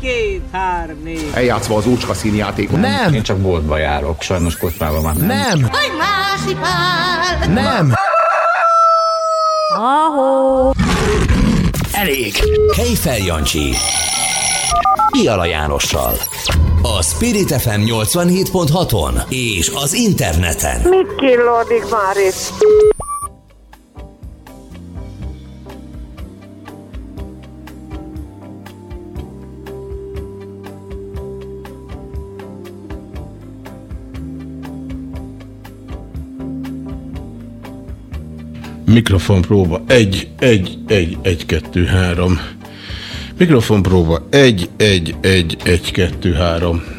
két hárni. Eljátszva az ócska színjátékot. Nem. Én csak boltba járok, sajnos kocsmában már nem. Nem. Nem. Ahó. Elég. Kejfel Jancsi. Piala Jánossal. A Spirit FM 87.6-on és az interneten. Mit killódik már itt? mikrofon próba. Egy, egy, egy, egy, kettő, három. Mikrofon próba. Egy, egy, egy, egy, kettő, három.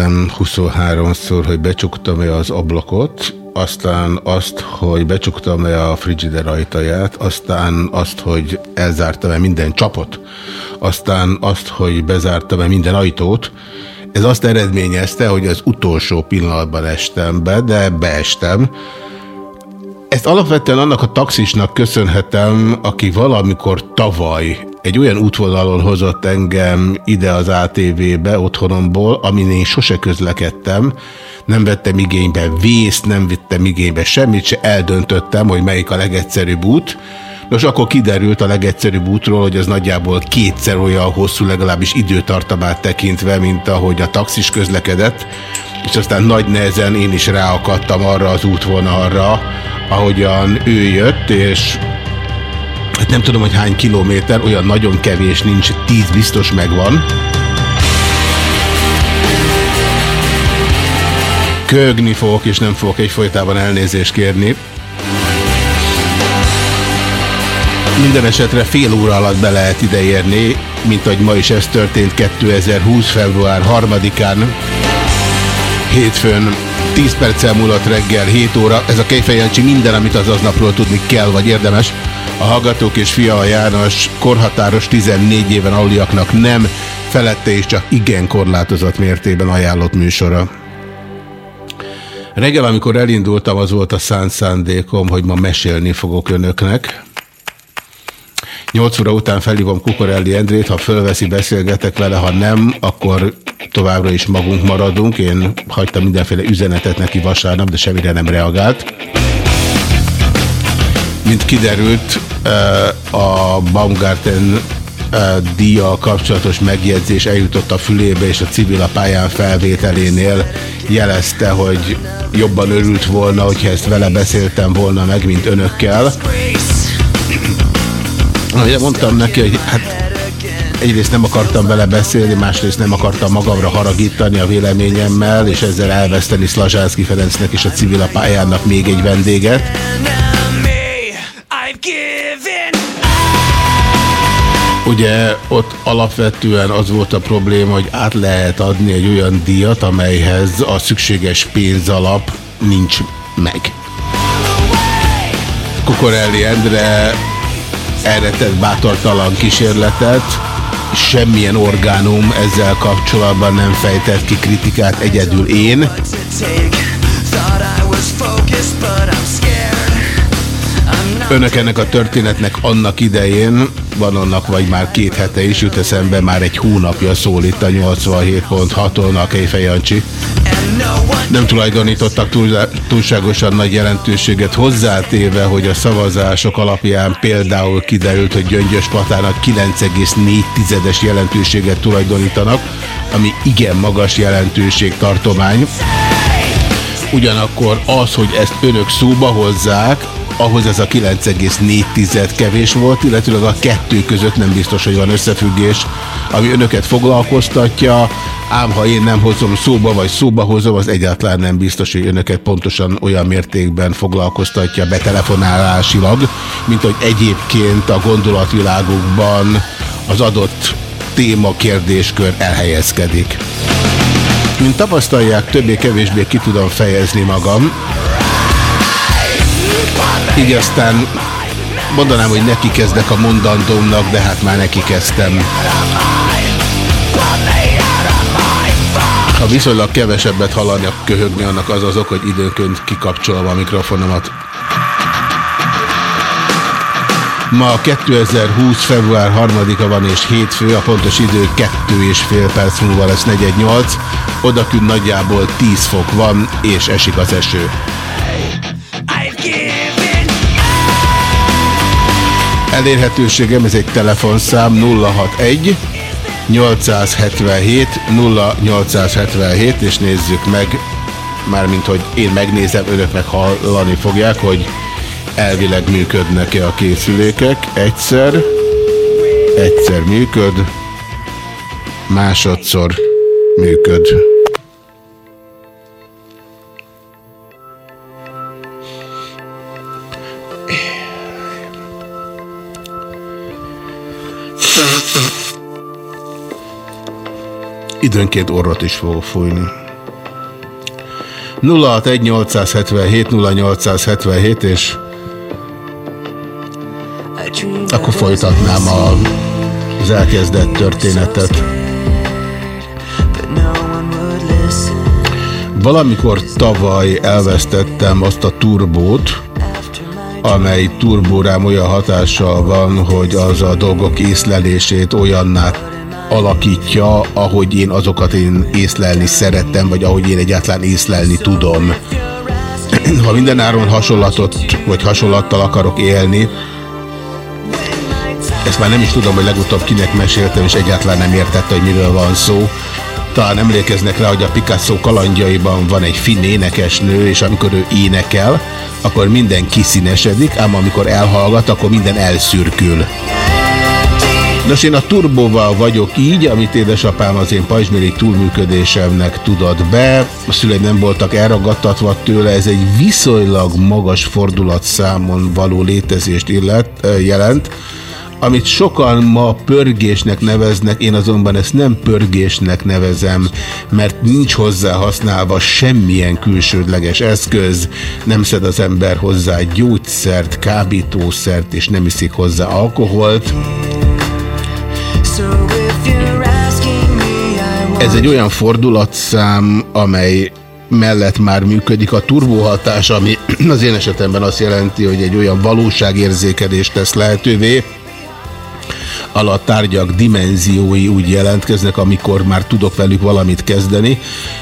megnéztem 23-szor, hogy becsuktam-e az ablakot, aztán azt, hogy becsuktam-e a frigider ajtaját, aztán azt, hogy elzártam-e minden csapot, aztán azt, hogy bezártam-e minden ajtót. Ez azt eredményezte, hogy az utolsó pillanatban estem be, de beestem. Ezt alapvetően annak a taxisnak köszönhetem, aki valamikor tavaly egy olyan útvonalon hozott engem ide az ATV-be otthonomból, amin én sose közlekedtem, nem vettem igénybe vészt, nem vettem igénybe semmit, se eldöntöttem, hogy melyik a legegyszerűbb út, Nos, akkor kiderült a legegyszerűbb útról, hogy az nagyjából kétszer olyan hosszú, legalábbis időtartamát tekintve, mint ahogy a taxis közlekedett, és aztán nagy nehezen én is ráakadtam arra az útvonalra, ahogyan ő jött, és hát nem tudom, hogy hány kilométer, olyan nagyon kevés nincs, tíz biztos megvan. Kögni fogok, és nem fogok egyfolytában elnézést kérni. Minden esetre fél óra alatt be lehet ideérni, mint ahogy ma is ez történt 2020. február 3-án, hétfőn, 10 perccel múlott reggel 7 óra. Ez a Kejfej minden, amit az aznapról tudni kell, vagy érdemes. A Hallgatók és Fiala János korhatáros 14 éven aluliaknak nem, felette és csak igen korlátozott mértében ajánlott műsora. Reggel, amikor elindultam, az volt a szánt szándékom, hogy ma mesélni fogok önöknek. 8 óra után felhívom Kukorelli Endrét, ha fölveszi, beszélgetek vele, ha nem, akkor továbbra is magunk maradunk. Én hagytam mindenféle üzenetet neki vasárnap, de semmire nem reagált. Mint kiderült, a Baumgarten eh, díjjal kapcsolatos megjegyzés eljutott a fülébe, és a civil a pályán felvételénél jelezte, hogy jobban örült volna, hogyha ezt vele beszéltem volna meg, mint önökkel. Ugye mondtam neki, hogy hát egyrészt nem akartam vele beszélni, másrészt nem akartam magamra haragítani a véleményemmel, és ezzel elveszteni Szlazsánszki Ferencnek és a civil a pályának még egy vendéget. Ugye ott alapvetően az volt a probléma, hogy át lehet adni egy olyan díjat, amelyhez a szükséges pénzalap nincs meg. Kukorelli Endre erre tett bátortalan kísérletet, semmilyen orgánum ezzel kapcsolatban nem fejtett ki kritikát, egyedül én. Önök ennek a történetnek annak idején, van annak vagy már két hete is jut eszembe, már egy hónapja szól itt a 87.6-on a Kejfej Jancsi. Nem tulajdonítottak túl, túlságosan nagy jelentőséget hozzátéve, hogy a szavazások alapján például kiderült, hogy Gyöngyös Patának 9,4-es jelentőséget tulajdonítanak, ami igen magas jelentőség tartomány. Ugyanakkor az, hogy ezt önök szóba hozzák, ahhoz ez a 9,4 kevés volt, illetőleg a kettő között nem biztos, hogy van összefüggés, ami önöket foglalkoztatja, ám ha én nem hozom szóba, vagy szóba hozom, az egyáltalán nem biztos, hogy önöket pontosan olyan mértékben foglalkoztatja betelefonálásilag, mint hogy egyébként a gondolatvilágukban az adott téma kérdéskör elhelyezkedik. Mint tapasztalják, többé-kevésbé ki tudom fejezni magam, így aztán mondanám, hogy neki kezdek a mondandómnak, de hát már neki kezdtem. Ha viszonylag kevesebbet hallani, a köhögni, annak az azok, hogy időnként kikapcsolom a mikrofonomat. Ma 2020. február 3-a van és hétfő, a pontos idő 2 és fél perc múlva lesz 418. Odakün nagyjából 10 fok van, és esik az eső. Elérhetőségem, ez egy telefonszám 061 877 0877, és nézzük meg, mármint hogy én megnézem, önök meg hallani fogják, hogy elvileg működnek-e a készülékek. Egyszer, egyszer működ, másodszor működ. Időnként orrot is fogok fújni. 061 0877 és akkor folytatnám a, az elkezdett történetet. Valamikor tavaly elvesztettem azt a turbót, amely turbó rám olyan hatással van, hogy az a dolgok észlelését olyanná alakítja, ahogy én azokat én észlelni szerettem, vagy ahogy én egyáltalán észlelni tudom. Ha mindenáron hasonlatot, vagy hasonlattal akarok élni, ezt már nem is tudom, hogy legutóbb kinek meséltem, és egyáltalán nem értette, hogy miről van szó. Talán emlékeznek rá, hogy a Picasso kalandjaiban van egy finn énekesnő, és amikor ő énekel, akkor minden kiszínesedik, ám amikor elhallgat, akkor minden elszürkül. Nos, én a turbóval vagyok így, amit édesapám az én pajzsméri túlműködésemnek tudott be. A szüleim nem voltak elragadtatva tőle, ez egy viszonylag magas fordulatszámon való létezést illet, jelent amit sokan ma pörgésnek neveznek, én azonban ezt nem pörgésnek nevezem, mert nincs hozzá használva semmilyen külsődleges eszköz, nem szed az ember hozzá gyógyszert, kábítószert, és nem iszik hozzá alkoholt. Ez egy olyan fordulatszám, amely mellett már működik a turbóhatás, ami az én esetemben azt jelenti, hogy egy olyan valóságérzékedést tesz lehetővé, a tárgyak dimenziói úgy jelentkeznek, amikor már tudok velük valamit kezdeni.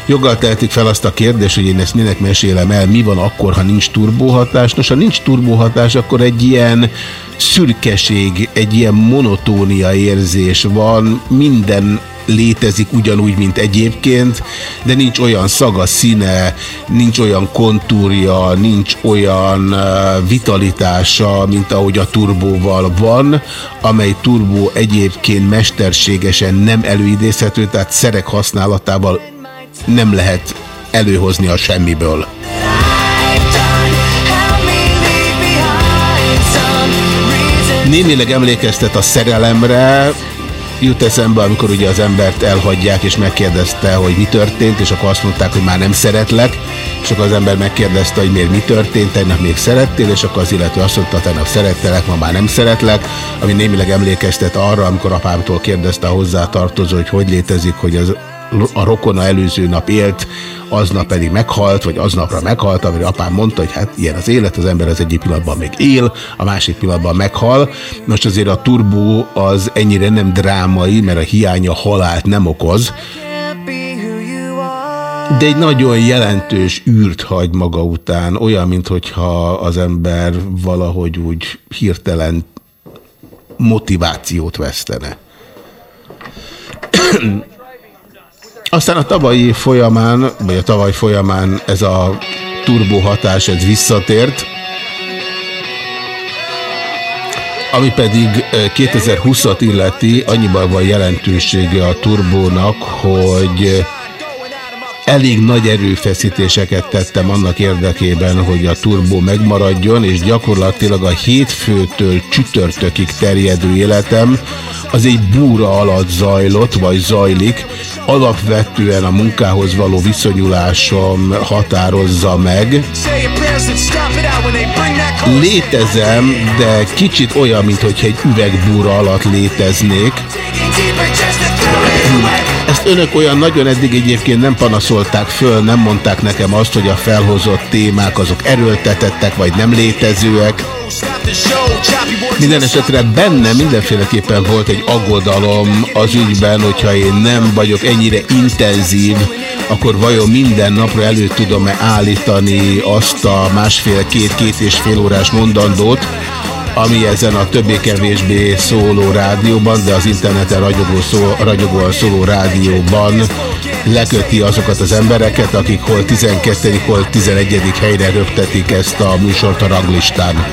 Joggal tehetik fel azt a kérdést, hogy én ezt minek mesélem el, mi van akkor, ha nincs turbóhatás. Nos, ha nincs turbóhatás, akkor egy ilyen szürkeség, egy ilyen monotónia érzés van, minden létezik ugyanúgy, mint egyébként, de nincs olyan szaga, színe, nincs olyan kontúrja, nincs olyan vitalitása, mint ahogy a turbóval van, amely turbó egyébként mesterségesen nem előidézhető, tehát szerek használatával nem lehet előhozni a semmiből. Némileg emlékeztet a szerelemre, jut eszembe, amikor ugye az embert elhagyják, és megkérdezte, hogy mi történt, és akkor azt mondták, hogy már nem szeretlek, és akkor az ember megkérdezte, hogy miért mi történt, tegnap még szerettél, és akkor az illető azt mondta, tegnap szerettelek, ma már nem szeretlek, ami némileg emlékeztet arra, amikor apámtól kérdezte a hozzátartozó, hogy hogy létezik, hogy az a rokona előző nap élt, aznap pedig meghalt, vagy aznapra meghalt, amire apám mondta, hogy hát ilyen az élet, az ember az egyik pillanatban még él, a másik pillanatban meghal. Most azért a turbó az ennyire nem drámai, mert a hiánya halált nem okoz, de egy nagyon jelentős űrt hagy maga után, olyan, mintha az ember valahogy úgy hirtelen motivációt vesztene. Aztán a tavalyi folyamán, vagy a tavaly folyamán ez a turbo hatás, ez visszatért, ami pedig 2020-at illeti, annyiban van jelentősége a turbónak, hogy elég nagy erőfeszítéseket tettem annak érdekében, hogy a turbó megmaradjon, és gyakorlatilag a hétfőtől csütörtökig terjedő életem az egy búra alatt zajlott, vagy zajlik. Alapvetően a munkához való viszonyulásom határozza meg. Létezem, de kicsit olyan, mintha egy üvegbúra alatt léteznék. Ezt önök olyan nagyon eddig egyébként nem panaszolták föl, nem mondták nekem azt, hogy a felhozott témák azok erőltetettek, vagy nem létezőek. Minden esetre benne mindenféleképpen volt egy aggodalom az ügyben, hogyha én nem vagyok ennyire intenzív, akkor vajon minden napra elő tudom-e állítani azt a másfél-két-két és fél órás mondandót, ami ezen a többé-kevésbé szóló rádióban, de az interneten ragyogó szó, ragyogóan szóló rádióban leköti azokat az embereket, akik hol 12. hol 11. helyre röptetik ezt a műsort a ranglistán.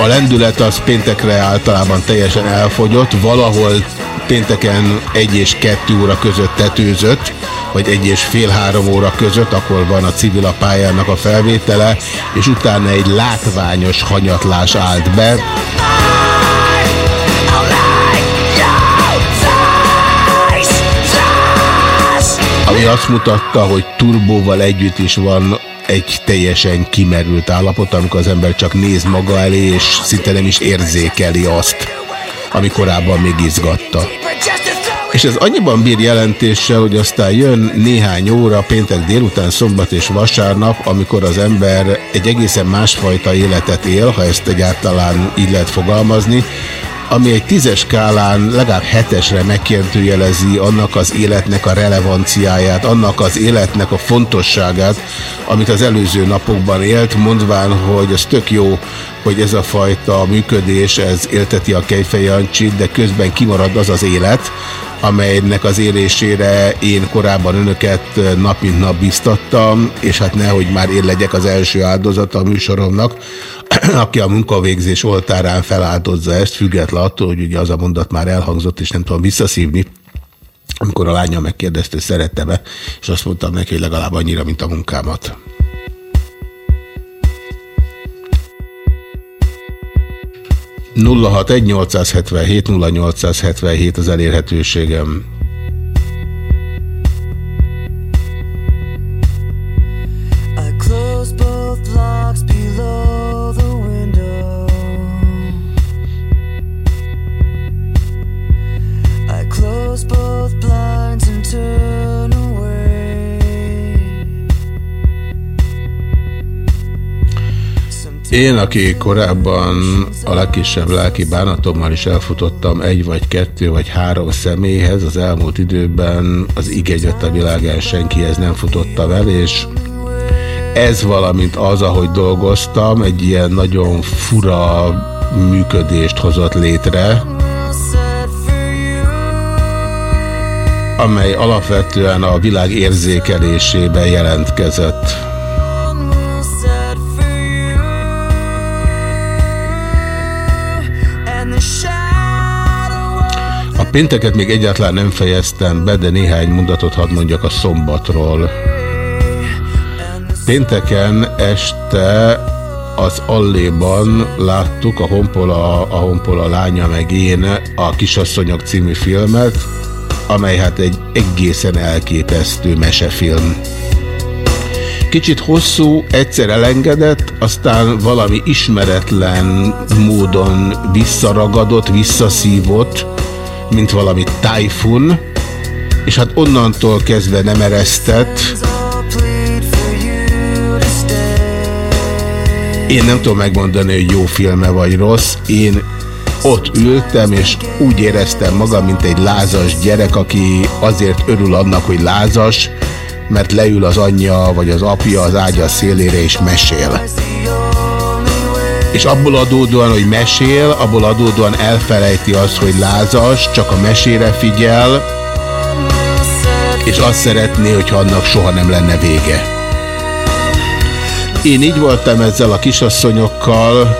A lendület az péntekre általában teljesen elfogyott, valahol pénteken egy és kettő óra között tetőzött, vagy egy és fél-három óra között, akkor van a civil a pályának a felvétele, és utána egy látványos hanyatlás állt be. Ami azt mutatta, hogy turbóval együtt is van egy teljesen kimerült állapot, amikor az ember csak néz maga elé, és szinte nem is érzékeli azt, ami korábban még izgatta. És ez annyiban bír jelentéssel, hogy aztán jön néhány óra, péntek délután, szombat és vasárnap, amikor az ember egy egészen másfajta életet él, ha ezt egyáltalán így lehet fogalmazni, ami egy tízes skálán legalább hetesre megkérdőjelezi annak az életnek a relevanciáját, annak az életnek a fontosságát, amit az előző napokban élt, mondván, hogy ez tök jó, hogy ez a fajta működés, ez élteti a kejfejancsit, de közben kimarad az az élet, amelynek az élésére én korábban önöket nap mint nap biztattam, és hát nehogy már én legyek az első áldozata a műsoromnak, aki a munkavégzés oltárán feláldozza ezt, független attól, hogy ugye az a mondat már elhangzott, és nem tudom visszaszívni, amikor a lánya megkérdezte, hogy szerette-e, és azt mondtam neki, hogy legalább annyira, mint a munkámat. 061 0877 az elérhetőségem. Én, aki korábban a legkisebb lelki bánatommal is elfutottam egy vagy kettő vagy három személyhez, az elmúlt időben az igényet a világán senkihez nem futottam el, és ez valamint az, ahogy dolgoztam, egy ilyen nagyon fura működést hozott létre, amely alapvetően a világ érzékelésében jelentkezett. Pénteket még egyáltalán nem fejeztem be, de néhány mondatot hadd mondjak a szombatról. Pénteken este az Alléban láttuk a Honpola, a Honpola lánya meg én a Kisasszonyok című filmet, amely hát egy egészen elképesztő mesefilm. Kicsit hosszú, egyszer elengedett, aztán valami ismeretlen módon visszaragadott, visszaszívott, mint valami tájfun, és hát onnantól kezdve nem eresztett. Én nem tudom megmondani, hogy jó filme vagy rossz. Én ott ültem, és úgy éreztem magam, mint egy lázas gyerek, aki azért örül annak, hogy lázas, mert leül az anyja vagy az apja az ágya szélére és mesél. És abból adódóan, hogy mesél, abból adódóan elfelejti azt, hogy lázas, csak a mesére figyel, és azt szeretné, hogyha annak soha nem lenne vége. Én így voltam ezzel a kisasszonyokkal,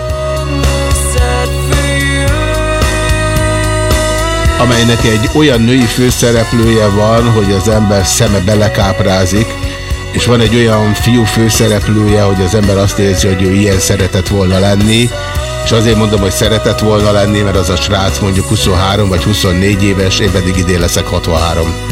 amelynek egy olyan női főszereplője van, hogy az ember szeme belekáprázik, és van egy olyan fiú főszereplője, hogy az ember azt érzi, hogy ő ilyen szeretett volna lenni, és azért mondom, hogy szeretett volna lenni, mert az a srác mondjuk 23 vagy 24 éves, én pedig idén leszek 63.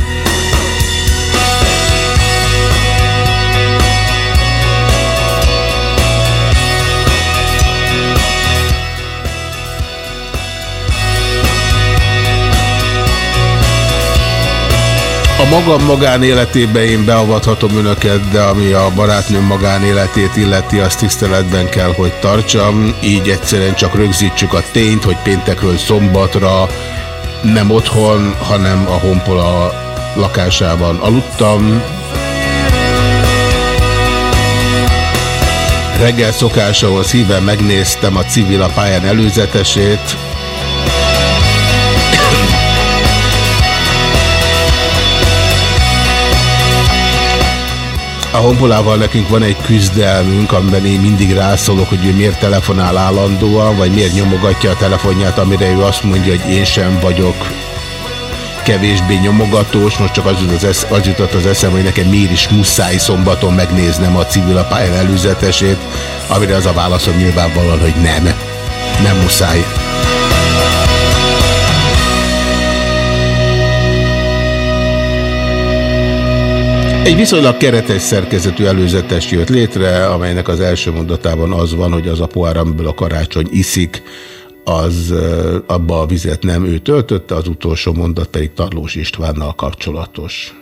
A magam magánéletében én beavathatom önöket, de ami a barátnőm magánéletét illeti, azt tiszteletben kell, hogy tartsam. Így egyszerűen csak rögzítsük a tényt, hogy péntekről szombatra nem otthon, hanem a Honpola lakásában aludtam. Reggel szokásahoz híven megnéztem a civil a pályán előzetesét, honpolával nekünk van egy küzdelmünk, amiben én mindig rászólok, hogy ő miért telefonál állandóan, vagy miért nyomogatja a telefonját, amire ő azt mondja, hogy én sem vagyok kevésbé nyomogatós, most csak az, az, esz, az jutott az eszem, hogy nekem miért is muszáj szombaton megnéznem a civil a pályán előzetesét, amire az a válaszom nyilvánvalóan, hogy nem. Nem muszáj. Egy viszonylag keretes szerkezetű előzetes jött létre, amelynek az első mondatában az van, hogy az a poár, amiből a karácsony iszik, az abba a vizet nem ő töltötte, az utolsó mondat pedig Tarlós Istvánnal kapcsolatos.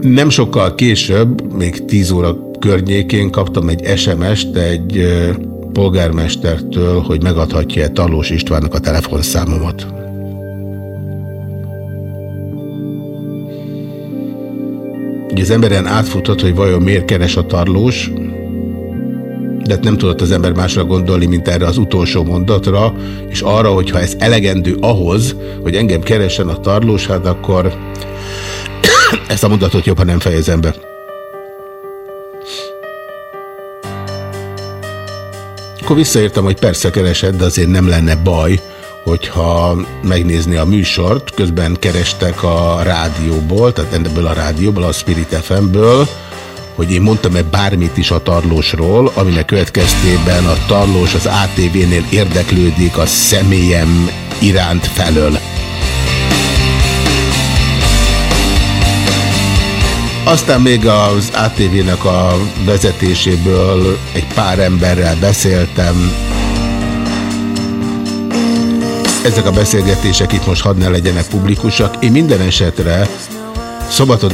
Nem sokkal később, még 10 óra környékén kaptam egy SMS-t egy polgármestertől, hogy megadhatja-e Tarlós Istvánnak a telefonszámomat. Ugye az emberen átfutott, hogy vajon miért keres a tarlós, de hát nem tudott az ember másra gondolni, mint erre az utolsó mondatra, és arra, hogyha ez elegendő ahhoz, hogy engem keresen a tarlós, hát akkor ezt a mondatot jobb, ha nem fejezem be. Akkor visszaértem, hogy persze keresed, de azért nem lenne baj, hogyha megnézni a műsort, közben kerestek a rádióból, tehát ebből a rádióból, a Spirit FM-ből, hogy én mondtam-e bármit is a tarlósról, aminek következtében a tarlós az ATV-nél érdeklődik a személyem iránt felől. Aztán még az ATV-nek a vezetéséből egy pár emberrel beszéltem. Ezek a beszélgetések itt most hadd ne legyenek publikusak. Én minden esetre Szombaton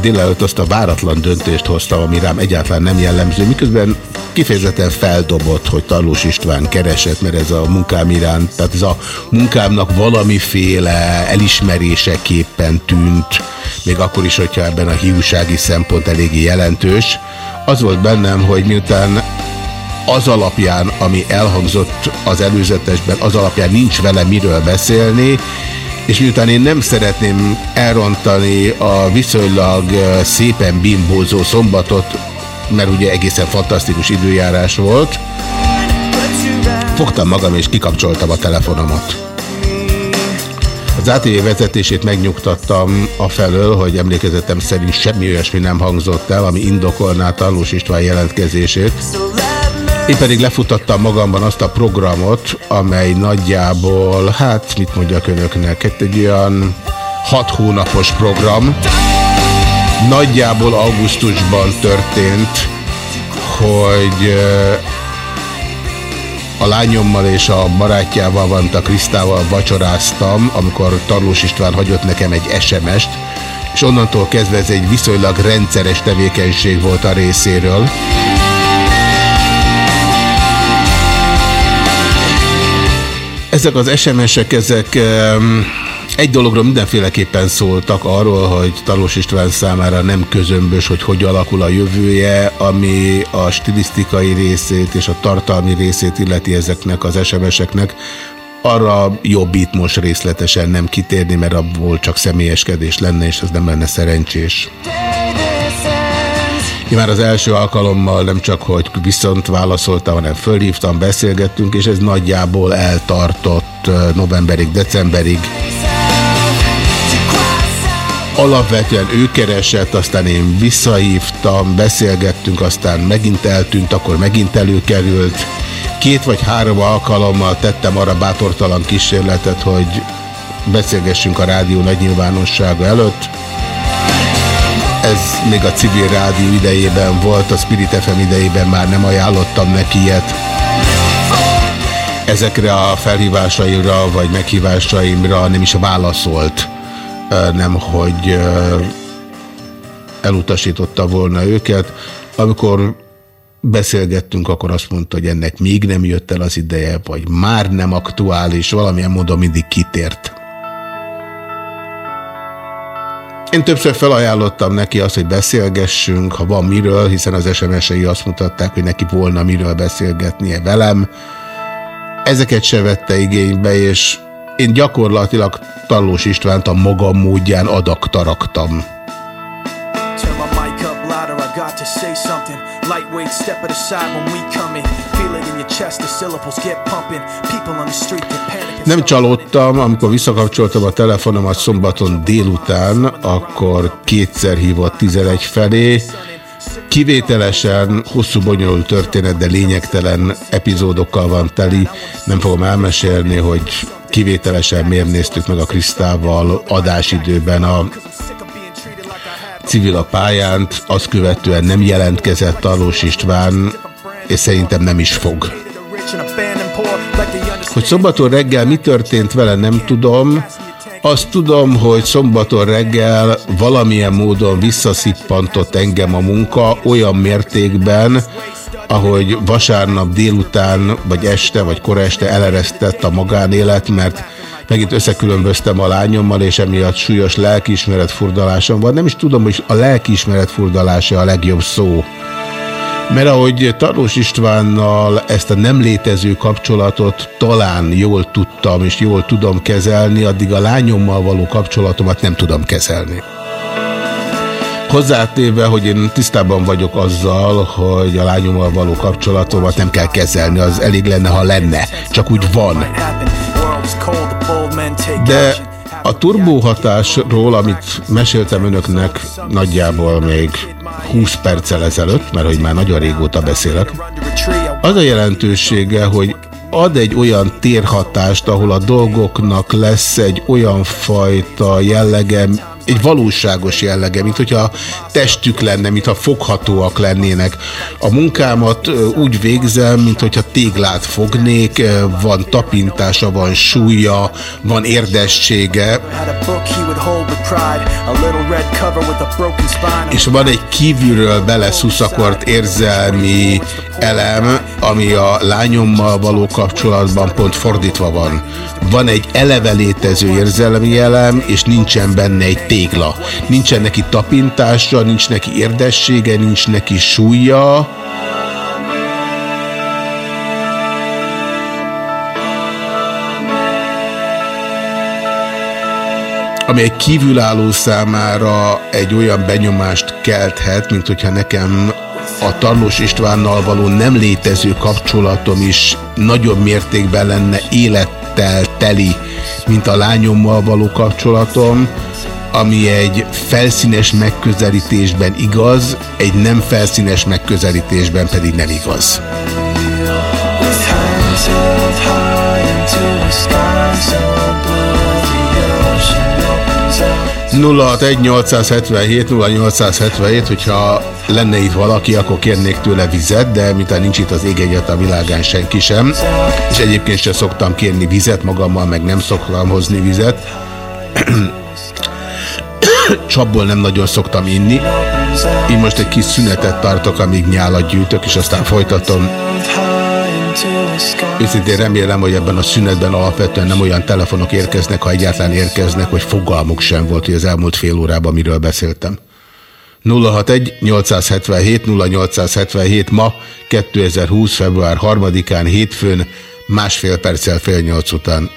délelőtt azt a váratlan döntést hoztam, ami rám egyáltalán nem jellemző, miközben kifejezetten feldobott, hogy Tarlós István keresett, mert ez a munkám iránt, tehát ez a munkámnak valamiféle elismeréseképpen tűnt, még akkor is, hogyha ebben a hiúsági szempont eléggé jelentős. Az volt bennem, hogy miután az alapján, ami elhangzott az előzetesben, az alapján nincs vele miről beszélni, és miután én nem szeretném elrontani a viszonylag szépen bimbózó szombatot, mert ugye egészen fantasztikus időjárás volt, fogtam magam és kikapcsoltam a telefonomat. Az ATV vezetését megnyugtattam a felől, hogy emlékezetem szerint semmi olyasmi nem hangzott el, ami indokolná Talós István jelentkezését. Én pedig lefutattam magamban azt a programot, amely nagyjából, hát mit mondjak önöknek, egy, egy olyan hat hónapos program. Nagyjából augusztusban történt, hogy a lányommal és a barátjával, valamint a Krisztával vacsoráztam, amikor Tarlós István hagyott nekem egy SMS-t, és onnantól kezdve ez egy viszonylag rendszeres tevékenység volt a részéről. Ezek az SMS-ek, ezek egy dologról mindenféleképpen szóltak arról, hogy Talós István számára nem közömbös, hogy hogy alakul a jövője, ami a stilisztikai részét és a tartalmi részét illeti ezeknek az SMS-eknek. Arra jobb itt most részletesen nem kitérni, mert abból csak személyeskedés lenne, és az nem lenne szerencsés. Én már az első alkalommal nem csak, hogy viszont válaszoltam, hanem fölhívtam, beszélgettünk, és ez nagyjából eltartott novemberig, decemberig. Alapvetően ő keresett, aztán én visszahívtam, beszélgettünk, aztán megint eltűnt, akkor megint előkerült. Két vagy három alkalommal tettem arra bátortalan kísérletet, hogy beszélgessünk a rádió nagy nyilvánossága előtt ez még a civil rádió idejében volt, a Spirit FM idejében már nem ajánlottam neki ilyet. Ezekre a felhívásaimra vagy meghívásaimra nem is válaszolt, nem hogy elutasította volna őket. Amikor beszélgettünk, akkor azt mondta, hogy ennek még nem jött el az ideje, vagy már nem aktuális, valamilyen módon mindig kitért. Én többször felajánlottam neki azt, hogy beszélgessünk, ha van miről, hiszen az SMS-ei azt mutatták, hogy neki volna miről beszélgetnie velem. Ezeket se vette igénybe, és én gyakorlatilag Tallós Istvánt a magam módján adaktaraktam. Lightweight step at the side when we come in. Feel it in your chest, the syllables get pumping. People Nem csalódtam, amikor visszakapcsoltam a telefonomat szombaton délután, akkor kétszer hívott 11 felé. Kivételesen hosszú bonyolult történet, de lényegtelen epizódokkal van teli. Nem fogom elmesélni, hogy kivételesen miért néztük meg a Krisztával adásidőben a civil a pályánt, azt követően nem jelentkezett Talós István, és szerintem nem is fog. Hogy szombaton reggel mi történt vele, nem tudom. Azt tudom, hogy szombaton reggel valamilyen módon visszaszippantott engem a munka olyan mértékben, ahogy vasárnap délután, vagy este, vagy koraeste eleresztett a magánélet, mert megint összekülönböztem a lányommal, és emiatt súlyos lelkiismeret furdalásom van. Nem is tudom, hogy a lelkiismeret furdalása a legjobb szó. Mert ahogy Tarlós Istvánnal ezt a nem létező kapcsolatot talán jól tudtam és jól tudom kezelni, addig a lányommal való kapcsolatomat nem tudom kezelni. Hozzátéve, hogy én tisztában vagyok azzal, hogy a lányommal való kapcsolatomat nem kell kezelni, az elég lenne, ha lenne. Csak úgy van. De a turbóhatásról, amit meséltem önöknek nagyjából még 20 perccel ezelőtt, mert hogy már nagyon régóta beszélek, az a jelentősége, hogy ad egy olyan térhatást, ahol a dolgoknak lesz egy olyan fajta jellege, egy valóságos jellege, mint hogyha testük lenne, mintha foghatóak lennének. A munkámat úgy végzem, mint hogyha téglát fognék, van tapintása, van súlya, van érdessége, és van egy kívülről beleszuszakort érzelmi elem, ami a lányommal való kapcsolatban pont fordítva van. Van egy eleve létező érzelmi elem, és nincsen benne egy tégla. Nincsen neki tapintása, nincs neki érdessége, nincs neki súlya. ami egy kívülálló számára egy olyan benyomást kelthet, mint hogyha nekem a Tarlós Istvánnal való nem létező kapcsolatom is nagyobb mértékben lenne élettel teli, mint a lányommal való kapcsolatom, ami egy felszínes megközelítésben igaz, egy nem felszínes megközelítésben pedig nem igaz. 061 0877 hogyha lenne itt valaki, akkor kérnék tőle vizet, de mintha nincs itt az ég egyet a világán senki sem, és egyébként sem szoktam kérni vizet, magammal meg nem szoktam hozni vizet. Csapból nem nagyon szoktam inni. Én most egy kis szünetet tartok, amíg nyálat gyűjtök, és aztán folytatom. Őszintén remélem, hogy ebben a szünetben alapvetően nem olyan telefonok érkeznek, ha egyáltalán érkeznek, hogy fogalmuk sem volt, hogy az elmúlt fél órában miről beszéltem. 061 877 0877 ma 2020. február 3-án hétfőn másfél perccel fél nyolc után.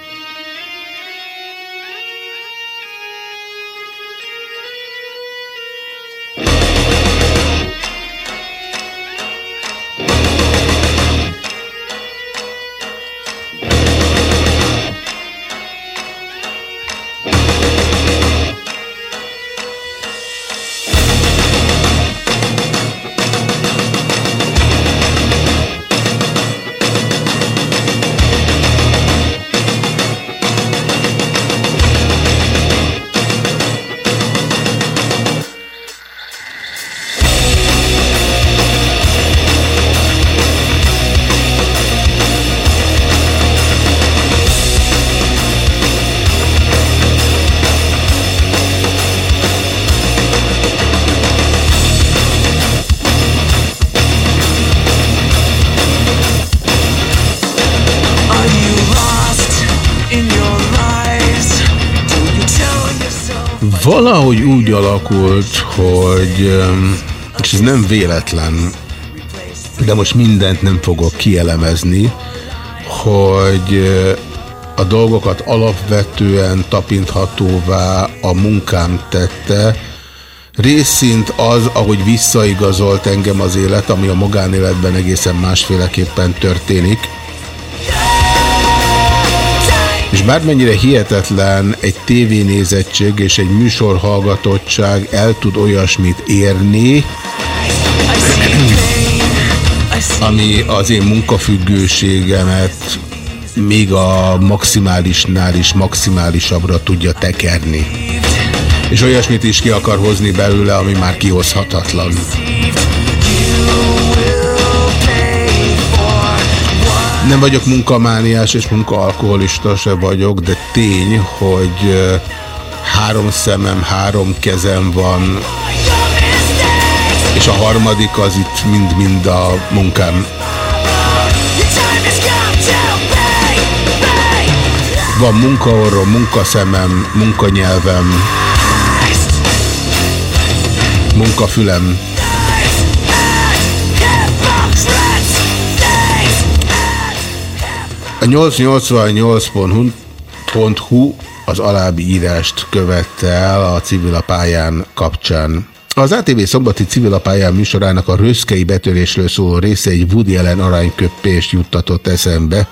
Alakult, hogy, és ez nem véletlen, de most mindent nem fogok kielemezni, hogy a dolgokat alapvetően tapinthatóvá a munkám tette, részint az, ahogy visszaigazolt engem az élet, ami a magánéletben egészen másféleképpen történik, és bármennyire hihetetlen egy tévénézettség és egy műsorhallgatottság el tud olyasmit érni, ami az én munkafüggőségemet még a maximálisnál is maximálisabbra tudja tekerni. És olyasmit is ki akar hozni belőle, ami már kihozhatatlan. Nem vagyok munkamániás és munkaalkoholista se vagyok, de tény, hogy három szemem, három kezem van, és a harmadik az itt mind-mind a munkám. Van munkaorrom, munkaszemem, munkanyelvem, munkafülem. A 888.hu az alábbi írást követte el a civil a pályán kapcsán. Az ATV szombati civilapályán műsorának a röszkei betörésről szóló része egy Woody Allen aranyköppést juttatott eszembe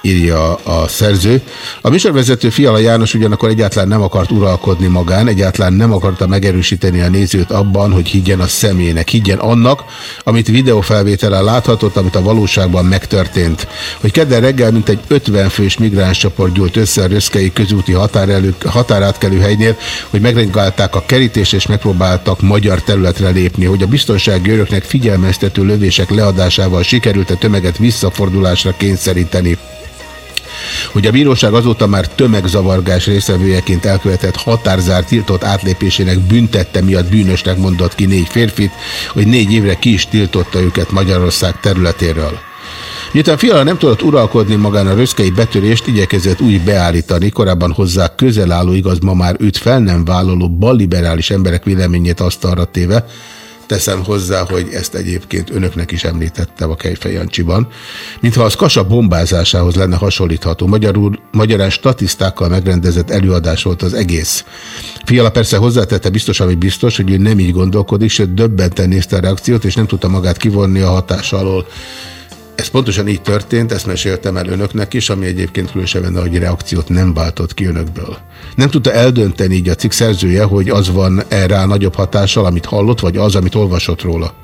írja a szerző. A műsorvezető Fiala János ugyanakkor egyáltalán nem akart uralkodni magán, egyáltalán nem akarta megerősíteni a nézőt abban, hogy higgyen a személynek, higgyen annak, amit videófelvételen láthatott, amit a valóságban megtörtént. Hogy kedden reggel mint egy 50 fős migráns csoport gyújt össze a Röszkei közúti határelő, határátkelő helynél, hogy megrengálták a kerítést és megpróbáltak magyar területre lépni, hogy a biztonsági öröknek figyelmeztető lövések leadásával sikerült a tömeget visszafordulásra kényszeríteni hogy a bíróság azóta már tömegzavargás részevőjeként elkövetett határzár tiltott átlépésének büntette miatt bűnösnek mondott ki négy férfit, hogy négy évre ki is tiltotta őket Magyarország területéről. Miután Fiala nem tudott uralkodni magán a röszkei betörést, igyekezett úgy beállítani, korábban hozzá közel álló igaz, ma már őt fel nem vállaló balliberális emberek véleményét arra téve, Teszem hozzá, hogy ezt egyébként önöknek is említettem a Kejfej Jancsiban. Mintha az Kasa bombázásához lenne hasonlítható. Magyarul, magyarán statisztákkal megrendezett előadás volt az egész. Fiala persze hozzátette biztos, ami biztos, hogy ő nem így gondolkodik, sőt döbbenten nézte a reakciót, és nem tudta magát kivonni a hatás alól. Ez pontosan így történt, ezt meséltem el önöknek is, ami egyébként különösebben nagy reakciót nem váltott ki önökből. Nem tudta eldönteni így a cikk szerzője, hogy az van erre a nagyobb hatással, amit hallott, vagy az, amit olvasott róla.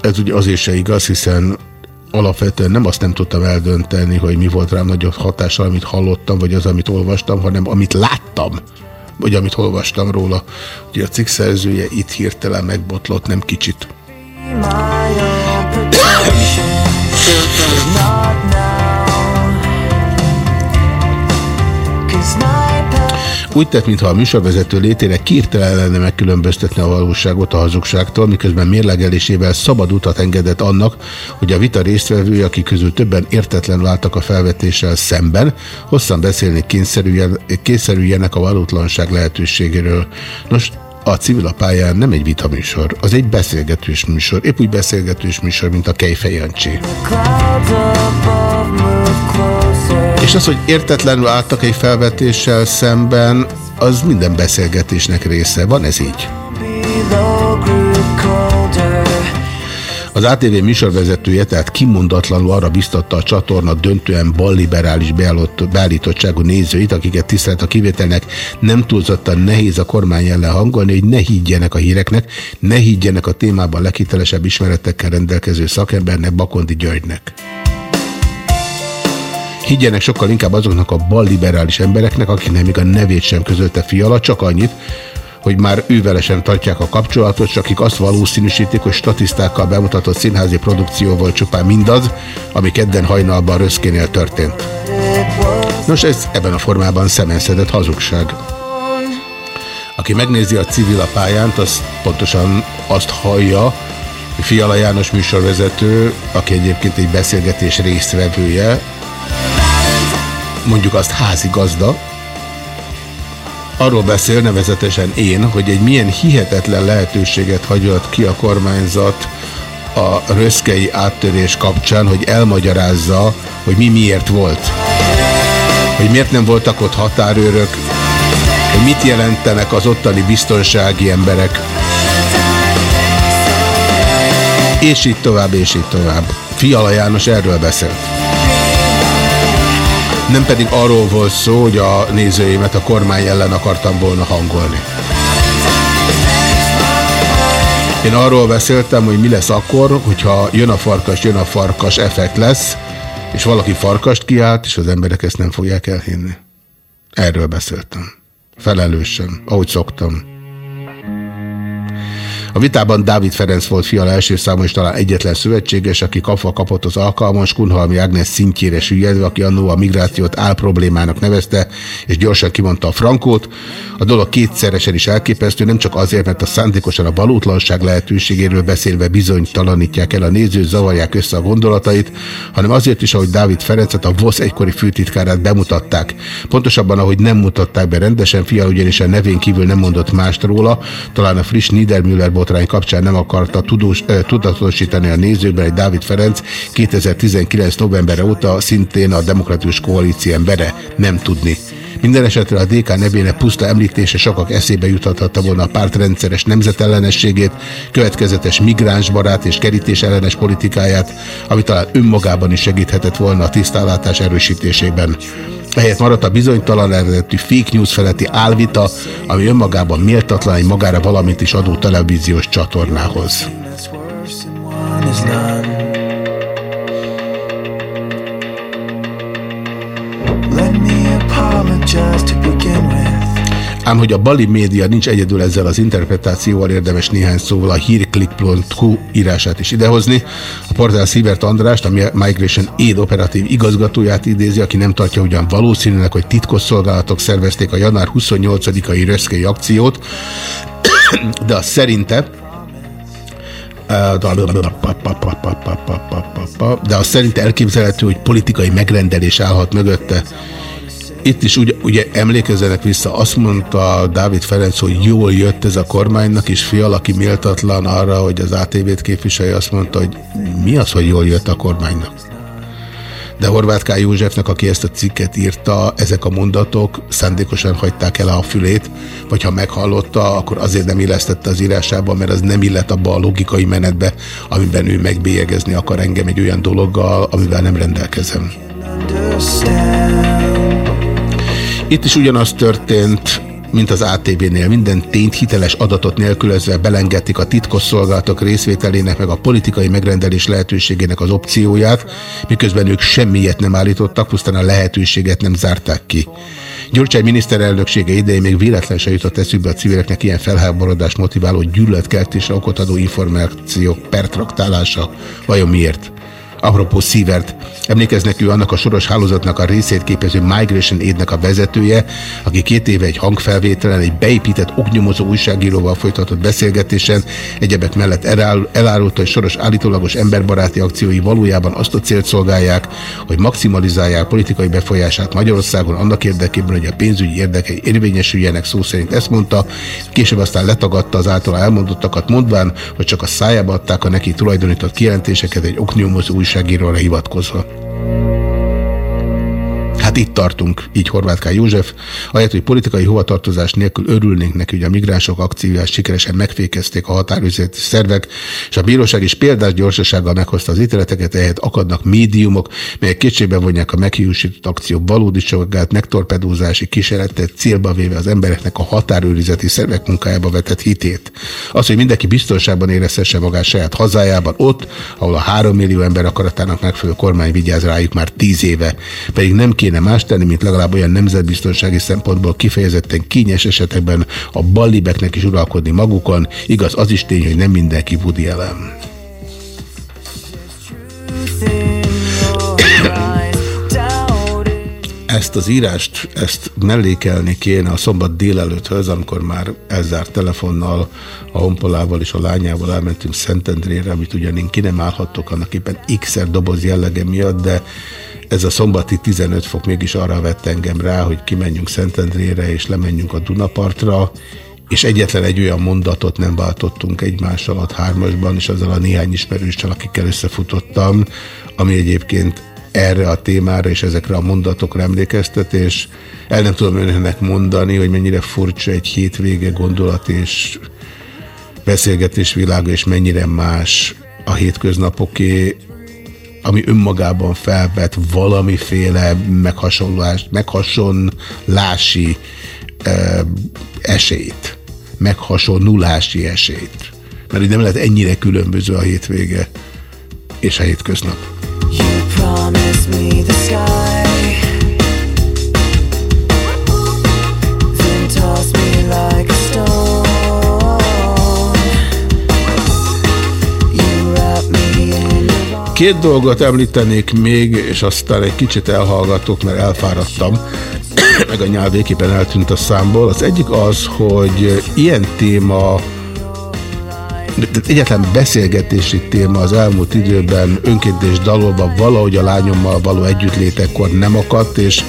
Ez ugye azért se igaz, hiszen alapvetően nem azt nem tudtam eldönteni, hogy mi volt rám nagyobb hatással, amit hallottam, vagy az, amit olvastam, hanem amit láttam vagy amit olvastam róla, hogy a cikk szerzője itt hirtelen megbotlott, nem kicsit. Úgy tett, mintha a műsorvezető létére kirtelen lenne megkülönböztetni a valóságot a hazugságtól, miközben mérlegelésével szabad utat engedett annak, hogy a vita résztvevői, akik közül többen értetlen váltak a felvetéssel szemben, hosszan beszélni kényszerüljen, kényszerüljenek a valótlanság lehetőségéről. Nos, a civil a pályán nem egy vitaműsor, az egy beszélgetős műsor, épp úgy beszélgetős műsor, mint a Kejfej Jancsi. És az, hogy értetlenül álltak egy felvetéssel szemben, az minden beszélgetésnek része. Van ez így? Az ATV műsorvezetője tehát kimondatlanul arra biztatta a csatorna döntően balliberális beállítottságú nézőit, akiket tisztelt a kivételnek, nem túlzottan nehéz a kormány ellen hangolni, hogy ne higgyenek a híreknek, ne higgyenek a témában leghitelesebb ismeretekkel rendelkező szakembernek, Bakondi Györgynek higgyenek sokkal inkább azoknak a balliberális embereknek, akiknek még a nevét sem közölte fiala, csak annyit, hogy már ővele sem tartják a kapcsolatot, csak akik azt valószínűsítik, hogy statisztákkal bemutatott színházi produkcióval csupán mindaz, ami kedden hajnalban Röszkénél történt. Nos, ez ebben a formában szemenszedett hazugság. Aki megnézi a civil a pályánt, az pontosan azt hallja, Fiala János műsorvezető, aki egyébként egy beszélgetés résztvevője, mondjuk azt házigazda, arról beszél nevezetesen én, hogy egy milyen hihetetlen lehetőséget hagyott ki a kormányzat a röszkei áttörés kapcsán, hogy elmagyarázza, hogy mi miért volt. Hogy miért nem voltak ott határőrök, hogy mit jelentenek az ottani biztonsági emberek. És így tovább, és így tovább. Fiala János erről beszélt nem pedig arról volt szó, hogy a nézőimet a kormány ellen akartam volna hangolni. Én arról beszéltem, hogy mi lesz akkor, hogyha jön a farkas, jön a farkas effekt lesz, és valaki farkast kiált, és az emberek ezt nem fogják elhinni. Erről beszéltem. Felelősen, ahogy szoktam. A vitában Dávid Ferenc volt fiala első számú és talán egyetlen szövetséges, aki kapva kapott az alkalmas, Kunhalmi Ágnes szintjére süllyedve, aki annó a migrációt álproblémának nevezte, és gyorsan kimondta a frankót. A dolog kétszeresen is elképesztő, nem csak azért, mert a szándékosan a valótlanság lehetőségéről beszélve bizonytalanítják el a nézőt, zavarják össze a gondolatait, hanem azért is, ahogy Dávid Ferencet, a VOSZ egykori főtitkárát bemutatták. Pontosabban, ahogy nem mutatták be rendesen, fia ugyanis a nevén kívül nem mondott mást róla, talán a friss Niedermüller botrány kapcsán nem akarta tudós, eh, tudatosítani a nézőben, hogy Dávid Ferenc 2019. november óta szintén a Demokratikus Koalíció embere nem tudni Minden esetre a DK nevének puszta említése sokak eszébe juthathatta volna a párt rendszeres nemzetellenességét, következetes migránsbarát és kerítés ellenes politikáját, ami talán önmagában is segíthetett volna a tisztálátás erősítésében. Ehelyett maradt a bizonytalan eredetű fake news feletti álvita, ami önmagában méltatlan egy magára valamit is adó televíziós csatornához. Ám hogy a Bali média nincs egyedül ezzel az interpretációval, érdemes néhány szóval a hírklik.hu írását is idehozni. A portál Szivert Andrást, a Migration Aid operatív igazgatóját idézi, aki nem tartja ugyan valószínűleg, hogy titkos szolgálatok szervezték a január 28-ai röszkei akciót, de az szerinte de az szerint elképzelhető, hogy politikai megrendelés állhat mögötte. Itt is ugye, ugye emlékezzenek vissza, azt mondta Dávid Ferenc, hogy jól jött ez a kormánynak, és fial, aki méltatlan arra, hogy az ATV-t képviselje, azt mondta, hogy mi az, hogy jól jött a kormánynak. De Horváth K. Józsefnek, aki ezt a cikket írta, ezek a mondatok szándékosan hagyták el a fülét, vagy ha meghallotta, akkor azért nem illesztette az írásába, mert az nem illet abba a logikai menetbe, amiben ő megbélyegezni akar engem egy olyan dologgal, amivel nem rendelkezem. Itt is ugyanaz történt, mint az ATV-nél. Minden tényt hiteles adatot nélkülözve belengették a titkosszolgálatok részvételének meg a politikai megrendelés lehetőségének az opcióját, miközben ők semmiet nem állítottak, pusztán a lehetőséget nem zárták ki. Gyurcsány miniszterelnöksége idején még véletlen se jutott eszükbe a civileknek ilyen felháborodást motiváló gyűlöletkeltésre okot adó információk pertraktálása. Vajon miért? Apropó Szívert, emlékeznek ő annak a soros hálózatnak a részét képező Migration Aid-nek a vezetője, aki két éve egy hangfelvételen egy beépített oknyomozó újságíróval folytatott beszélgetésen egyebek mellett elárulta, hogy soros állítólagos emberbaráti akciói valójában azt a célt szolgálják, hogy maximalizálják politikai befolyását Magyarországon annak érdekében, hogy a pénzügyi érdekei érvényesüljenek, szó szerint ezt mondta, később aztán letagadta az által elmondottakat, mondván, hogy csak a szájába adták a neki tulajdonított kijelentéseket egy oknyomozó újságíróval újságíróra hivatkozva. Hát itt tartunk, így Horváth K. József. Ahelyett, hogy politikai hovatartozás nélkül örülnénk neki, hogy a migránsok akcióját sikeresen megfékezték a határőrzeti szervek, és a bíróság is példás gyorsasággal meghozta az ítéleteket, ehhez akadnak médiumok, melyek kétségbe vonják a meghiúsított akció valódiságát, megtorpedózási kísérletet célba véve az embereknek a határőrizeti szervek munkájába vetett hitét. Az, hogy mindenki biztonságban érezhesse magát saját hazájában, ott, ahol a három millió ember akaratának megfelelő kormány vigyáz rájuk már tíz éve, pedig nem kéne más tenni, mint legalább olyan nemzetbiztonsági szempontból kifejezetten kényes esetekben a ballibeknek is uralkodni magukon. Igaz, az is tény, hogy nem mindenki Woody elem. Ezt az írást, ezt mellékelni kéne a szombat délelőtthöz, amikor már elzárt telefonnal, a honpolával és a lányával elmentünk Szentendrére, amit ugyanin ki nem állhattok annak éppen x-er doboz jellege miatt, de ez a szombati 15 fok mégis arra vett engem rá, hogy kimenjünk Szentendrére és lemenjünk a Dunapartra, és egyetlen egy olyan mondatot nem váltottunk egymással a hármasban, és azzal a néhány ismerőssel, akikkel összefutottam, ami egyébként erre a témára és ezekre a mondatokra emlékeztet, és el nem tudom önnek mondani, hogy mennyire furcsa egy hétvége gondolat és beszélgetés világa, és mennyire más a hétköznapoké, ami önmagában felvet valamiféle meghasonlást, meghasonlási e, esélyt, meghasonlulási esélyt. Mert így nem lehet ennyire különböző a hétvége és a hétköznap. Két dolgot említenék még, és aztán egy kicsit elhallgatok, mert elfáradtam, meg a nyelv végképpen eltűnt a számból. Az egyik az, hogy ilyen téma, egyetlen beszélgetési téma az elmúlt időben önként és dalolva valahogy a lányommal való együttlétekkor nem akadt, és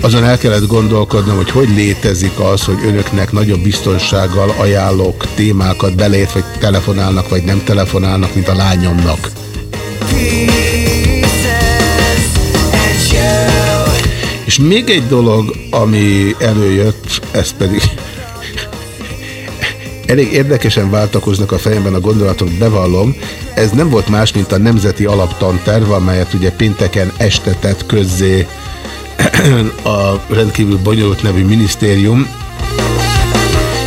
azon el kellett gondolkodnom, hogy hogy létezik az, hogy önöknek nagyobb biztonsággal ajánlok témákat beleért, vagy telefonálnak, vagy nem telefonálnak, mint a lányomnak. És még egy dolog, ami előjött, ez pedig elég érdekesen váltakoznak a fejemben a gondolatok, bevallom. Ez nem volt más, mint a Nemzeti Alaptanterv, amelyet ugye pénteken este tett közzé a rendkívül bonyolult nevű minisztérium,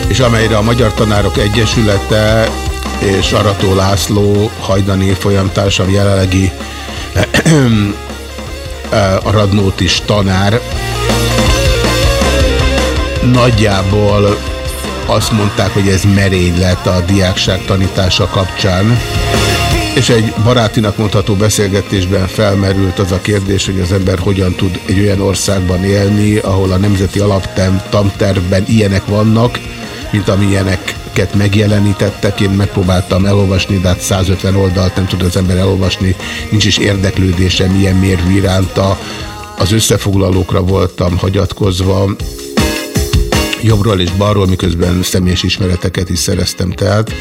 és amelyre a Magyar Tanárok Egyesülete és Arató László hajdani folyamtársam jelenlegi a Radnót is tanár nagyjából azt mondták, hogy ez merénylet a diákság tanítása kapcsán. És egy barátinak mondható beszélgetésben felmerült az a kérdés, hogy az ember hogyan tud egy olyan országban élni, ahol a nemzeti alaptantervben ilyenek vannak, mint amilyeneket megjelenítettek. Én megpróbáltam elolvasni, de hát 150 oldalt nem tud az ember elolvasni, nincs is érdeklődése milyen mérvű iránta. Az összefoglalókra voltam hagyatkozva, jobbról és balról, miközben személyes ismereteket is szereztem tehát.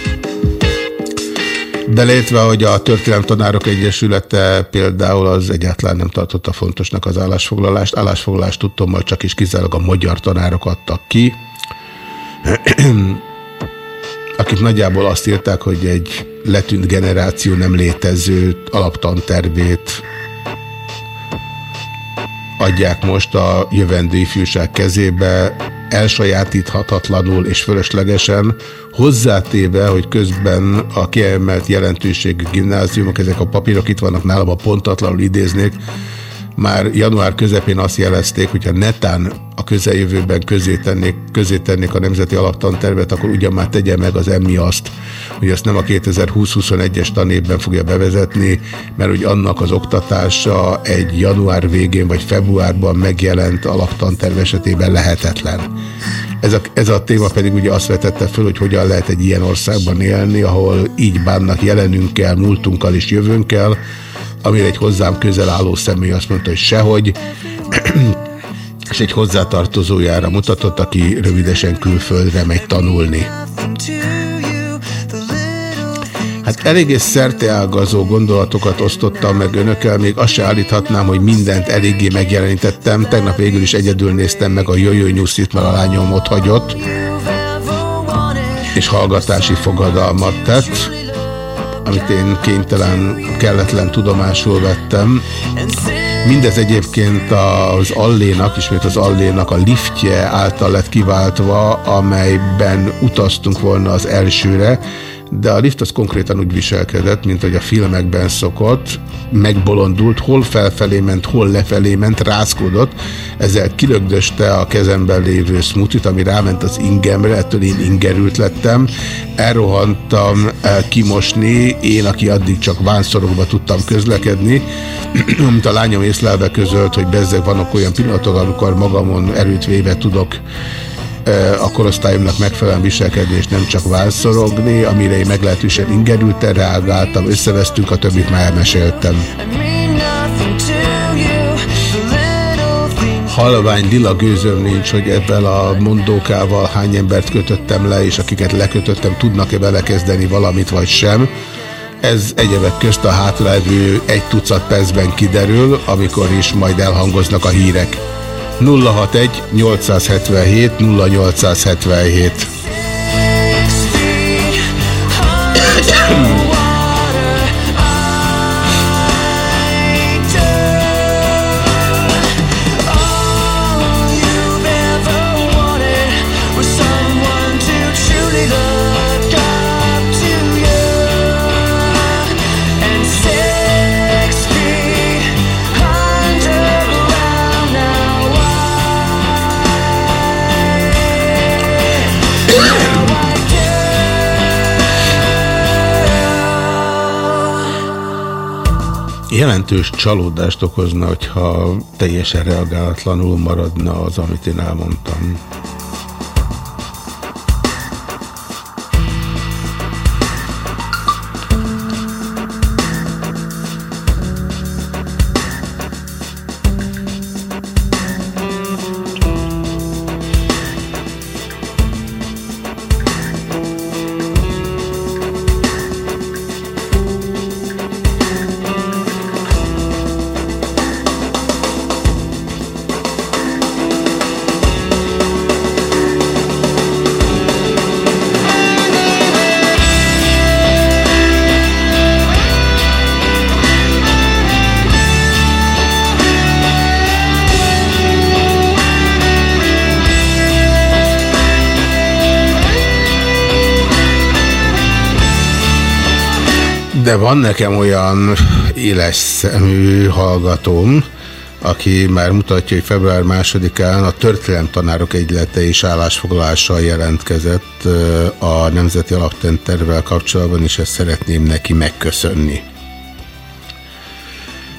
Belétve, hogy a Történelem Tanárok Egyesülete például az egyáltalán nem tartotta fontosnak az állásfoglalást. Állásfoglalást tudtommal csak is kizárólag a magyar tanárok adtak ki, akik nagyjából azt írták, hogy egy letűnt generáció nem létező alaptantervét adják most a jövendő ifjúság kezébe, elsajátíthatatlanul és fölöslegesen, hozzátéve, hogy közben a kiemelt jelentőségű gimnáziumok, ezek a papírok itt vannak nálam, a pontatlanul idéznék, már január közepén azt jelezték, hogyha netán a közeljövőben közé tennék, közé tennék a Nemzeti Alaptantervet, akkor ugyan már tegye meg az emmi azt, hogy ezt nem a 2020-21-es tanévben fogja bevezetni, mert hogy annak az oktatása egy január végén vagy februárban megjelent alaptanterv esetében lehetetlen. Ez a, ez a téma pedig ugye azt vetette föl, hogy hogyan lehet egy ilyen országban élni, ahol így bánnak jelenünkkel, múltunkkal és jövőnkkel, amire egy hozzám közel álló személy azt mondta, hogy sehogy, és egy hozzátartozójára mutatott, aki rövidesen külföldre megy tanulni. Hát eléggé szerteágazó gondolatokat osztottam meg önökkel, még azt se állíthatnám, hogy mindent eléggé megjelenítettem. Tegnap végül is egyedül néztem meg a Jojo Nyuszit, mert a lányom ott hagyott, és hallgatási fogadalmat tett amit én kénytelen, kelletlen tudomásul vettem. Mindez egyébként az Allénak, ismét az Allénak a liftje által lett kiváltva, amelyben utaztunk volna az elsőre, de a lift az konkrétan úgy viselkedett, mint hogy a filmekben szokott, megbolondult, hol felfelé ment, hol lefelé ment, rázkodott, ezzel kilögdöste a kezemben lévő smutit, ami ráment az ingemre, ettől én ingerült lettem, elrohantam el kimosni, én, aki addig csak vánszorokba tudtam közlekedni, amit a lányom észlelve közölt, hogy bezzeg vannak olyan pillanatok, amikor magamon erőt véve tudok a korosztályomnak megfelelően viselkedni, és nem csak válszorogni, amire én meglehetősen ingerülten reagáltam, összevesztünk, a többit már elmeséltem. halvány lila nincs, hogy ebben a mondókával hány embert kötöttem le, és akiket lekötöttem, tudnak-e belekezdeni valamit, vagy sem. Ez egyebek közt a hátralévő egy tucat percben kiderül, amikor is majd elhangoznak a hírek. 061 877 0877 jelentős csalódást okozna, hogyha teljesen reagálatlanul maradna az, amit én elmondtam. De van nekem olyan éles szemű hallgatóm, aki már mutatja, hogy február másodikán a történelem tanárok egylete és állásfoglalással jelentkezett a Nemzeti Alaptentervel kapcsolatban, és ezt szeretném neki megköszönni.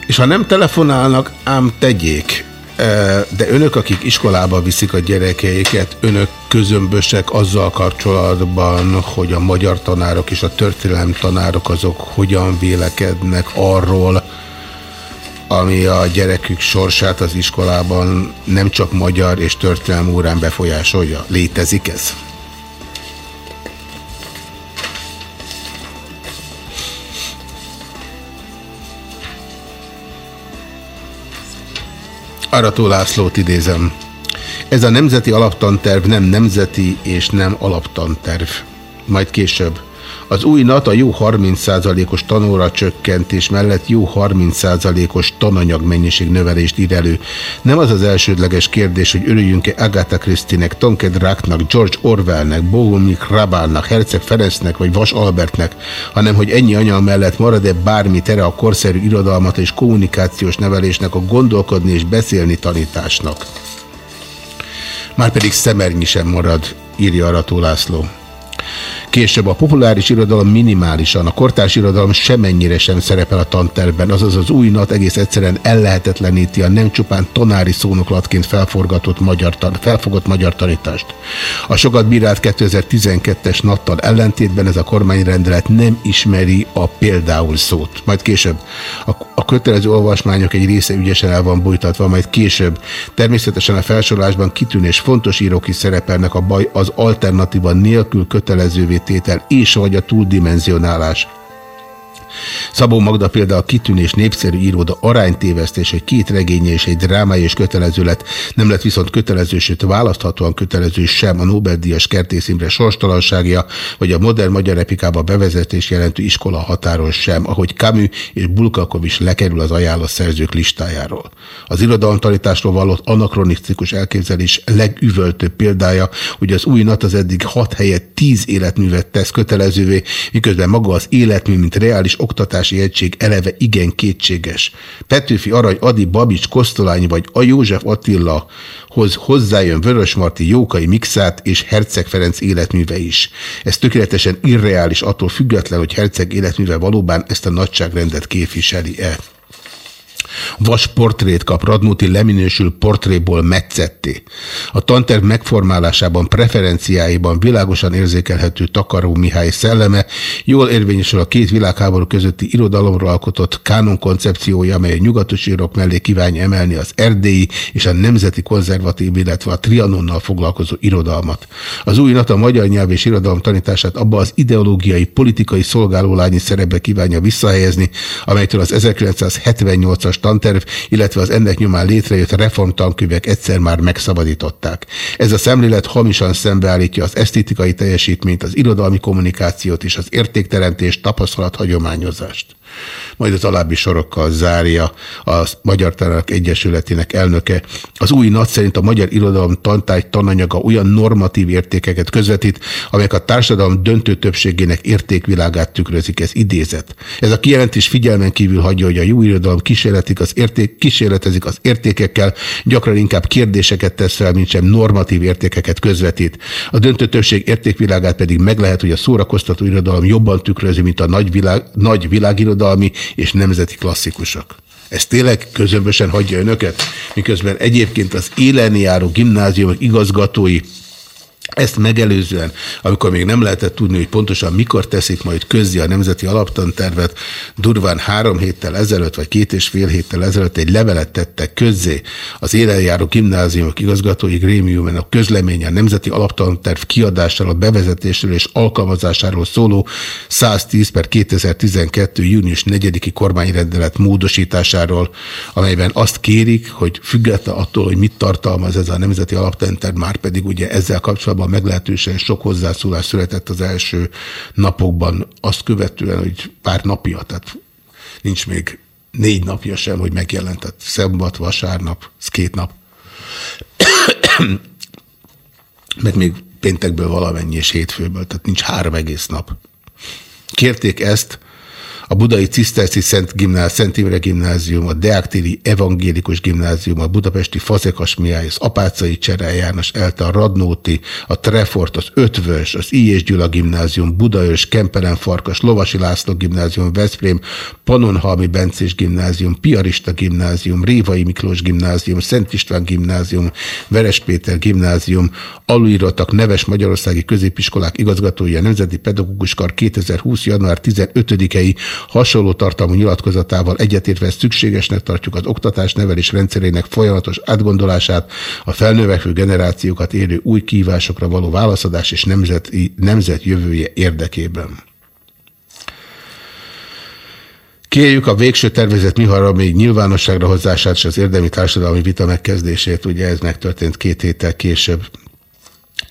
És ha nem telefonálnak, ám tegyék. De önök, akik iskolába viszik a gyerekeiket, önök közömbösek azzal kapcsolatban, hogy a magyar tanárok és a történelem tanárok azok hogyan vélekednek arról, ami a gyerekük sorsát az iskolában nem csak magyar és történelmi órán befolyásolja. Létezik ez? Arató Lászlót idézem. Ez a nemzeti alaptanterv nem nemzeti és nem alaptanterv. Majd később. Az új NAT a jó 30%-os tanóra csökkentés mellett jó 30%-os tananyag mennyiség növelést ír elő. Nem az az elsődleges kérdés, hogy örüljünk-e Agatha Christie-nek, Tonke Dráknak, George Orwellnek, Bohumik Rabálnak, Herceg Ferencnek vagy Vas Albertnek, hanem hogy ennyi anya mellett marad-e bármi tere a korszerű irodalmat és kommunikációs nevelésnek a gondolkodni és beszélni tanításnak. Márpedig szemernyi sem marad, írja Arató László. Később a populáris irodalom minimálisan, a kortárs irodalom semennyire sem szerepel a tanterben, azaz az új nat egész egyszerűen ellehetetleníti a nem csupán tanári szónoklatként felforgatott magyar tan felfogott magyar tanítást. A sokat bírált 2012-es nattal ellentétben ez a kormányrendelet nem ismeri a például szót. Majd később a, a kötelező olvasmányok egy része ügyesen el van bújtatva, majd később természetesen a felsorolásban kitűnés fontos írók is szerepelnek a baj az alternatíva nélkül kötelezővé tétel és vagy a túldimenzionálás. Szabó Magda például a kitűnés népszerű íróda aránytévesztés, hogy két regénye és egy drámai és kötelező lett, nem lett viszont kötelező, sőt választhatóan kötelező sem a Nobel-díjas Kertész Imre sorstalanságja, vagy a modern magyar epikába bevezetés jelentő iskola határon sem, ahogy Camus és Bulgakov is lekerül az ajánlott szerzők listájáról. Az irodalomtanításról valott anakronisztikus elképzelés legüvöltőbb példája, hogy az új nat az eddig hat helyet tíz életművet tesz kötelezővé, miközben maga az életmű, mint reális oktatási egység eleve igen kétséges. Petőfi Arany, Adi, Babics, Kosztolányi vagy a József Attila hoz hozzájön Vörösmarty, Jókai Mixát és Herceg Ferenc életműve is. Ez tökéletesen irreális attól független, hogy Herceg életműve valóban ezt a nagyságrendet képviseli-e. Vas portrét kap Radnóti leminősül portréból metszetté. A tanterv megformálásában, preferenciáiban világosan érzékelhető Takaró Mihály szelleme, jól érvényesül a két világháború közötti irodalomról alkotott kánon koncepciója, amely a nyugatos írok mellé kívánja emelni az erdélyi és a nemzeti konzervatív, illetve a trianonnal foglalkozó irodalmat. Az új a magyar nyelv és irodalom tanítását abba az ideológiai, politikai szolgálólányi szerepbe kívánja visszahelyezni, amelytől az 1978-as tanterv, illetve az ennek nyomán létrejött reformtankönyvek egyszer már megszabadították. Ez a szemlélet hamisan szembeállítja az esztétikai teljesítményt, az irodalmi kommunikációt és az értékteremtés tapasztalat hagyományozást majd az alábbi sorokkal zárja a Magyar Tanárok Egyesületének elnöke. Az új nat szerint a magyar irodalom tantály tananyaga olyan normatív értékeket közvetít, amelyek a társadalom döntő többségének értékvilágát tükrözik. Ez idézet. Ez a kijelentés figyelmen kívül hagyja, hogy a jó irodalom kísérletik az érték, kísérletezik az értékekkel, gyakran inkább kérdéseket tesz fel, mint sem normatív értékeket közvetít. A döntő többség értékvilágát pedig meg lehet, hogy a szórakoztató irodalom jobban tükrözi, mint a nagy, világ, nagy világirodalmi és nemzeti klasszikusok. Ez tényleg közömbösen hagyja önöket, miközben egyébként az éleni járó gimnáziumok igazgatói ezt megelőzően, amikor még nem lehetett tudni, hogy pontosan mikor teszik majd közzé a Nemzeti Alaptantervet, durván három héttel ezelőtt, vagy két és fél héttel ezelőtt egy levelet tettek közzé az élenjáró gimnáziumok igazgatói a közleménye a Nemzeti Alaptanterv kiadásáról, bevezetésről és alkalmazásáról szóló 110 per 2012. június 4. kormányrendelet módosításáról, amelyben azt kérik, hogy független attól, hogy mit tartalmaz ez a Nemzeti Alaptanterv, már pedig ugye ezzel kapcsolatban kapcsolatban meglehetősen sok hozzászólás született az első napokban, azt követően, hogy pár napja, tehát nincs még négy napja sem, hogy megjelent, tehát szombat, vasárnap, ez két nap. meg még péntekből valamennyi és hétfőből, tehát nincs három egész nap. Kérték ezt a Budai Ciszterci Szent, Gimnáz, Szent Imre Gimnázium, a Deáktéri Evangélikus Gimnázium, a Budapesti Fazekas Mihály, az Apácai Cserel János Elte, a Radnóti, a Trefort, az Ötvös, az I. és Gyula Gimnázium, Budaörs, Kempelen Farkas, Lovasi László Gimnázium, Veszprém, Panonhalmi Bencés Gimnázium, Piarista Gimnázium, Révai Miklós Gimnázium, Szent István Gimnázium, Veres Péter Gimnázium, alulírottak neves magyarországi középiskolák igazgatói a Nemzeti Pedagógus Kar 2020. január 15-i hasonló tartalmú nyilatkozatával egyetértve szükségesnek tartjuk az oktatás nevelés rendszerének folyamatos átgondolását, a felnövekvő generációkat érő új kívásokra való válaszadás és nemzeti, nemzet jövője érdekében. Kérjük a végső tervezet miharra még nyilvánosságra hozását és az érdemi társadalmi vita megkezdését. Ugye ez megtörtént két héttel később.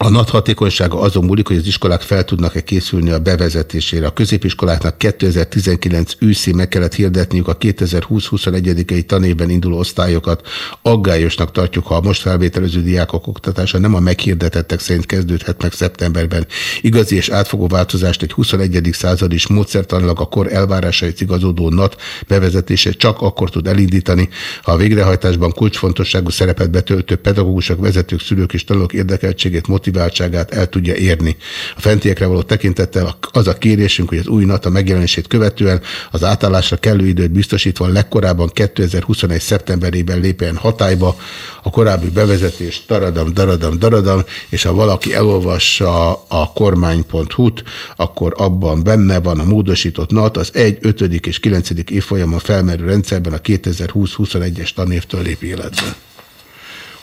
A NAT hatékonysága azon múlik, hogy az iskolák fel tudnak-e készülni a bevezetésére. A középiskoláknak 2019 őszén meg kellett hirdetniük a 2020-21. tanévben induló osztályokat. Aggályosnak tartjuk, ha a most felvételező diákok oktatása nem a meghirdetettek szerint kezdődhet meg szeptemberben. Igazi és átfogó változást egy 21. századis módszertanilag a kor elvárásait igazodó NAT bevezetése csak akkor tud elindítani, ha a végrehajtásban kulcsfontosságú szerepet betöltő pedagógusok, vezetők, szülők és tanulók érdekeltségét motiváltságát el tudja érni. A fentiekre való tekintettel az a kérésünk, hogy az új NATA megjelenését követően az átállásra kellő időt biztosítva legkorábban 2021. szeptemberében lépjen hatályba a korábbi bevezetés taradam, daradam, daradam, és ha valaki elolvassa a kormány.hu-t, akkor abban benne van a módosított NAT, az 1, 5. és 9. évfolyamon felmerő rendszerben a 2020-21-es tanévtől lép életbe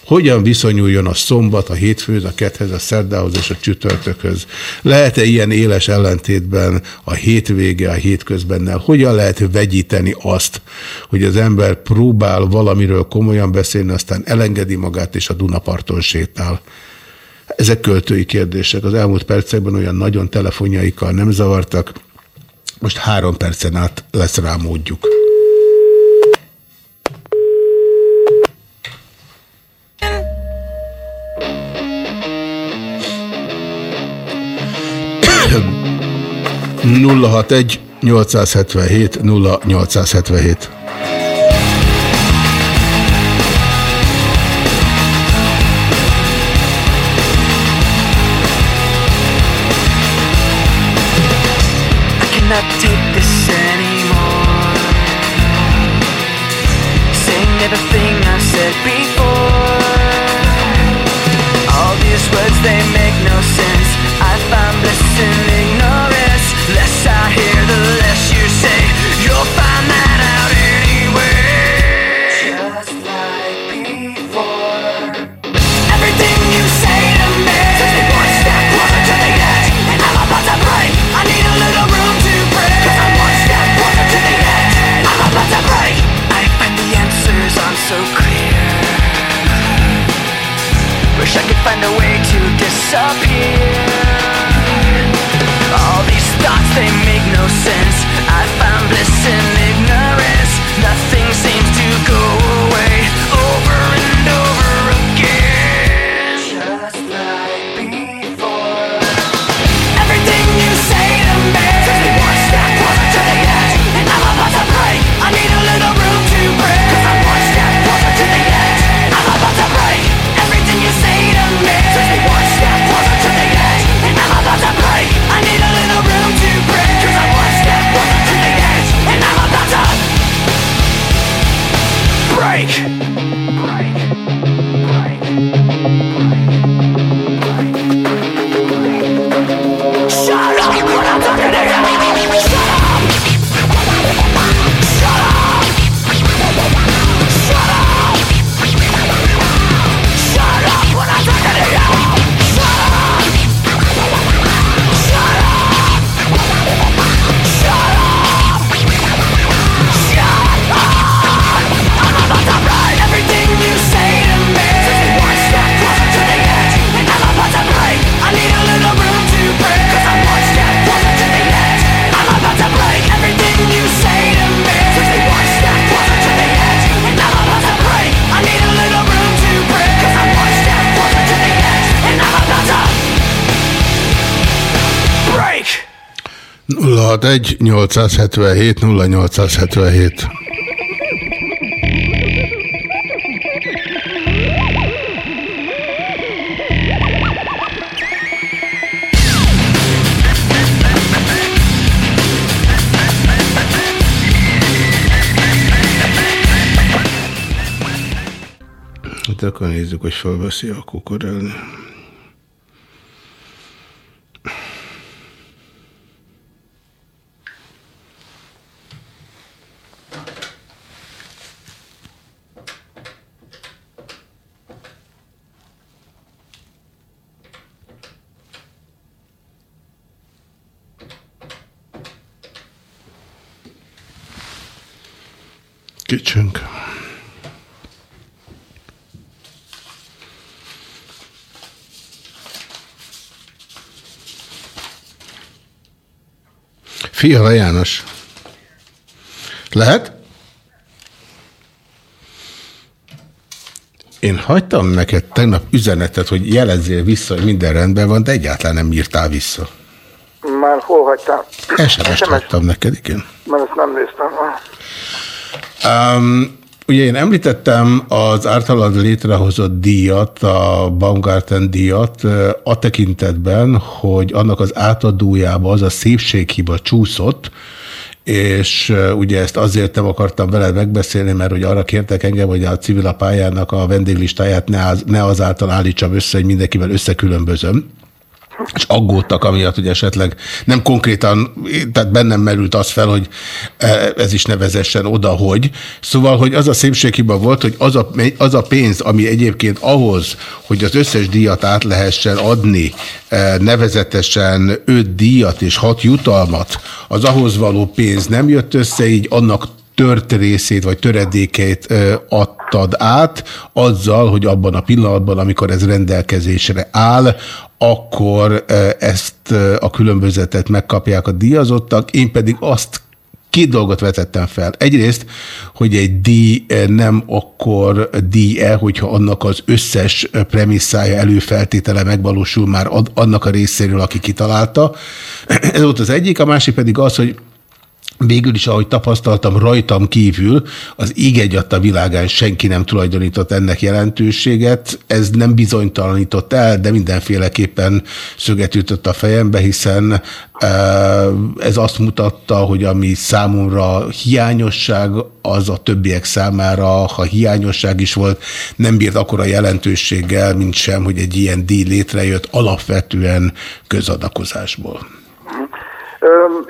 hogyan viszonyuljon a szombat, a hétfőz, a kedhez, a szerdához és a csütörtökhöz. Lehet-e ilyen éles ellentétben a hétvége, a hétközbennel? Hogyan lehet vegyíteni azt, hogy az ember próbál valamiről komolyan beszélni, aztán elengedi magát és a Dunaparton sétál? Ezek költői kérdések. Az elmúlt percekben olyan nagyon telefonjaikkal nem zavartak. Most három percen át lesz rá módjuk. 061 877 0877. 061 877 0877 Hát akkor nézzük, hogy felveszi a kukorelni. Kicsünk. Fiala János. Lehet? Én hagytam neked tegnap üzenetet, hogy jelezzél vissza, hogy minden rendben van, de egyáltalán nem írtál vissza. Már hol hagytál? SMS-t hagytam neked, igen. Mert ezt nem néztem. Um, ugye én említettem az általad létrehozott díjat, a Baumgarten díjat a tekintetben, hogy annak az átadójába az a szépséghiba csúszott, és ugye ezt azért nem akartam veled megbeszélni, mert hogy arra kértek engem, hogy a civil pályának a vendéglistáját ne, az, ne azáltal állítsam össze, hogy mindenkivel összekülönbözöm és aggódtak amiatt, hogy esetleg nem konkrétan, tehát bennem merült az fel, hogy ez is nevezessen oda, hogy. Szóval, hogy az a szépséghiba volt, hogy az a, az a pénz, ami egyébként ahhoz, hogy az összes díjat át lehessen adni, nevezetesen öt díjat és hat jutalmat, az ahhoz való pénz nem jött össze, így annak tört részét vagy töredékeit adtad át, azzal, hogy abban a pillanatban, amikor ez rendelkezésre áll, akkor ezt a különbözetet megkapják a díjazottak, én pedig azt két dolgot vetettem fel. Egyrészt, hogy egy díj nem akkor díj-e, hogyha annak az összes premisszája előfeltétele megvalósul már annak a részéről, aki kitalálta. Ez volt az egyik, a másik pedig az, hogy Végül is, ahogy tapasztaltam rajtam kívül, az íg a világán senki nem tulajdonított ennek jelentőséget. Ez nem bizonytalanított el, de mindenféleképpen szöget ütött a fejembe, hiszen e, ez azt mutatta, hogy ami számomra hiányosság, az a többiek számára, ha hiányosság is volt, nem bírt akkora jelentőséggel, mint sem, hogy egy ilyen díj létrejött alapvetően közadakozásból.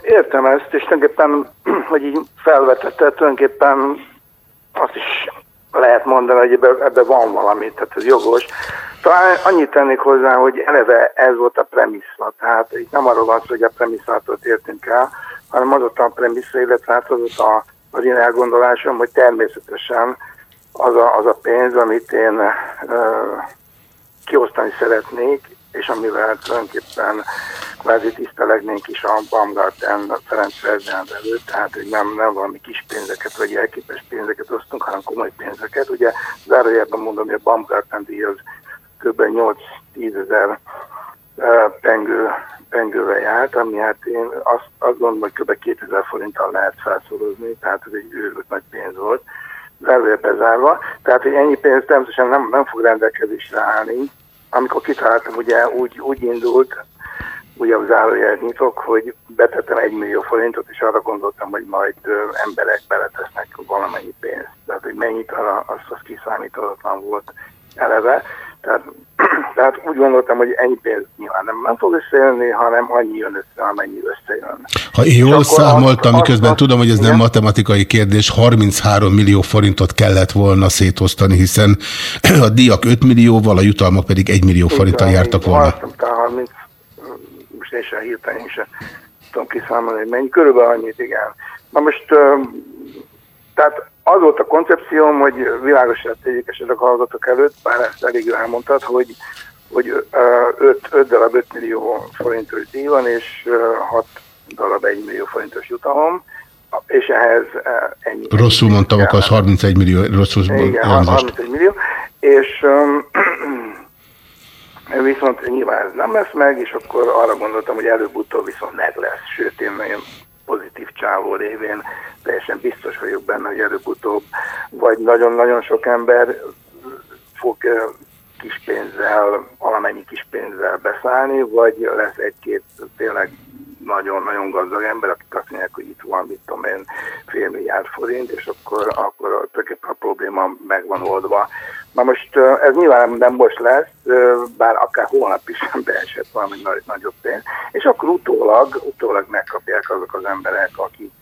Értem ezt, és tulajdonképpen, hogy így felvetette, tulajdonképpen azt is lehet mondani, hogy ebben ebbe van valami, tehát ez jogos. Talán annyit tennék hozzá, hogy eleve ez volt a premissza, tehát itt nem arról van szó, hogy a premisszátot értünk el, hanem az ott a premissza, illetve hát az ott a, az én elgondolásom, hogy természetesen az a, az a pénz, amit én ö, kiosztani szeretnék, és amivel tulajdonképpen kvázi tisztelegnénk is a Baumgarten Ferenc Ferdinand előtt, tehát hogy nem, nem valami kis pénzeket, vagy elképes pénzeket osztunk, hanem komoly pénzeket. Ugye zárójelben mondom, hogy a Baumgarten díj az kb. 8-10 ezer pengő, pengővel járt, ami hát én azt, azt gondolom, hogy kb. 2000 forinttal lehet felszorozni, tehát ez egy őrült nagy pénz volt, zárójelben zárva. Tehát, hogy ennyi pénz természetesen nem, nem fog rendelkezésre állni, amikor kitaláltam, ugye úgy, úgy indult, újabb zárójelet nyitok, hogy betettem egy millió forintot, és arra gondoltam, hogy majd emberek beletesznek valamennyi pénzt. Tehát, hogy mennyit, arra az, az kiszámíthatatlan volt eleve. Tehát, tehát úgy gondoltam, hogy ennyi pénz nyilván nem, nem fog összejönni, hanem annyi jön össze, amennyi összejön. Ha én jól számoltam, az, miközben az, tudom, hogy ez igen? nem matematikai kérdés, 33 millió forintot kellett volna szétosztani, hiszen a díjak 5 millióval, a jutalmak pedig 1 millió forinttal jártak volna. 30 én sem hirtelen én sem tudom kiszámolni, hogy mennyi. Körülbelül annyit, igen. Na most, tehát az volt a koncepcióm, hogy világosra tegyék esetleg hallgatok előtt, bár ezt elég elmondtad, hogy hogy 5, 5 darab 5 millió forintos díj van, és 6 darab 1 millió forintos jutalom, és ehhez ennyi. Rosszul mondtam, akkor az 31 millió, rosszul Igen, 31 millió, és Viszont nyilván ez nem lesz meg, és akkor arra gondoltam, hogy előbb-utóbb viszont meg lesz. Sőt, én nagyon pozitív csávó révén teljesen biztos vagyok benne, hogy előbb-utóbb vagy nagyon-nagyon sok ember fog kis pénzzel, valamennyi kis pénzzel beszállni, vagy lesz egy-két tényleg nagyon-nagyon gazdag ember, akik azt mondják, hogy itt van, mit tudom én, fél milliárd forint, és akkor, akkor tulajdonképpen a probléma meg van oldva. Na most ez nyilván nem most lesz, bár akár holnap is beesett valami nagy, nagyobb pénz, és akkor utólag, utólag megkapják azok az emberek, akik,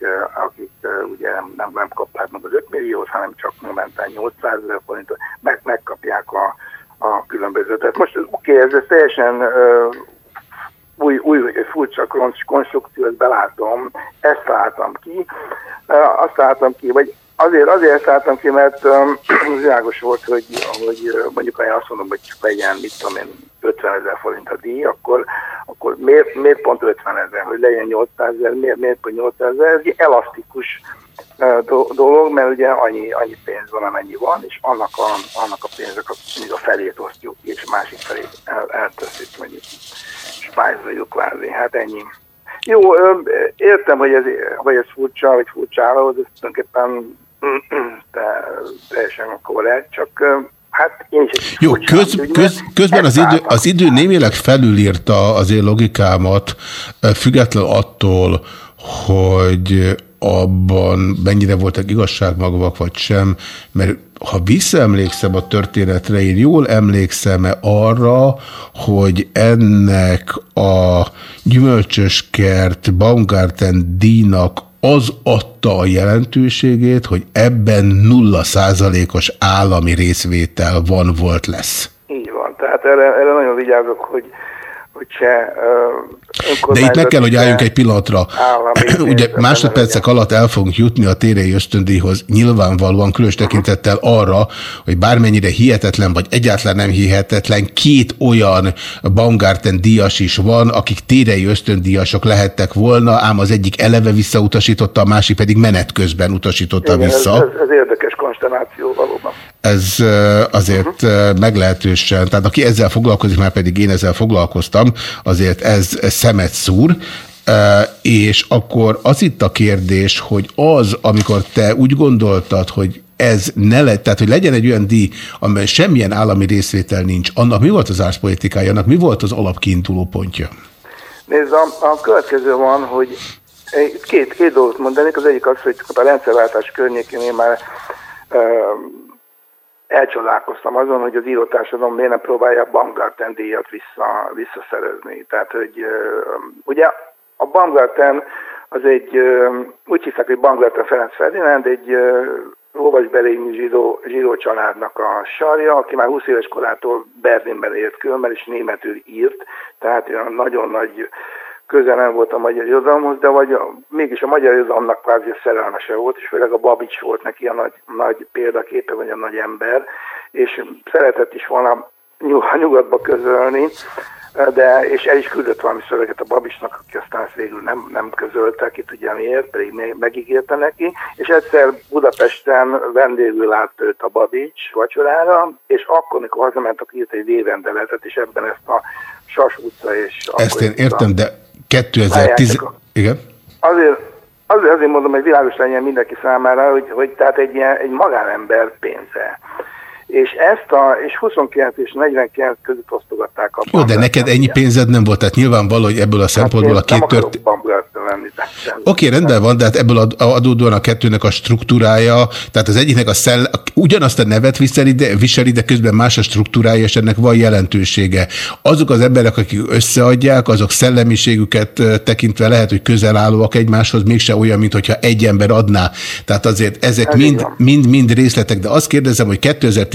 akik ugye nem, nem, kapják meg az 5 milliót, hanem csak momentán 800 ezer forintot, meg, megkapják a, a különbözőt. Most oké, okay, ez, teljesen új, új furcsa konstrukció, ezt belátom, ezt látom ki, azt látom ki, vagy azért, azért látom ki, mert um, világos volt, hogy, hogy mondjuk ha én azt mondom, hogy legyen, mit tudom én, 50 ezer forint a díj, akkor, akkor miért, miért pont 50 ezer, hogy legyen 800 ezer, miért, miért pont 800 ezer, ez egy elasztikus dolog, mert ugye annyi, annyi pénz van, amennyi van, és annak a, annak a pénzek a, a felét osztjuk, és másik felét el, eltesszük, mondjuk spájzoljuk kvázi. Hát ennyi. Jó, értem, hogy ez, hogy ez furcsa, vagy furcsára, ez tulajdonképpen teljesen korrekt, csak Hát én is Jó, köz, köz, közben az idő, az idő némileg felülírta az én logikámat, független attól, hogy abban mennyire voltak igazságmagvak, vagy sem, mert ha visszaemlékszem a történetre, én jól emlékszem-e arra, hogy ennek a gyümölcsös kert Baumgarten díjnak az adta a jelentőségét, hogy ebben nulla százalékos állami részvétel van, volt, lesz. Így van, tehát erre, erre nagyon vigyázok, hogy de itt meg kell, hogy álljunk egy pillanatra. Ugye másodpercek alatt el fogunk jutni a térei ösztöndíjhoz nyilvánvalóan különös tekintettel arra, hogy bármennyire hihetetlen, vagy egyáltalán nem hihetetlen, két olyan Baumgarten díjas is van, akik térei ösztöndíjasok lehettek volna, ám az egyik eleve visszautasította, a másik pedig menet közben utasította Igen, vissza. Ez, ez, ez érdekes konstelláció valóban. Ez azért uh -huh. meglehetősen, tehát aki ezzel foglalkozik, már pedig én ezzel foglalkoztam, azért ez, szemet szúr, és akkor az itt a kérdés, hogy az, amikor te úgy gondoltad, hogy ez ne lett, tehát hogy legyen egy olyan díj, amiben semmilyen állami részvétel nincs, annak mi volt az árszpolitikája, annak mi volt az alapkiinduló pontja? Nézd, a, a következő van, hogy két, két dolgot mondanék, az egyik az, hogy a rendszerváltás környékén én már elcsodálkoztam azon, hogy az írótársadalom miért nem próbálja Baumgarten díjat vissza, visszaszerezni. Tehát, hogy ugye a Baumgarten az egy, úgy hiszek, hogy Baumgarten Ferenc Ferdinand egy olvasbelényi zsidó, zsidó családnak a sarja, aki már 20 éves korától Berlinben ért különben, és németül írt, tehát olyan nagyon nagy köze nem volt a magyar irodalomhoz, de vagy a, mégis a magyar irodalomnak kvázi a szerelmese volt, és főleg a Babics volt neki a nagy, nagy példaképe, vagy a nagy ember, és szeretett is volna nyugatba közölni, de, és el is küldött valami szöveget a Babicsnak, aki aztán ezt végül nem, nem közölte, ki tudja miért, pedig megígérte neki, és egyszer Budapesten vendégül látta őt a Babics vacsorára, és akkor, mikor hazament, akkor írt egy évendeletet, és ebben ezt a Sas utca és... Ezt én értem, de 2010... Igen? Azért, azért, azért mondom, hogy világos legyen mindenki számára, hogy, hogy tehát egy, ilyen, egy magánember pénze. És ezt a, és 29 és 49 között osztogatták a Jó, de neked ennyi pénzed nem volt, tehát nyilvánvaló, hogy ebből a hát szempontból hát a két tört... Oké, okay, rendben van, de hát ebből adódóan a kettőnek a struktúrája, tehát az egyiknek a szell... ugyanazt a nevet viseli, de, viseli, de közben más a struktúrája, és ennek van jelentősége. Azok az emberek, akik összeadják, azok szellemiségüket tekintve lehet, hogy közel állóak egymáshoz, mégse olyan, mint hogyha egy ember adná. Tehát azért ezek mind-mind mind, mind részletek, de azt kérdezem, hogy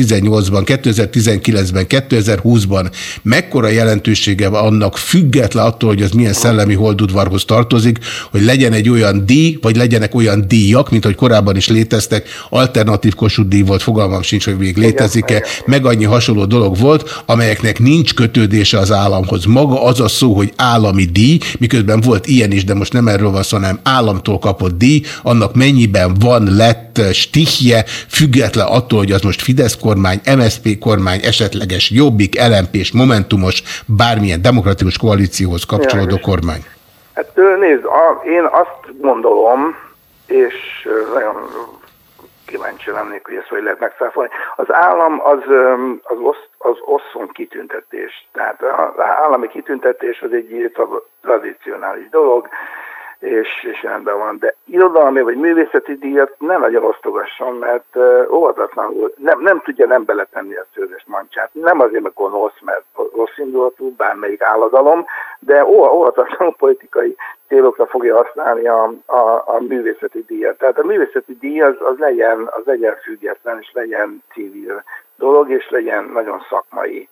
2018-ban, 2019-ben, 2020-ban mekkora jelentősége van annak független attól, hogy az milyen szellemi holdudvarhoz tartozik, hogy legyen egy olyan díj, vagy legyenek olyan díjak, mint hogy korábban is léteztek, alternatív Kossuth díj volt, fogalmam sincs, hogy még létezik-e, meg annyi hasonló dolog volt, amelyeknek nincs kötődése az államhoz. Maga az a szó, hogy állami díj, miközben volt ilyen is, de most nem erről van szó, hanem államtól kapott díj, annak mennyiben van lett stihje, független attól, hogy az most Fidesz kormány, MSZP kormány, esetleges Jobbik, lmp és Momentumos, bármilyen demokratikus koalícióhoz kapcsolódó kormány. Hát nézd, a, én azt gondolom, és nagyon kíváncsi lennék, hogy ezt hogy lehet megszáfolni. Az állam az, az, osz, az osszon kitüntetés. Tehát az állami kitüntetés az egy tradicionális dolog, és, és rendben van. De irodalmi vagy művészeti díjat nem nagyon osztogasson, mert uh, óvatatlanul nem, nem tudja nem beletenni a szőzes mancsát. Nem azért, mert gonosz, mert rossz indulatú, bármelyik álladalom, de óvatatlanul politikai célokra fogja használni a, a, a művészeti díjat. Tehát a művészeti díj az, az, legyen, az legyen független, és legyen civil dolog, és legyen nagyon szakmai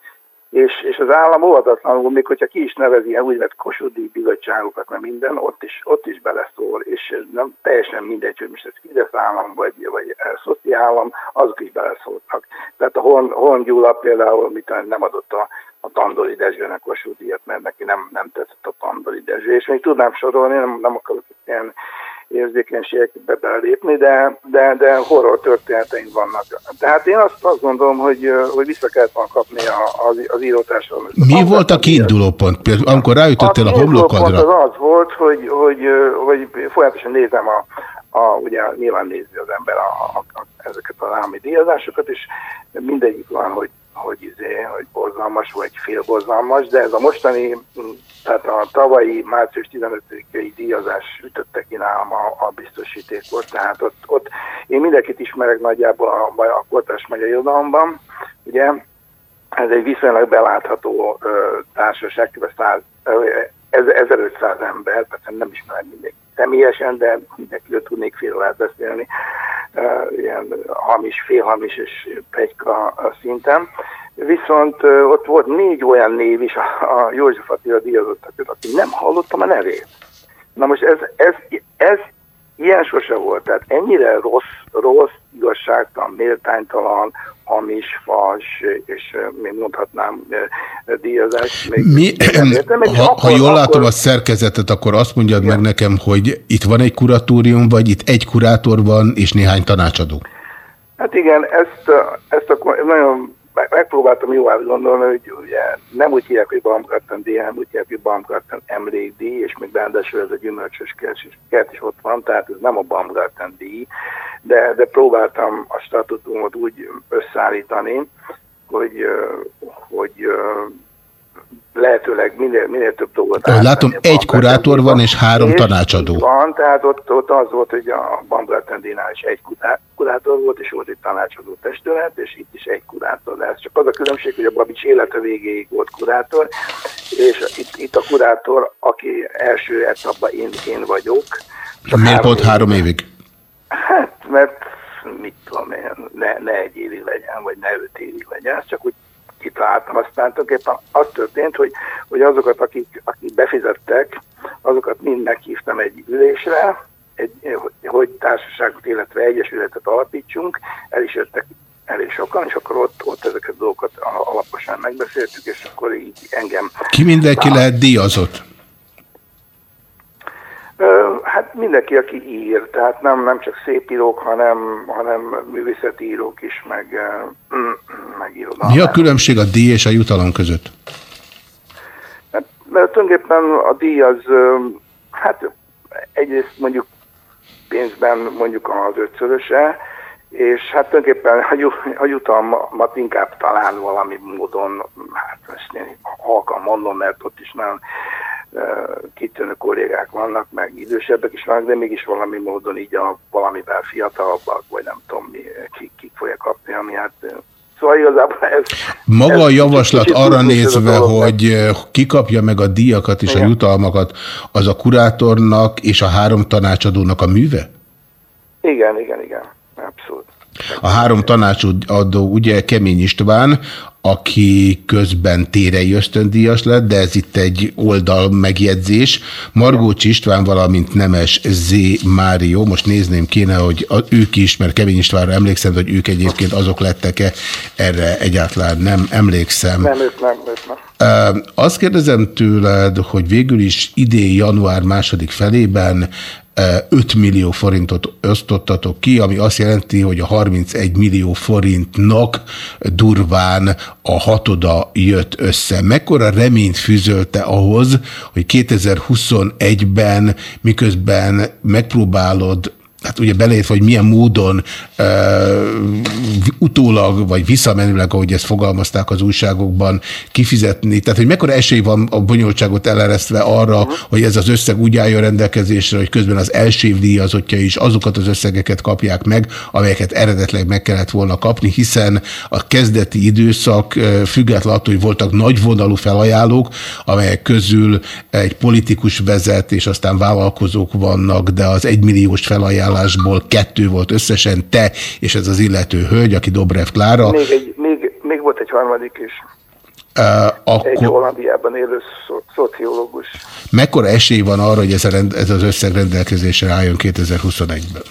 és, és az állam óvatatlanul, még hogyha ki is nevezi ilyen úgynevezett kosudi bizottságokat, mert minden, ott is, ott is beleszól, és nem teljesen mindegy, hogy most ez Fidesz állam, vagy, vagy Szoci állam, azok is beleszóltak. Tehát a Horn, Horn Gyula például mit nem adott a, a Tandori Dezsőnek Kossuth mert neki nem, nem tetszett a Tandori Dezső, és még tudnám sorolni, nem, nem akarok ilyen érzékenységekbe belépni, de, de, de horror történeteink vannak. Tehát én azt, azt gondolom, hogy, hogy vissza kellett volna kapni az, az írótársadalmat. Mi az volt a kiinduló pont? Például, amikor ráütöttél a, a homlokadra? Az az volt, hogy, hogy, hogy folyamatosan nézem a, a, ugye nyilván nézi az ember a, a, a, ezeket a állami díjazásokat, és mindegyik van, hogy hogy, izé, hogy borzalmas vagy félborzalmas, de ez a mostani, tehát a tavalyi március 15-i díjazás ütötte ki nálam a, a biztosítékot, tehát ott, ott én mindenkit ismerek nagyjából a, a Kortás Magyar Irodalomban, ugye ez egy viszonylag belátható ö, társaság, kb. 100, ö, 1500 ember, tehát nem ismerem mindenki személyesen, de mindenkiről tudnék fél lehet beszélni, ilyen hamis, félhamis és pegyka szinten. Viszont ott volt négy olyan név is a, József Attila díjazottak, aki nem hallottam a nevét. Na most ez, ez, ez ilyen sose volt, tehát ennyire rossz, rossz, igazságtalan, méltánytalan, hamis, fals, és még mondhatnám díjazás. Még Mi, értem, ha, akkor, ha jól akkor... látom a szerkezetet, akkor azt mondjad Igen. meg nekem, hogy itt van egy kuratórium, vagy itt egy kurátor van, és néhány tanácsadó? Hát igen, ezt, ezt akkor nagyon megpróbáltam jó gondolni, hogy ugye nem úgy hívják, hogy Baumgarten díj, hanem úgy hívják, hogy Baumgarten emlékdíj, és még ráadásul ez a gyümölcsös kert is ott van, tehát ez nem a Baumgarten díj, de, de próbáltam a statutumot úgy összeállítani, hogy, hogy lehetőleg minél, minél több dolgot Ahogy látom, egy kurátor van és három és tanácsadó. Van, tehát ott, ott az volt, hogy a Bambertendinál is egy kurátor volt, és volt egy tanácsadó testület, és itt is egy kurátor lesz. Csak az a különbség, hogy a Babics élete végéig volt kurátor, és itt, itt a kurátor, aki első etapban én, én vagyok. Miért pont három évig? Hát, mert mit tudom én, ne, ne egy évig legyen, vagy ne öt évig legyen, ez csak úgy kitaláltam. Aztán tulajdonképpen az történt, hogy, hogy azokat, akik, akik befizettek, azokat mind meghívtam egy ülésre, egy, hogy társaságot, illetve egyesületet alapítsunk, el is jöttek elég sokan, és akkor ott, ott ezeket a dolgokat alaposan megbeszéltük, és akkor így engem... Ki mindenki lehet díjazott? Hát mindenki, aki ír, tehát nem, nem csak szépírók, hanem, hanem művészeti írók is, meg, meg irodalmák. Mi a különbség a díj és a jutalom között? Hát, mert tulajdonképpen a díj az, hát egyrészt mondjuk pénzben mondjuk az ötszöröse, és hát tulajdonképpen a jutalmat inkább talán valami módon, hát ezt én halkan mondom, mert ott is nagyon kitűnő kollégák vannak, meg idősebbek is vannak, de mégis valami módon így a valamivel fiatalabbak, vagy nem tudom, mi, kik, kik fogja kapni, ami hát Szóval igazából ez... Maga ez a javaslat kicsit, arra nézve, hogy kikapja meg a díjakat és Igen. a jutalmakat, az a kurátornak és a három tanácsadónak a műve? Igen, igen, igen. Abszolút. A három tanácsadó ugye Kemény István, aki közben térei ösztöndíjas lett, de ez itt egy oldal megjegyzés. Margócs István, valamint Nemes Z. Mário, most nézném kéne, hogy ők is, mert Kemény Istvánra emlékszem, hogy ők egyébként azok lettek-e, erre egyáltalán nem emlékszem. Nem, ők nem, ők nem. Azt kérdezem tőled, hogy végül is idén január második felében 5 millió forintot osztottatok ki, ami azt jelenti, hogy a 31 millió forintnak durván a hatoda jött össze. Mekkora reményt fűzölte ahhoz, hogy 2021-ben miközben megpróbálod hát ugye beleértve, hogy milyen módon uh, utólag, vagy visszamenőleg, ahogy ezt fogalmazták az újságokban, kifizetni. Tehát, hogy mekkora esély van a bonyolultságot eleresztve arra, uh -huh. hogy ez az összeg úgy álljon rendelkezésre, hogy közben az első díjazottja is azokat az összegeket kapják meg, amelyeket eredetleg meg kellett volna kapni, hiszen a kezdeti időszak függetlenül attól, hogy voltak nagyvonalú felajánlók, amelyek közül egy politikus vezet, és aztán vállalkozók vannak, de az egymilliós felajánlás ajánlásból kettő volt összesen, te és ez az illető hölgy, aki Dobrev Klára. Még, egy, még, még volt egy harmadik is. Uh, akkor... Egy Hollandiában élő szo szociológus. Mekkora esély van arra, hogy ez, a rend, ez az összeg rendelkezésre álljon 2021-ben?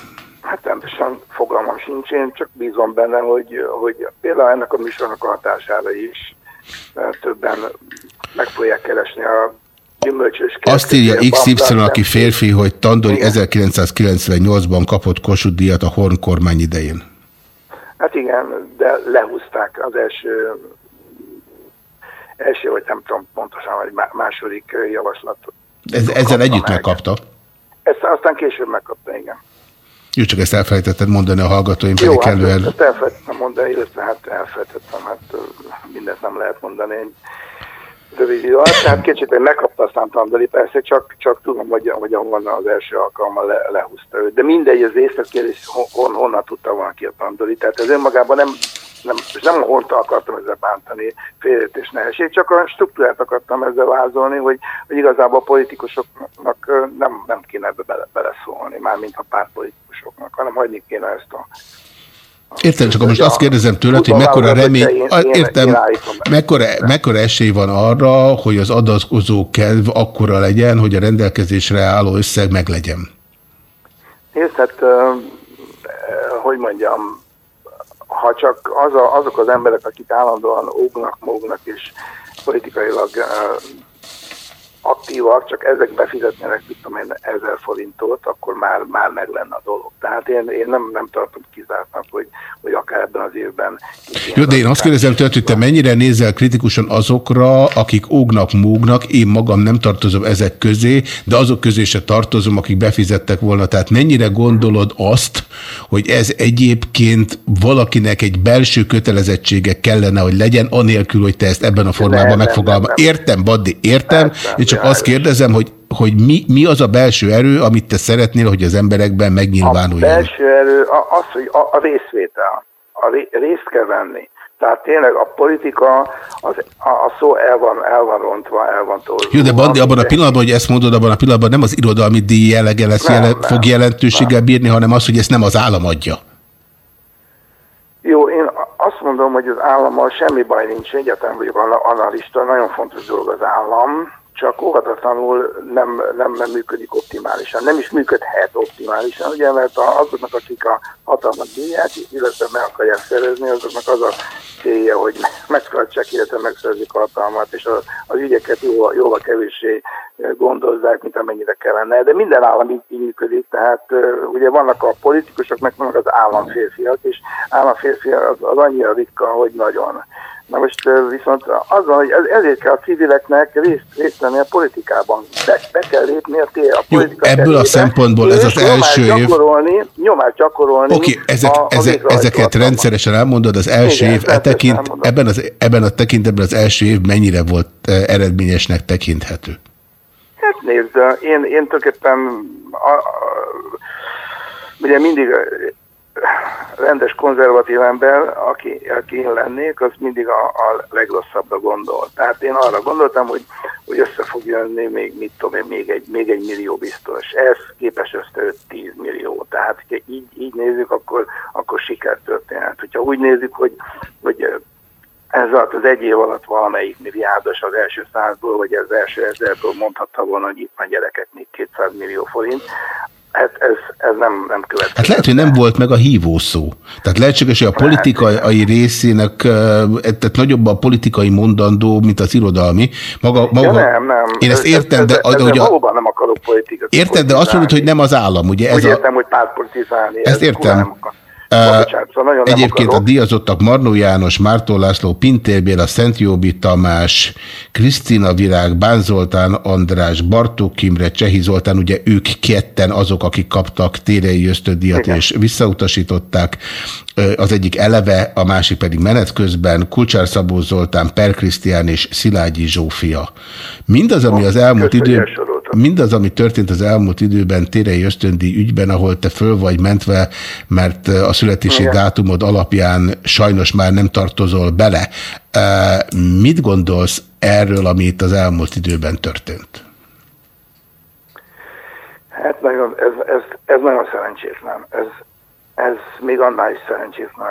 Hát rendesen fogalmam sincs, én csak bízom benne, hogy, hogy például ennek a műsornak a hatására is többen meg fogják keresni a gyümölcsös Azt írja XY, aki férfi, hogy Tandori 1998-ban kapott Kossuth díjat a Horn kormány idején. Hát igen, de lehúzták az első, első vagy nem tudom pontosan, vagy második javaslatot. Ez, ezzel együtt meg. megkapta? Ezt aztán később megkapta, igen. Jó, csak ezt elfelejtetted mondani a hallgatóim, pedig hát kellően... Jó, ezt elfelejtettem mondani, illetve hát elfelejtettem, hát mindent nem lehet mondani rövid idő alatt, tehát kicsit megkapta aztán Tandali, persze csak, csak tudom, hogy, hogy ahonnan az első alkalommal le, lehúzta őt. De mindegy, az részletkérdés, hon, honnan tudta volna ki a Tandali. Tehát ez önmagában nem, nem, és nem a honta akartam ezzel bántani, félretés nehesség, csak a struktúrát akartam ezzel vázolni, hogy, hogy igazából a politikusoknak nem, nem kéne ebbe bele, beleszólni, mármint a pártpolitikusoknak, hanem hagyni kéne ezt a Értem, csak most azt kérdezem tőled, hogy mekkora remény, értem, mekkora, mekkora esély van arra, hogy az adazkozó kedv akkora legyen, hogy a rendelkezésre álló összeg meglegyen? Nézd, hát, hogy mondjam, ha csak az a, azok az emberek, akik állandóan ógnak, mógnak és politikailag aktívak, csak ezek befizetnének, mit tudom én, ezer forintot, akkor már, már meg lenne a dolog. Tehát én, én nem, nem tartom kizártnak, hogy, hogy akár ebben az évben... Jó, de én azt kérdezem tőled, hogy te mennyire nézel kritikusan azokra, akik ógnak, múgnak, én magam nem tartozom ezek közé, de azok közé se tartozom, akik befizettek volna. Tehát mennyire gondolod azt, hogy ez egyébként valakinek egy belső kötelezettsége kellene, hogy legyen, anélkül, hogy te ezt ebben a formában megfogalmaz. Értem, Baddi, értem, és csak azt kérdezem, hogy, hogy mi, mi az a belső erő, amit te szeretnél, hogy az emberekben megnyilvánuljon? A belső erő az, hogy a, a részvétel. A ré, részt kell venni. Tehát tényleg a politika, az, a, a szó el van, el van rontva, el van torzulva. Jó, de Bandi, abban a pillanatban, hogy ezt mondod, abban a pillanatban nem az irodalmi díj jellege lesz, nem, jele, nem, fog jelentőséggel bírni, hanem az, hogy ezt nem az állam adja. Jó, én azt mondom, hogy az állammal semmi baj nincs, egyáltalán vagyok analista, nagyon fontos dolog az állam, csak óhatatlanul nem, nem, nem működik optimálisan. Nem is működhet optimálisan, ugye, mert azoknak, akik a hatalmat díját, illetve meg akarják szerezni, azoknak az a célja, hogy megtartsák, illetve megszerzik a hatalmat, és az, az ügyeket jóval, jóval kevéssé gondozzák, mint amennyire kellene. De minden állam így, így működik, tehát ugye vannak a politikusok, meg vannak az államférfiak, és államférfiak az, az annyira ritka, hogy nagyon. Na most viszont az van, hogy ezért kell a civileknek részt, részt venni a politikában. Be, be kell lépni a, a politika Jó, ebből a szempontból ez az első év... Gyakorolni, nyomást gyakorolni. Oké, okay, ezek, a, a ezek, ezeket rendszeresen elmondod, az első Igen, év, e tekint, ebben, az, ebben a tekintetben az első év mennyire volt eredményesnek tekinthető? Hát nézd, én, én tulajdonképpen a, a, ugye mindig rendes konzervatív ember, aki, aki én lennék, az mindig a, a legrosszabbra gondol. Tehát én arra gondoltam, hogy, hogy össze fog jönni, még mit tudom én, még egy, még egy millió biztos. Ez képes össze 5-10 millió. Tehát, hogyha így, így nézzük, akkor, akkor sikertörténet. Hogyha úgy nézzük, hogy, hogy ez alatt az egy év alatt valamelyik milliárdos az első százból, vagy az első ezerből mondhatta volna, hogy itt van gyerekek még 200 millió forint, Hát ez, ez nem, nem következik. Hát lehet, hogy nem volt meg a hívó szó. Tehát lehetséges, hogy a politikai részének, tehát nagyobb a politikai mondandó, mint az irodalmi. Maga, maga, ja, nem, nem. Én ezt értem, de... Ez, hogy a, nem akarok politikát. Érted, de azt mondod, hogy nem az állam, ugye? Ez Úgy a, értem, hogy pártpolitizálni. Ezt értem. Nem akar. Szóval Egyébként a díjazottak Marnó János, Mártó László, Pintér Béla, Szent Jóbi Tamás, Krisztina Virág, Bán Zoltán András, Bartók Kimre, Csehi Zoltán, ugye ők ketten azok, akik kaptak térei ösztödíjat és visszautasították. Az egyik eleve, a másik pedig menet közben, Kulcsár Szabó Zoltán, Per Krisztián és Szilágyi Zsófia. Mindaz, ami az elmúlt idő mindaz, ami történt az elmúlt időben térei ösztöndi ügyben, ahol te föl vagy mentve, mert a születési Igen. dátumod alapján sajnos már nem tartozol bele. Mit gondolsz erről, ami itt az elmúlt időben történt? Hát nagyon, ez, ez, ez nagyon szerencsétlen. Ez, ez még annál is szerencsétlen.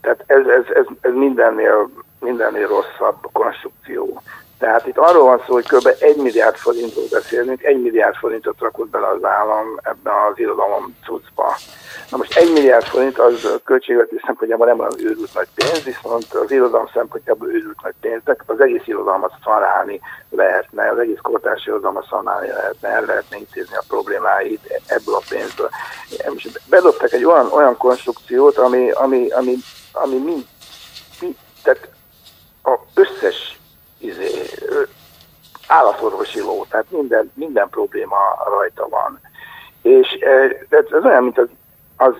Tehát ez, ez, ez, ez mindennél, mindennél rosszabb konstrukció. Tehát itt arról van szó, hogy kb. 1 milliárd forintról beszélünk, 1 milliárd forintot rakott bele az állam ebben az irodalom cuccba. Na most 1 milliárd forint az költségvetés szempontjából nem olyan őrült nagy pénz, viszont az irodalom szempontjából őrült nagy pénznek, az egész irodalmat szanálni lehetne, az egész kortárs irodalmat szanálni lehetne, el lehetne intézni a problémáit ebből a pénzből. És bedobtak egy olyan, olyan konstrukciót, ami, ami, ami, ami mind, mind, tehát a összes izé, állatorvosi ló, tehát minden, minden probléma rajta van. És ez olyan, mint az, az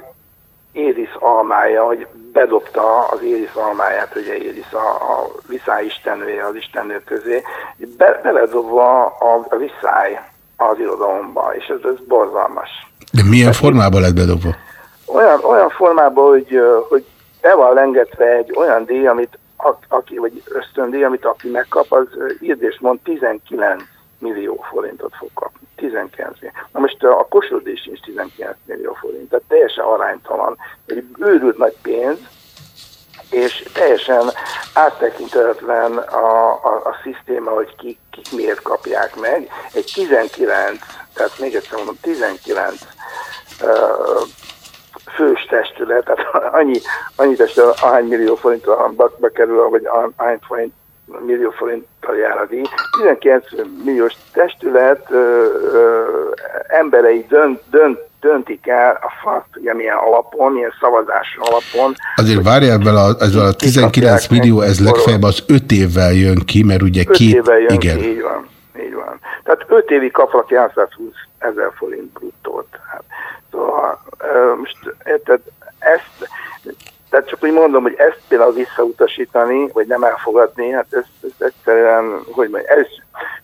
Éris almája, hogy bedobta az Éris almáját, ugye Éris a, a viszály istenője az istenő közé, be, beledobva a, a viszály az irodalomba, és ez, ez borzalmas. De milyen formában lett bedobva? Olyan, olyan formában, hogy, hogy be van lengetve egy olyan díj, amit aki, vagy ösztöndíj, amit aki megkap, az írd és mond 19 millió forintot fog kapni. 19 millió. Na most a Kossuth is 19 millió forint, tehát teljesen aránytalan. Egy őrült nagy pénz, és teljesen áttekintetlen a, a, a szisztéma, hogy kik, kik miért kapják meg. Egy 19, tehát még egyszer mondom, 19 uh, fős testület, tehát annyi, annyi testület, ahány millió forintra bekerül, vagy ahány forint, millió forinttal jár a díj. 19 milliós testület ö, ö, emberei dönt, dönt, döntik el a fakt, ugye milyen alapon, milyen szavazás alapon. Azért várjál vele, ezzel a 19 millió, ez legfeljebb az 5 évvel jön ki, mert ugye 5 két... évvel jön igen. ki, így van. Így van. Tehát 5 évig kapnak 920 ezer forint bruttót. Hát, most érted, ezt, tehát csak úgy mondom, hogy ezt például visszautasítani, vagy nem elfogadni, hát ez, ez egyszerűen, hogy mondjam, ez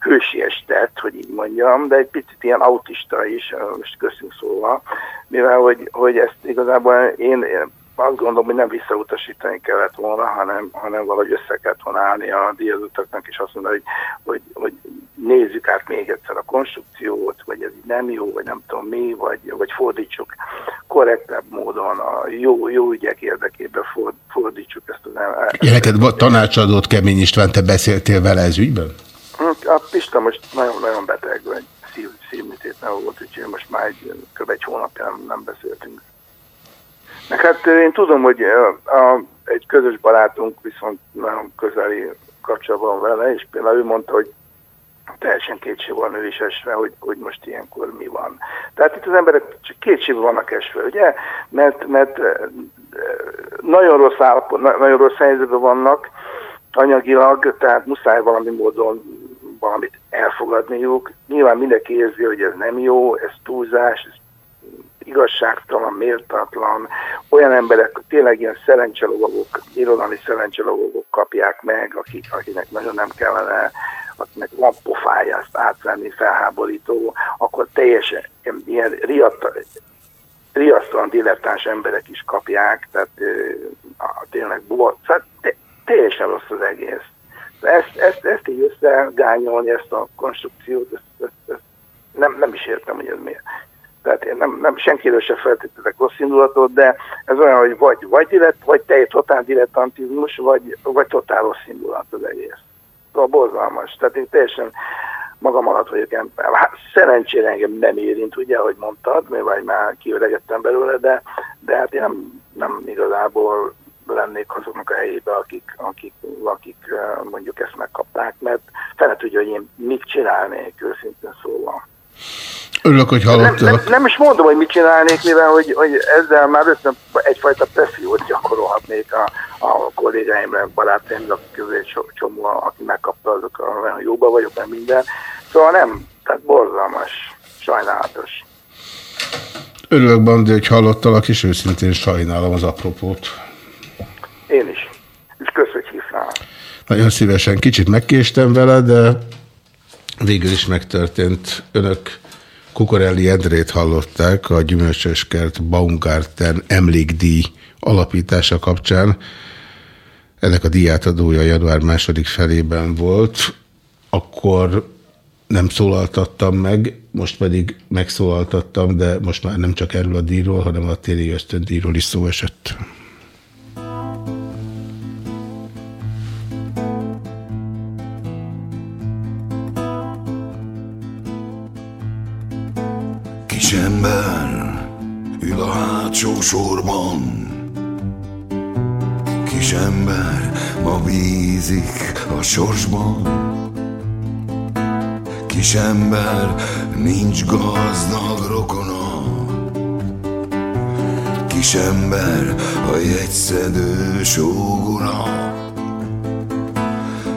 hősies tett, hogy így mondjam, de egy picit ilyen autista is, most köszönjük szóval, mivel hogy, hogy ezt igazából én, azt gondolom, hogy nem visszautasítani kellett volna, hanem, hanem valahogy össze kellett volna állni a díjazottaknak, és azt mondani, hogy, hogy, hogy nézzük át még egyszer a konstrukciót, vagy ez így nem jó, vagy nem tudom mi, vagy, vagy fordítsuk korrektebb módon a jó, jó ügyek érdekében ford, fordítsuk ezt az Neked tanácsadót Kemény István, te beszéltél vele ez ügyben? Hm, a Pista most nagyon-nagyon beteg, vagy szív, szívműtét volt, úgyhogy most már egy, kb. egy hónapja nem, nem beszéltünk. Meg hát én tudom, hogy a, a, egy közös barátunk viszont nagyon közeli kapcsolatban vele, és például ő mondta, hogy teljesen kétség van ő is esve, hogy, hogy most ilyenkor mi van. Tehát itt az emberek csak kétségbe vannak esve, ugye? Mert, mert nagyon rossz állapot, nagyon rossz helyzetben vannak anyagilag, tehát muszáj valami módon valamit elfogadniuk. Nyilván mindenki érzi, hogy ez nem jó, ez túlzás, ez igazságtalan, méltatlan, olyan emberek, tényleg ilyen szerencselovagok, irodalmi szerencselovagok kapják meg, akik, akinek nagyon nem kellene, akinek van pofája ezt átvenni, felháborító, akkor teljesen ilyen riatta, riasztóan dilettáns emberek is kapják, tehát a, tényleg volt, tehát te, teljesen rossz az egész. Ezt, ezt, ezt így összegányolni, ezt a konstrukciót, ezt, ezt, ezt nem, nem is értem, hogy ez miért. Tehát én nem, nem senkiről se feltételek rossz indulatot, de ez olyan, hogy vagy, vagy, dirett, vagy teljes totál dilettantizmus, vagy, vagy totál rossz indulat az egész. Szóval borzalmas. Tehát én teljesen magam alatt vagyok ember. Hát szerencsére engem nem érint, ugye, ahogy mondtad, mert vagy már kiöregettem belőle, de, de hát én nem, nem igazából lennék azoknak a helyébe, akik, akik, akik mondjuk ezt megkapták, mert fele tudja, hogy én mit csinálnék, őszintén szóval. Örülök, hogy hallottalak. Nem, nem, nem is mondom, hogy mit csinálnék, mivel hogy, hogy ezzel már össze egyfajta pressziót gyakorolhatnék a, a kollégáimra, barátaimra, közé csomó, aki megkapta, azok olyan jóban vagyok, nem minden. Szóval nem, tehát borzalmas, sajnálatos. Örülök, Bandi, hogy hallottalak, és őszintén sajnálom az apropót. Én is. És kösz, hogy hívnál. Nagyon szívesen. Kicsit megkéstem vele, de végül is megtörtént. Önök Kukorelli Endrét hallották a Gyümölcsös Kert Baumgarten emlékdíj alapítása kapcsán. Ennek a díjátadója január második felében volt. Akkor nem szólaltattam meg, most pedig megszólaltattam, de most már nem csak erről a díjról, hanem a téli ösztöndíjról is szó esett. Kisember ül a hátsó sorban, Kisember ma bízik a sorsban, Kisember nincs gazdag rokona, Kisember a jegyszedő sógora.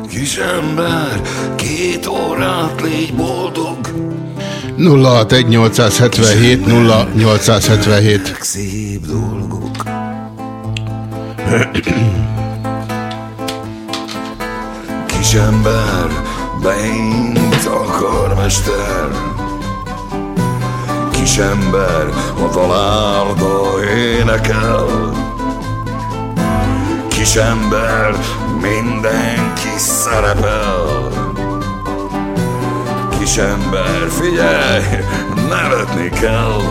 Kisember, két órát légy boldog, 061 0877 Szép dolgok. Kisember, beint a karmester. Kisember, a találda énekel. Kisember, mindenki szerepel. Kisember, figyelj, nevetni kell.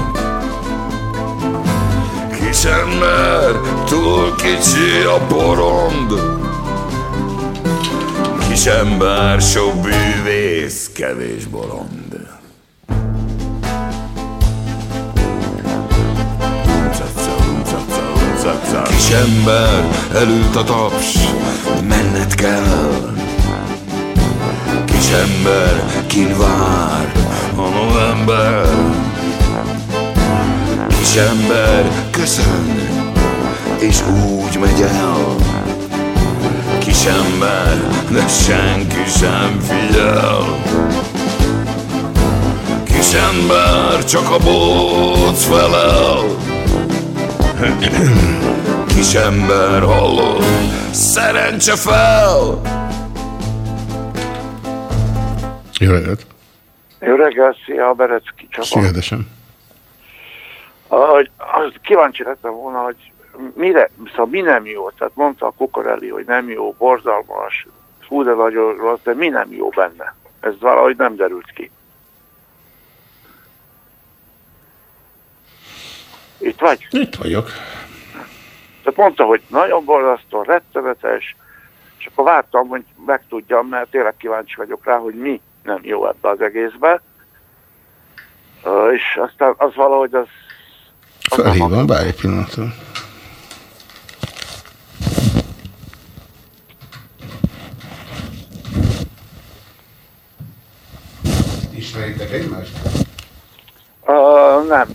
Kisember, túl kicsi a porond. Kisember, sok bűvész, kevés bolond. Kisember, elült a taps, menned kell. Kisember, kin vár a november. Kisember, köszön, és úgy megy el. Kisember, de senki sem figyel. Kisember, csak a bóc felel. Kisember, hallod, szerencse fel! Jó reggelt! Jó reggelt, szia, Berecki Csaba. Szia, edesem. Kíváncsi lettem volna, hogy mire, szóval mi nem jó, tehát mondta a Kukorelli, hogy nem jó, borzalmas, fú, de nagyon rossz, de mi nem jó benne? Ez valahogy nem derült ki. Itt vagy? Itt vagyok. Tehát mondta, hogy nagyon borzasztó, rettenetes, és akkor vártam, hogy megtudjam, mert tényleg kíváncsi vagyok rá, hogy mi nem jó ebbe az egészbe. És aztán az valahogy az... az Felhívom, várj egy pillanatra. Ismeritek egymást? Ö, nem.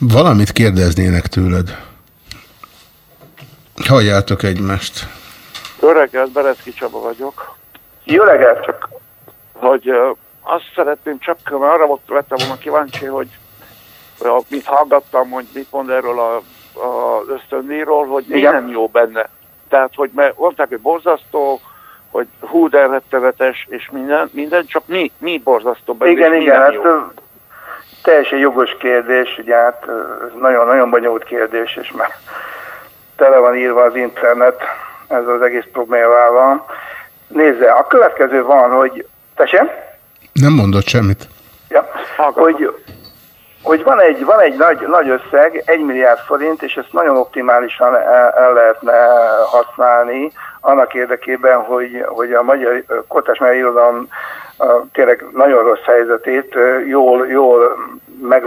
Valamit kérdeznének tőled. Halljátok egymást. Jó reggelt, Berecki Csaba vagyok. Jó reggelt, csak Hogy azt szeretném csak, mert arra volt lettem volna kíváncsi, hogy mit hallgattam, hogy mit mond erről a, a ösztöndíjról, hogy mi nem jó benne. Tehát, hogy mert mondták, hogy borzasztó, hogy hú, de rettenetes, és minden, minden, csak mi, mi borzasztó benne, Igen, és mi igen, nem hát teljesen jogos kérdés, ugye hát nagyon-nagyon bonyolult kérdés, és már tele van írva az internet ez az egész problémával. Nézze, a következő van, hogy... Tessék? Nem mondott semmit. Ja, hogy, hogy van egy, van egy nagy, nagy összeg, egy milliárd forint, és ezt nagyon optimálisan el, el lehetne használni annak érdekében, hogy, hogy a magyar kotás irodalom tényleg nagyon rossz helyzetét jól, jól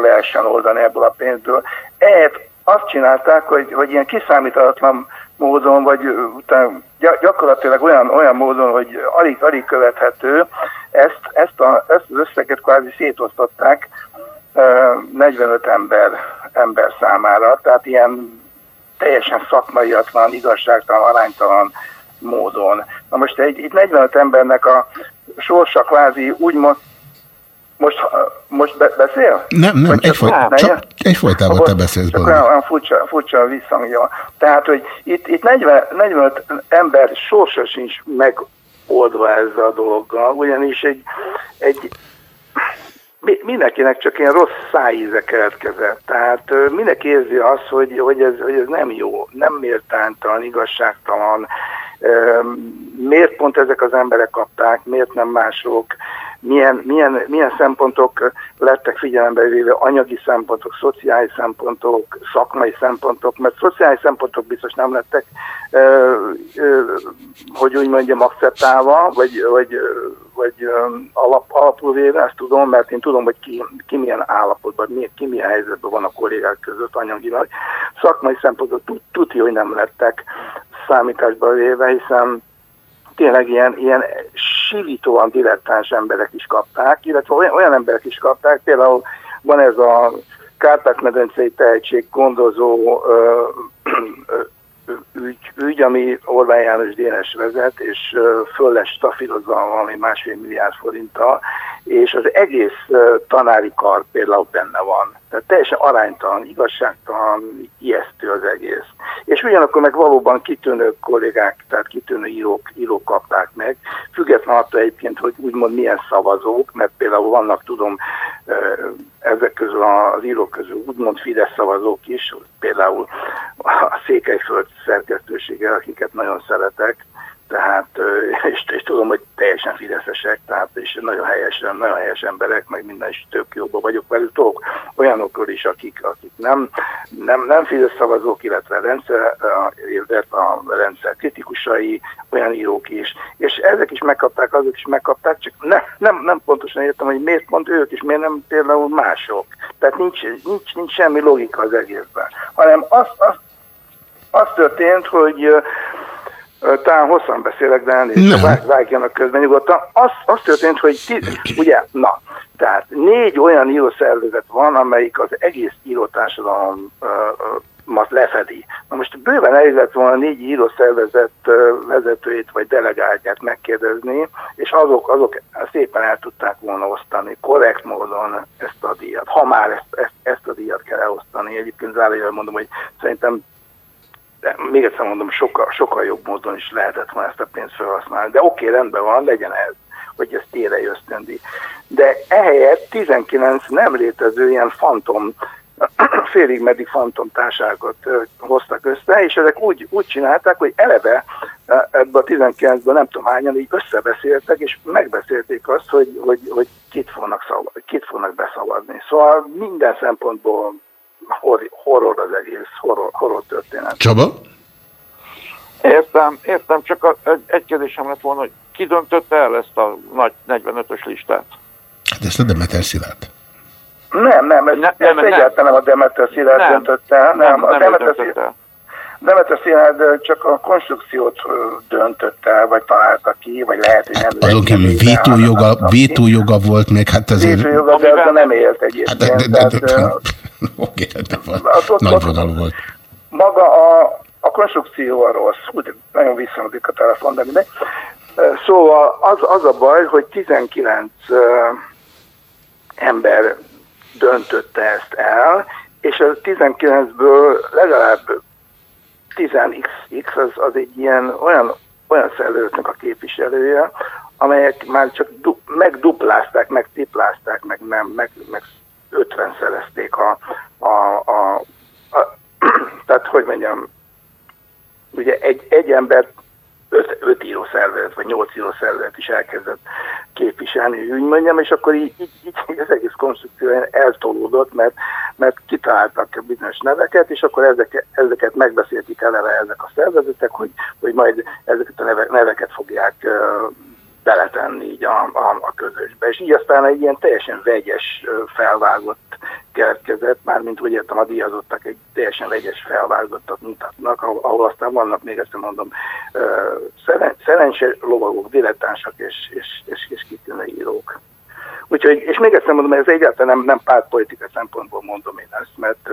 lehessen oldani ebből a pénzből. Ehhez azt csinálták, hogy, hogy ilyen kiszámíthatatlan módon, vagy utána gy- gyakorlatilag olyan, olyan módon, hogy alig, alig követhető, ezt, ezt, a, ezt az összeget kvázi szétosztották ö, 45 ember, ember számára, tehát ilyen teljesen szakmaiatlan, igazságtalan, aránytalan módon. Na most egy, itt 45 embernek a sorsa kvázi úgymond most, most be, beszél? Nem, nem, Vagy csak- egyfoly, csak ne? egyfolytában te Akkor beszélsz, Csak olyan, olyan furcsa, furcsa visszhangja. Tehát, hogy itt, itt 40, 45 ember sorsa sincs megoldva ezzel a dologgal, ugyanis egy, egy mi- mindenkinek csak ilyen rossz szájíze keletkezett. Tehát mindenki érzi azt, hogy, hogy, ez, hogy ez nem jó, nem méltánytalan, igazságtalan. Miért pont ezek az emberek kapták, miért nem mások? Milyen, milyen, milyen szempontok lettek figyelembe véve, anyagi szempontok, szociális szempontok, szakmai szempontok, mert szociális szempontok biztos nem lettek, ö, ö, hogy úgy mondjam, akceptálva, vagy, vagy, vagy alap, alapul véve, ezt tudom, mert én tudom, hogy ki, ki milyen állapotban, mi, ki milyen helyzetben van a kollégák között anyagilag. Szakmai szempontok tud- tudja, hogy nem lettek számításba véve, hiszen tényleg ilyen, ilyen sivítóan dilettáns emberek is kapták, illetve olyan, olyan emberek is kapták, például van ez a Kárpát-medencei tehetség gondozó ö, ö, ügy, ügy, ami Orbán János Dénes vezet, és föl lesz stafírozva valami másfél milliárd forinttal, és az egész tanári kar például benne van. Tehát teljesen aránytalan, igazságtalan, ijesztő az egész. És ugyanakkor meg valóban kitűnő kollégák, tehát kitűnő írók, írók kapták meg, független attól egyébként, hogy úgymond milyen szavazók, mert például vannak, tudom, ezek közül az írók közül úgymond Fidesz szavazók is, például a Székelyföld szerkesztősége, akiket nagyon szeretek, tehát, és, és tudom, hogy teljesen fideszesek, tehát és nagyon helyes, nagyon helyes emberek, meg minden is tök jóban vagyok velük, tudok olyanokról is, akik, akik nem, nem, nem Fidesz szavazók, illetve a rendszer, illetve a rendszer kritikusai, olyan írók is, és ezek is megkapták, azok is megkapták, csak ne, nem, nem pontosan értem, hogy miért pont ők, és miért nem például mások. Tehát nincs, nincs, nincs semmi logika az egészben, hanem az, az, az történt, hogy talán hosszan beszélek, de elnézést, vág, vágjanak közben nyugodtan. Az, az történt, hogy ti, ugye, na, tehát négy olyan írószervezet van, amelyik az egész írótársadalom ö, mat lefedi. Na most bőven elég lett volna négy írószervezet vezetőjét vagy delegáltját megkérdezni, és azok, azok szépen el tudták volna osztani korrekt módon ezt a díjat. Ha már ezt, ezt, ezt a díjat kell elosztani. Egyébként zárójelben mondom, hogy szerintem de még egyszer mondom, sokkal, sokkal jobb módon is lehetett volna ezt a pénzt felhasználni. De oké, rendben van, legyen ez, hogy ez tére ösztöndi. De ehelyett 19 nem létező ilyen fantom, félig meddig fantom társágot ö, hoztak össze, és ezek úgy, úgy csinálták, hogy eleve ebbe a 19-ből nem tudom hányan így összebeszéltek, és megbeszélték azt, hogy, hogy, hogy kit, fognak szava, kit fognak beszavazni. Szóval minden szempontból hor- horror az egész, horror, horror történet. Csaba? Értem, értem, csak a, egy, egy kérdésem lett volna, hogy ki döntötte el ezt a nagy 45-ös listát? Hát ezt a Demeter Szilárd. Nem, nem, ez, Ne- ezt nem, nem. egyáltalán nem a Demeter Szilárd Nem. döntött el. Nem, a nem ő Demeter, Szilárd. Demeter ö, csak a konstrukciót döntött el, vagy találta ki, vagy lehet, hogy nem. Azon kívül vétójoga, vétójoga volt még, hát azért... Vétójoga, de azzal nem élt Hát, de, egyébként. de, de, de, Oké, de van. Ott- Nagy vonalú volt. maga a, a konstrukció a rossz, úgy nagyon visszanodik a telefon, de mindegy. Szóval az, az a baj, hogy 19 ö, ember döntötte ezt el, és a 19-ből legalább 10xx az, az egy ilyen olyan, olyan szervezetnek a képviselője, amelyek már csak du, megduplázták, meg tiplázták, meg, nem, meg, meg 50 szerezték a, a, a, a tehát hogy mondjam, ugye egy, egy ember öt, öt író szervezet, vagy nyolc író szervezet is elkezdett képviselni, úgy mondjam, és akkor így, így, így az egész konstrukció eltolódott, mert, mert kitaláltak bizonyos neveket, és akkor ezek, ezeket megbeszéltik eleve ezek a szervezetek, hogy, hogy majd ezeket a neve, neveket fogják beletenni így a, a, a közösbe. És így aztán egy ilyen teljesen vegyes felvágott keletkezett, mármint úgy értem a díjazottak egy teljesen vegyes felvágottat mutatnak, ahol, ahol aztán vannak még ezt mondom szeren, szerencse lovagok, dilettánsak és, és, és, és kitűnő írók. Úgyhogy, és még egyszer mondom, ez egyáltalán nem, nem pártpolitika szempontból mondom én ezt, mert,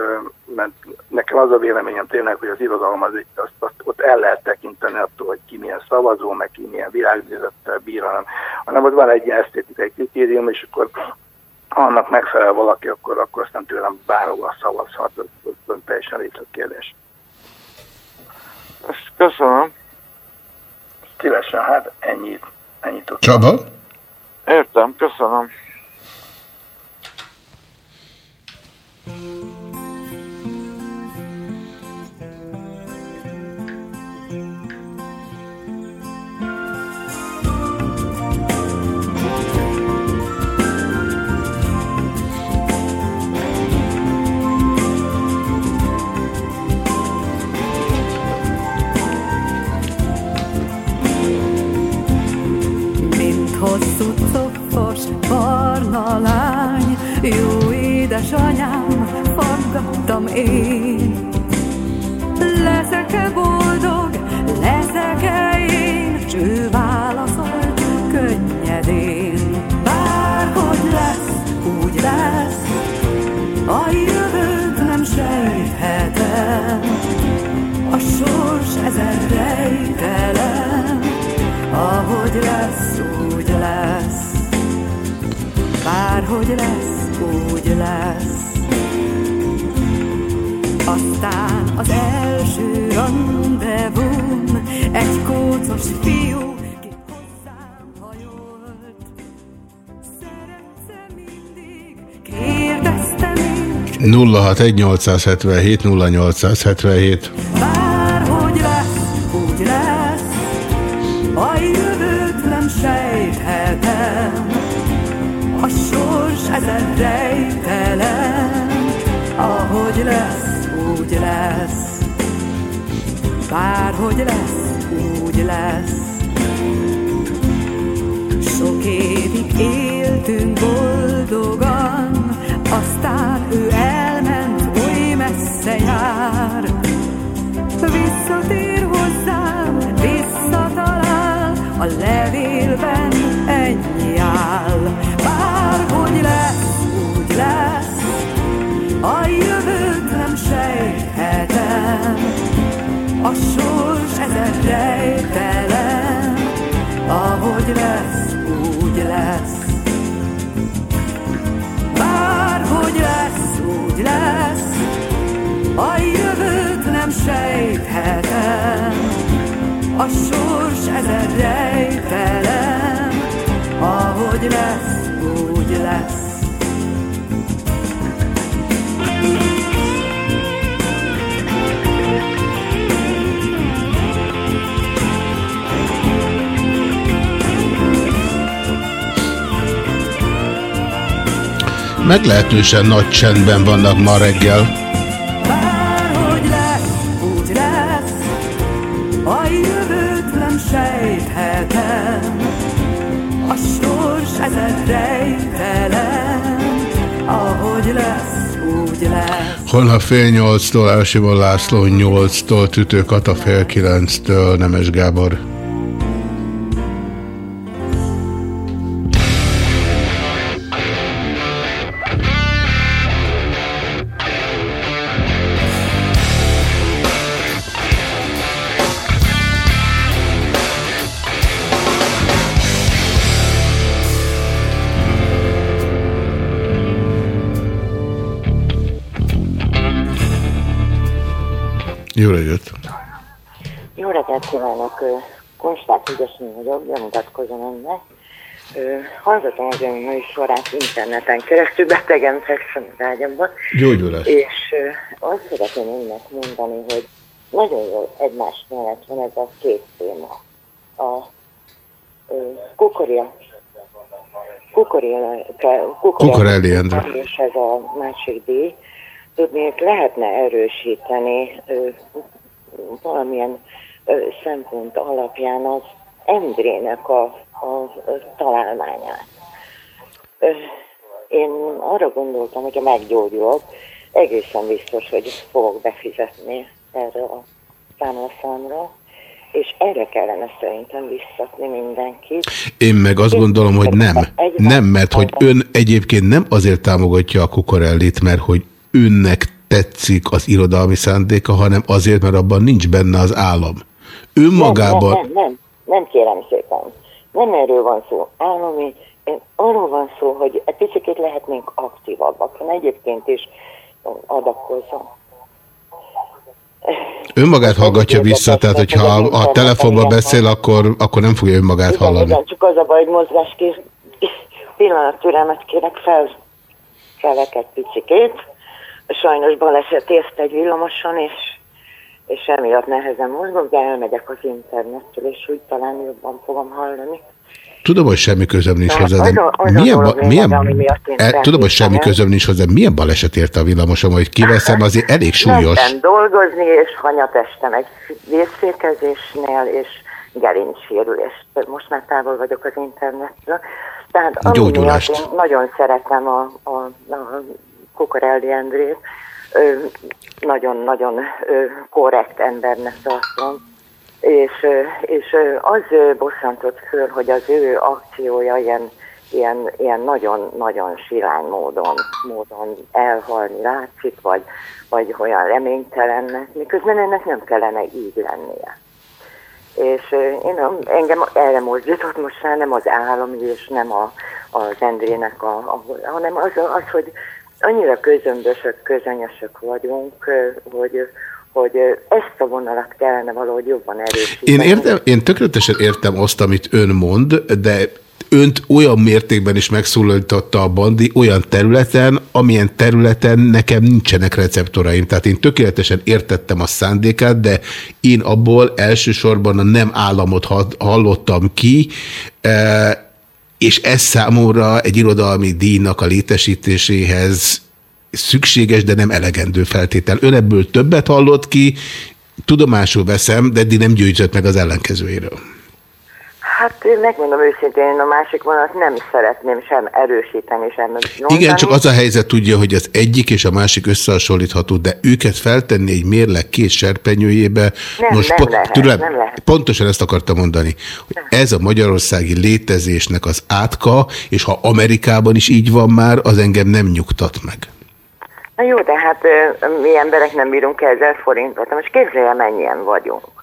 mert nekem az a véleményem tényleg, hogy az irodalom az, azt, azt ott el lehet tekinteni attól, hogy ki milyen szavazó, meg ki milyen világnézettel bír, hanem, hanem ott van egy ilyen esztétikai kritérium, és akkor annak megfelel valaki, akkor, akkor aztán tőlem bárhova szavazhat, az, az, az teljesen részletkérdés. Köszönöm. Szívesen, hát ennyit, ennyit. Csaba? Értem, köszönöm. Mint hosszú cofos barna lány, jó édesanyám, faggattam én. Leszek-e boldog, leszek-e én, s ő válaszolt könnyedén. Bárhogy lesz, úgy lesz, a jövőt nem sejthetem, a sors ezen rejtelem, ahogy lesz, úgy. Bárhogy lesz, úgy lesz. Aztán az első rendezvún egy kócos fiú, ki hozzám hajolt. Szeretsz mindig, kérdezte még, 061877 0877 rejtelem, ahogy lesz, úgy lesz. Bárhogy lesz, úgy lesz. Sok évig éltünk boldogan, aztán ő elment, oly messze jár. Visszatér hozzám, visszatalál, a levélben ennyi áll. Bárhogy lesz, lesz, a jövőt nem sejthetem, a sors ezen rejtelem, ahogy lesz, úgy lesz. Bárhogy lesz, úgy lesz, a jövőt nem sejthetem, a sors ezen rejtelem, ahogy lesz, úgy lesz. Meglehetősen nagy csendben vannak ma reggel. Holnap fél nyolctól Elsimon László nyolctól Tütő Kata fél kilenctől Nemes Gábor. Ügyesén vagyok, bemutatkozom önnek. Hallgatom az ön műsorát interneten keresztül, betegen fekszem az ágyamban. Gyógyulás. És azt szeretném önnek mondani, hogy nagyon jó egymás mellett van ez a két téma. A kukoria Kukorelli Endre. És ez a másik díj. Tudnék, lehetne erősíteni ö, valamilyen ö, szempont alapján az Endrének a, a, találmányát. Én arra gondoltam, hogy a meggyógyulok, egészen biztos, hogy fogok befizetni erre a számlaszámra, és erre kellene szerintem visszatni mindenkit. Én meg azt gondolom, hogy nem. Nem, mert hogy ön egyébként nem azért támogatja a kukorellit, mert hogy önnek tetszik az irodalmi szándéka, hanem azért, mert abban nincs benne az állam. Önmagában... Nem, nem, nem, nem, kérem szépen. Nem erről van szó. Állami, én arról van szó, hogy egy picit lehetnénk aktívabbak. Én egyébként is adakozom. Önmagát hallgatja vissza, tehát hogyha a telefonban beszél, akkor, akkor nem fogja önmagát igen, hallani. Igen, csak az a baj, hogy mozgás kér, pillanat türelmet kérek fel, felek egy picikét. Sajnos baleset ért egy villamoson, és, és emiatt nehezen mozgok, de elmegyek az internettől, és úgy talán jobban fogom hallani. Tudom, hogy semmi közöm nincs hozzá, de milyen, ba, milyen, e, tudom, hogy semmi közöm nincs hozzá, milyen baleset érte a villamosom, hogy kiveszem, azért elég súlyos. Mentem dolgozni, és hanyatestem egy vészfékezésnél, és gerincsérülést. Most már távol vagyok az internetről. Tehát Gyógyulást. én nagyon szeretem a, a, a Kukorelli Endrét. Nagyon-nagyon korrekt embernek tartom. És, és az bosszantott föl, hogy az ő akciója ilyen, ilyen, ilyen nagyon-nagyon silány módon, módon elhalni látszik, vagy, vagy olyan reménytelennek, miközben ennek nem kellene így lennie. És én, a- engem erre mozdított most már nem az állami és nem a, az Endrének, a, a, hanem az, az, hogy annyira közömbösök, közönyösök vagyunk, hogy, hogy ezt a vonalat kellene valahogy jobban erősíteni. Én, értem, én tökéletesen értem azt, amit ön mond, de önt olyan mértékben is megszólalította a bandi olyan területen, amilyen területen nekem nincsenek receptoraim. Tehát én tökéletesen értettem a szándékát, de én abból elsősorban a nem államot ha- hallottam ki, eh, és ez számomra egy irodalmi díjnak a létesítéséhez szükséges, de nem elegendő feltétel. Ön ebből többet hallott ki, tudomásul veszem, de eddig nem győzött meg az ellenkezőjéről. Hát megmondom őszintén, én a másik vonalat nem szeretném sem erősíteni, sem mondani. Igen, csak az a helyzet tudja, hogy az egyik és a másik összehasonlítható, de őket feltenni egy mérleg két serpenyőjébe. Nem, nem lehet, türelem, nem lehet. Pontosan ezt akartam mondani, hogy ez a magyarországi létezésnek az átka, és ha Amerikában is így van már, az engem nem nyugtat meg. Na jó, de hát mi emberek nem bírunk ezer forintot, most képzelje, mennyien vagyunk.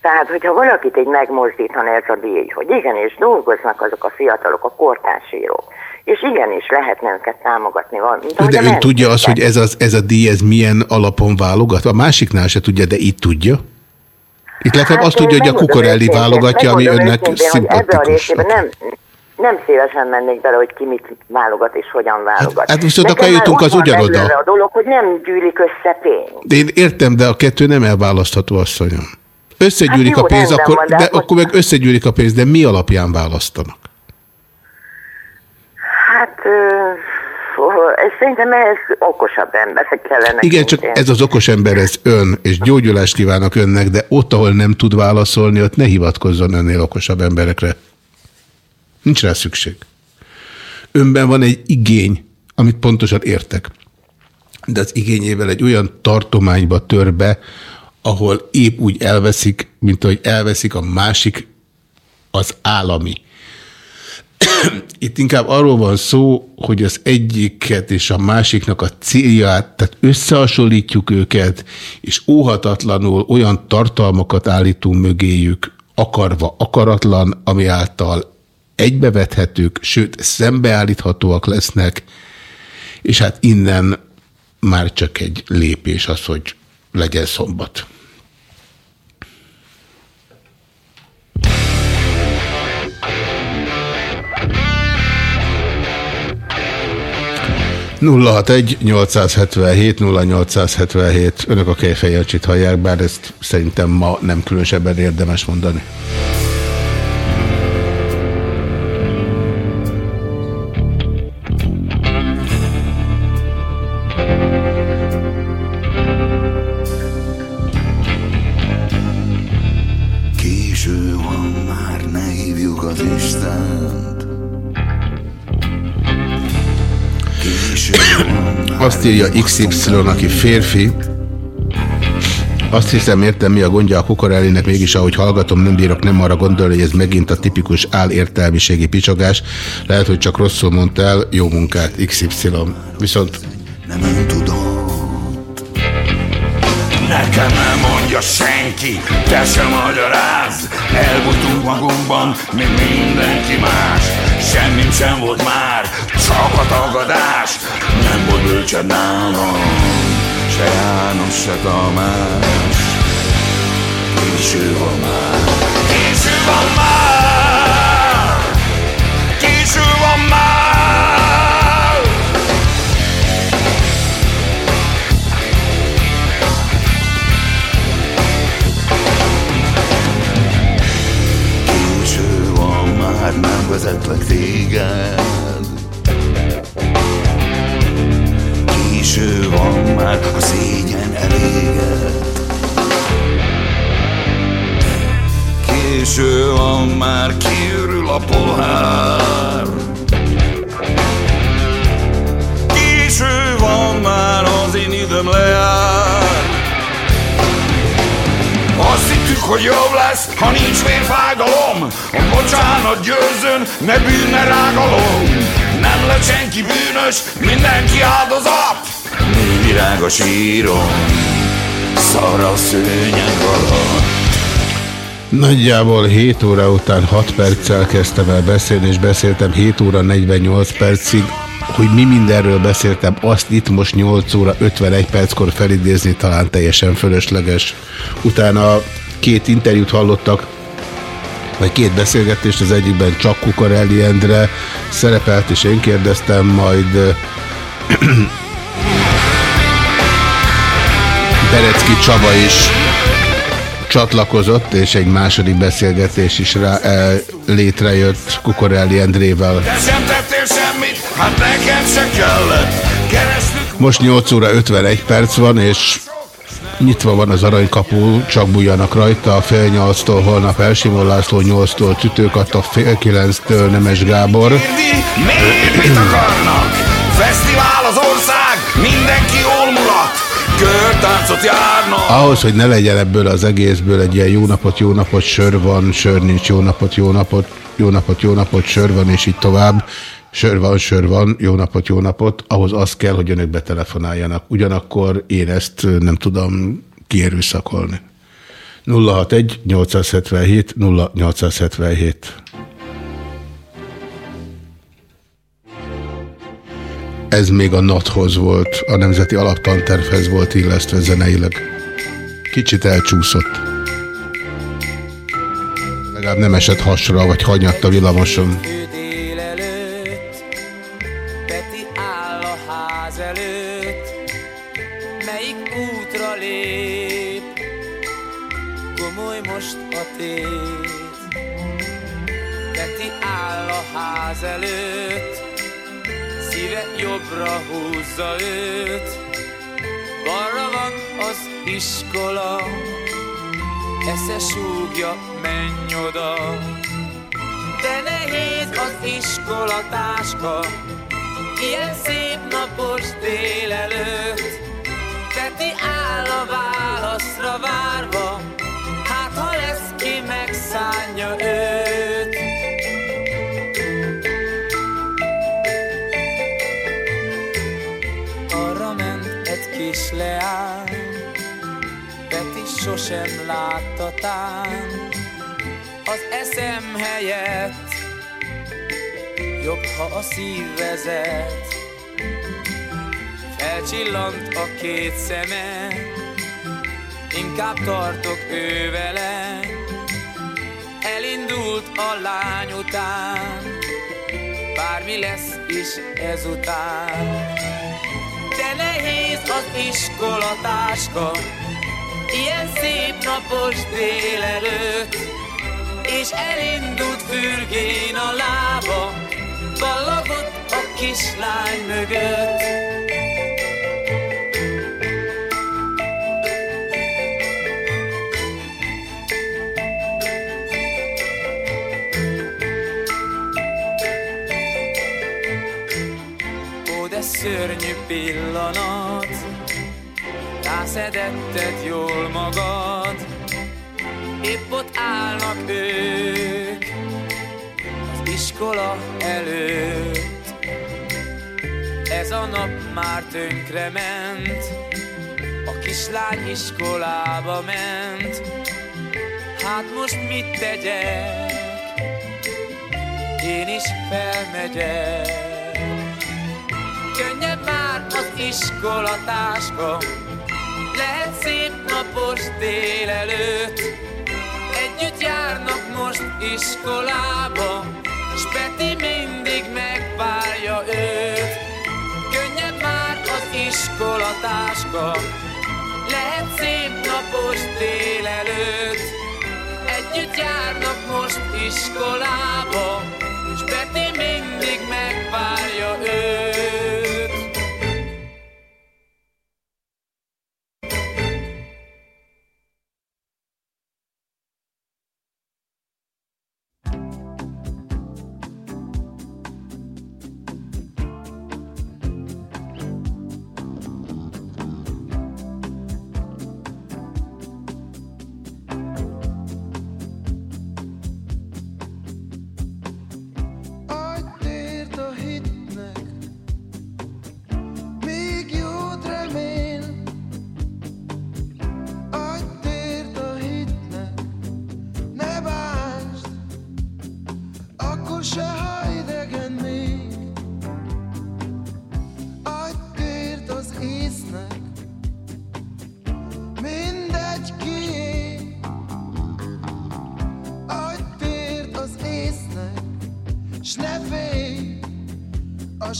Tehát, hogyha valakit így megmozdítana ez a díj, hogy igenis dolgoznak azok a fiatalok, a kortársírók, és igenis lehetne őket támogatni valamint. ahogy De a ön tudja azt, hogy ez, az, ez a díj, ez milyen alapon válogat? A másiknál se tudja, de itt tudja. Itt legalább azt én tudja, hogy a Kukorelli válogatja, ami önnek szimpatikus. nem, nem szívesen mennék bele, hogy ki mit válogat és hogyan válogat. hát viszont Nekem akkor jutunk az ugyanoda. a dolog, hogy nem gyűlik össze pénz. De én értem, de a kettő nem elválasztható, asszonyom. Összegyűlik Hát jó, a pénz, akkor, van, de de hát akkor meg összegyűlik a pénz, de mi alapján választanak? Hát ez szerintem ez okosabb emberek kellene. Igen, csak ez az okos ember, ez ön, és gyógyulást kívánok önnek, de ott, ahol nem tud válaszolni, ott ne hivatkozzon önnél okosabb emberekre. Nincs rá szükség. Önben van egy igény, amit pontosan értek. De az igényével egy olyan tartományba tör be, ahol épp úgy elveszik, mint ahogy elveszik a másik, az állami. Itt inkább arról van szó, hogy az egyiket és a másiknak a célját, tehát összehasonlítjuk őket, és óhatatlanul olyan tartalmakat állítunk mögéjük, akarva, akaratlan, ami által egybevethetők, sőt, szembeállíthatóak lesznek, és hát innen már csak egy lépés az, hogy legyen szombat. egy 877 0877 Önök a Kejfej hallják, bár ezt szerintem ma nem különösebben érdemes mondani. Azt írja XY, aki férfi. Azt hiszem, értem, mi a gondja a kukorellinek, mégis ahogy hallgatom, nem bírok nem arra gondolni, hogy ez megint a tipikus álértelmiségi picsogás. Lehet, hogy csak rosszul mondta el, jó munkát, XY. Viszont nem ön tudott. Nekem nem mondja senki, te sem magyarázd. Elbújtunk magunkban, mint mindenki más. Semmim sem volt már, csak a tagadás. Nem volt bölcsed nálam, se János, se Tamás. Késő van már, késő van már, késő van már. Késő van már, nem vezetlek téged Késő van már, a szégyen eléged. Késő van már, kiürül a pohár. Késő van már, az én időm lejár. Azt hittük, hogy jobb lesz, ha nincs vérfájdalom. A bocsánat győzön, ne bűn, ne rágalom. Nem lett senki bűnös, mindenki áldozat virág a síron, szar a szőnyeg alatt Nagyjából 7 óra után 6 perccel kezdtem el beszélni, és beszéltem 7 óra 48 percig. Hogy mi mindenről beszéltem, azt itt most 8 óra 51 perckor felidézni talán teljesen fölösleges. Utána két interjút hallottak, vagy két beszélgetést, az egyikben csak Kukarelli Endre szerepelt, és én kérdeztem, majd Berecki Csaba is csatlakozott, és egy második beszélgetés is rá, e, létrejött Kukorelli Endrével. Most 8 óra 51 perc van, és nyitva van az aranykapu, csak bújjanak rajta, fél 8-tól holnap Elsimon László, 8-tól Tütőkatta, fél 9-től Nemes Gábor. Még mit akarnak? Fesztivál az ország, mulat Körtáncot járnak Ahhoz, hogy ne legyen ebből az egészből egy ilyen jó napot, jó napot, sör van, sör nincs, jó napot, jó napot, jó napot, jó napot, sör van, és így tovább. Sör van, sör van, jó napot, jó napot. Ahhoz az kell, hogy önök betelefonáljanak. Ugyanakkor én ezt nem tudom kierőszakolni. 061 877 0877 Ez még a NAT-hoz volt, a Nemzeti Alaptantervhez volt illesztve zeneileg. Kicsit elcsúszott. Legalább nem esett hasra, vagy hanyatt a villamoson. most szíve jobbra húzza őt, balra van az iskola, esze súgja, menj oda. De nehéz az iskolatáska, ilyen szép napos délelőtt. Peti áll a válaszra várva, hát ha lesz ki megszánja őt. Kis leány, Peti sosem látta az eszem helyett jobb, ha a szív vezet. Felcsillant a két szeme, inkább tartok ő vele. Elindult a lány után, bármi lesz is ezután. Nehéz az iskolatáska, ilyen szép napos délelőtt, és elindult fürgén a lába, ballagott a kislány mögött. Szörnyű pillanat, rászedetted jól magad, épp ott állnak ők az iskola előtt. Ez a nap már tönkre ment, a kislány iskolába ment. Hát most mit tegyek? Én is felmegyek. Iskolatáska, lehet szép napos délelőtt. Együtt járnak most iskolába, s Peti mindig megvárja őt. Könnyebb már az iskolatáska, lehet szép napos délelőtt. Együtt járnak most iskolába, s Peti mindig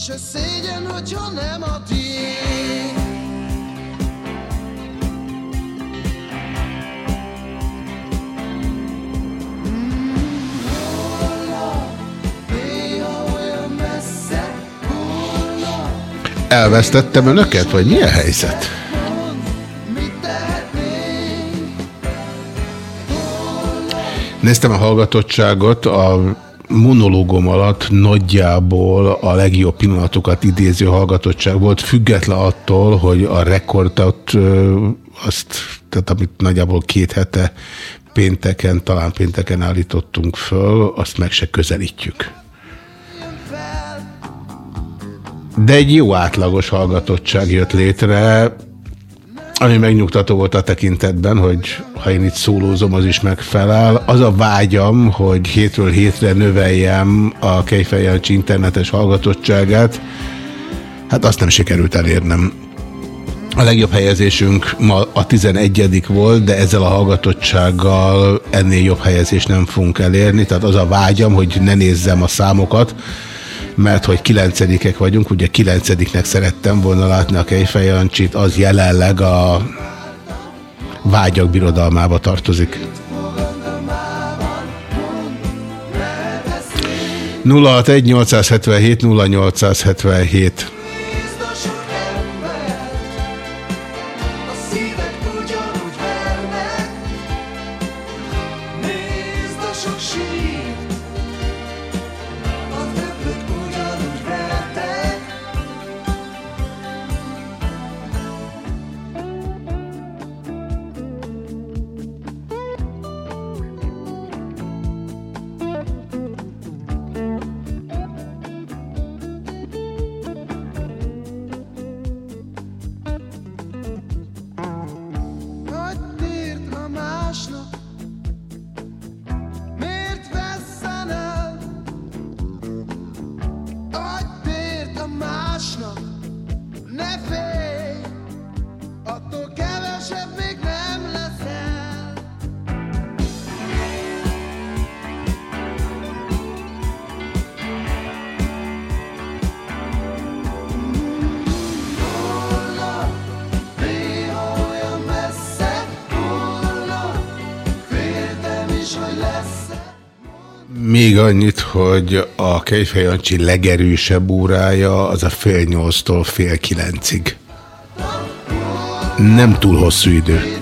se szégyen, hogyha nem a tiéd. Elvesztettem önöket, vagy milyen helyzet? Néztem a hallgatottságot, a monológom alatt nagyjából a legjobb pillanatokat idéző hallgatottság volt, független attól, hogy a rekordot, azt, tehát amit nagyjából két hete pénteken, talán pénteken állítottunk föl, azt meg se közelítjük. De egy jó átlagos hallgatottság jött létre, ami megnyugtató volt a tekintetben, hogy ha én itt szólózom, az is megfelel. Az a vágyam, hogy hétről hétre növeljem a Kejfej Jancsi internetes hallgatottságát, hát azt nem sikerült elérnem. A legjobb helyezésünk ma a 11 volt, de ezzel a hallgatottsággal ennél jobb helyezést nem fogunk elérni, tehát az a vágyam, hogy ne nézzem a számokat, mert hogy kilencedikek vagyunk, ugye kilencediknek szerettem volna látni a Kejfej Jancsit, az jelenleg a vágyak birodalmába tartozik. 061 877 0877 annyit, hogy a Kejfej Jancsi legerősebb órája az a fél nyolctól fél kilencig. Nem túl hosszú idő.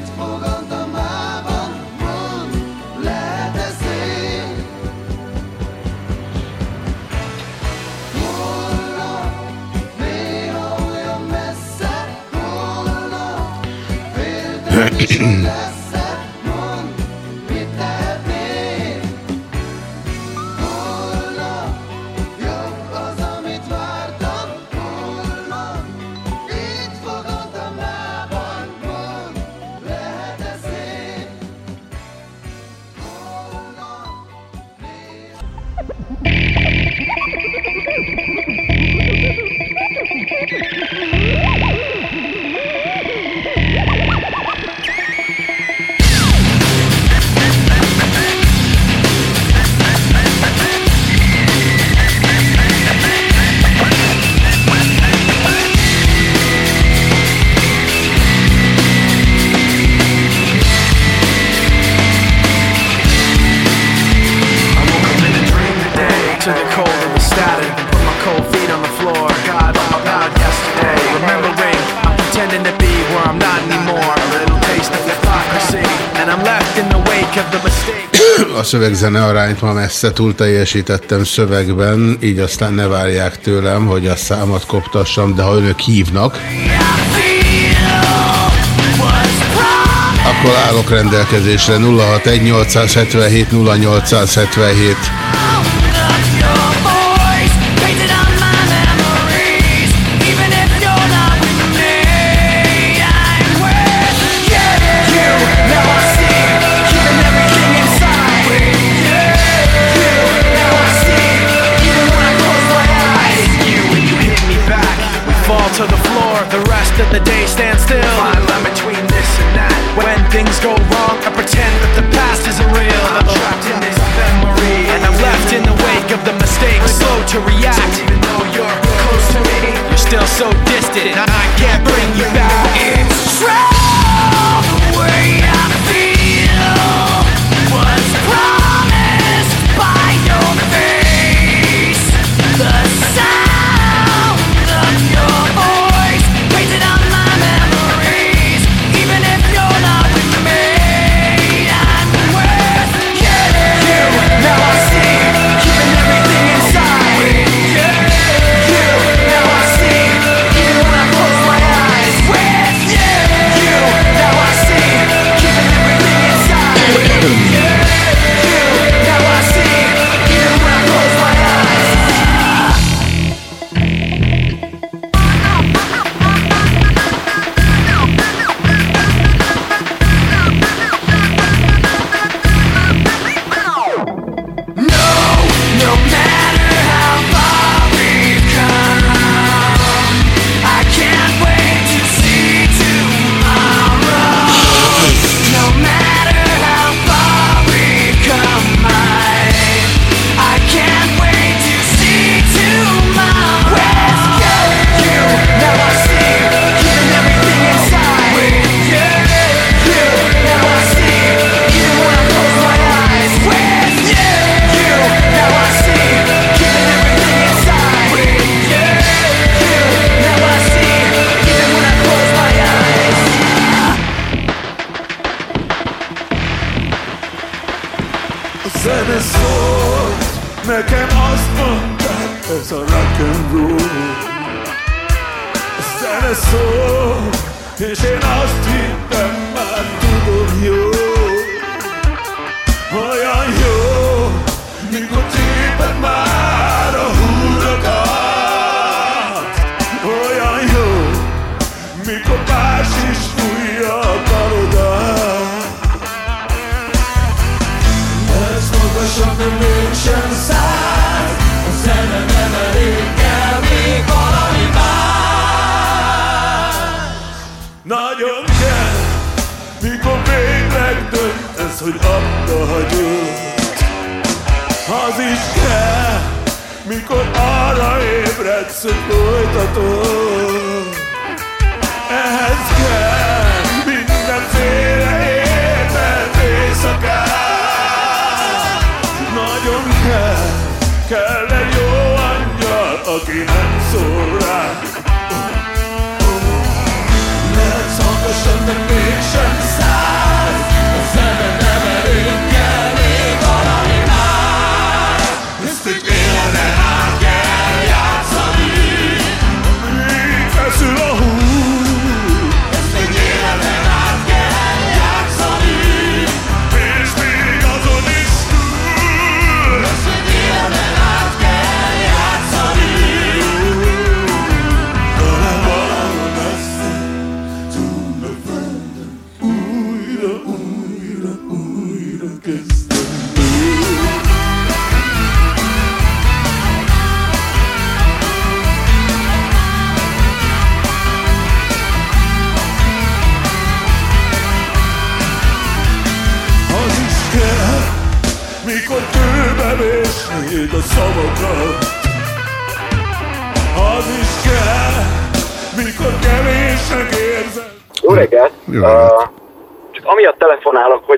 szövegzene arányt ma messze túl teljesítettem szövegben, így aztán ne várják tőlem, hogy a számot koptassam, de ha önök hívnak, akkor állok rendelkezésre 061 877 0877.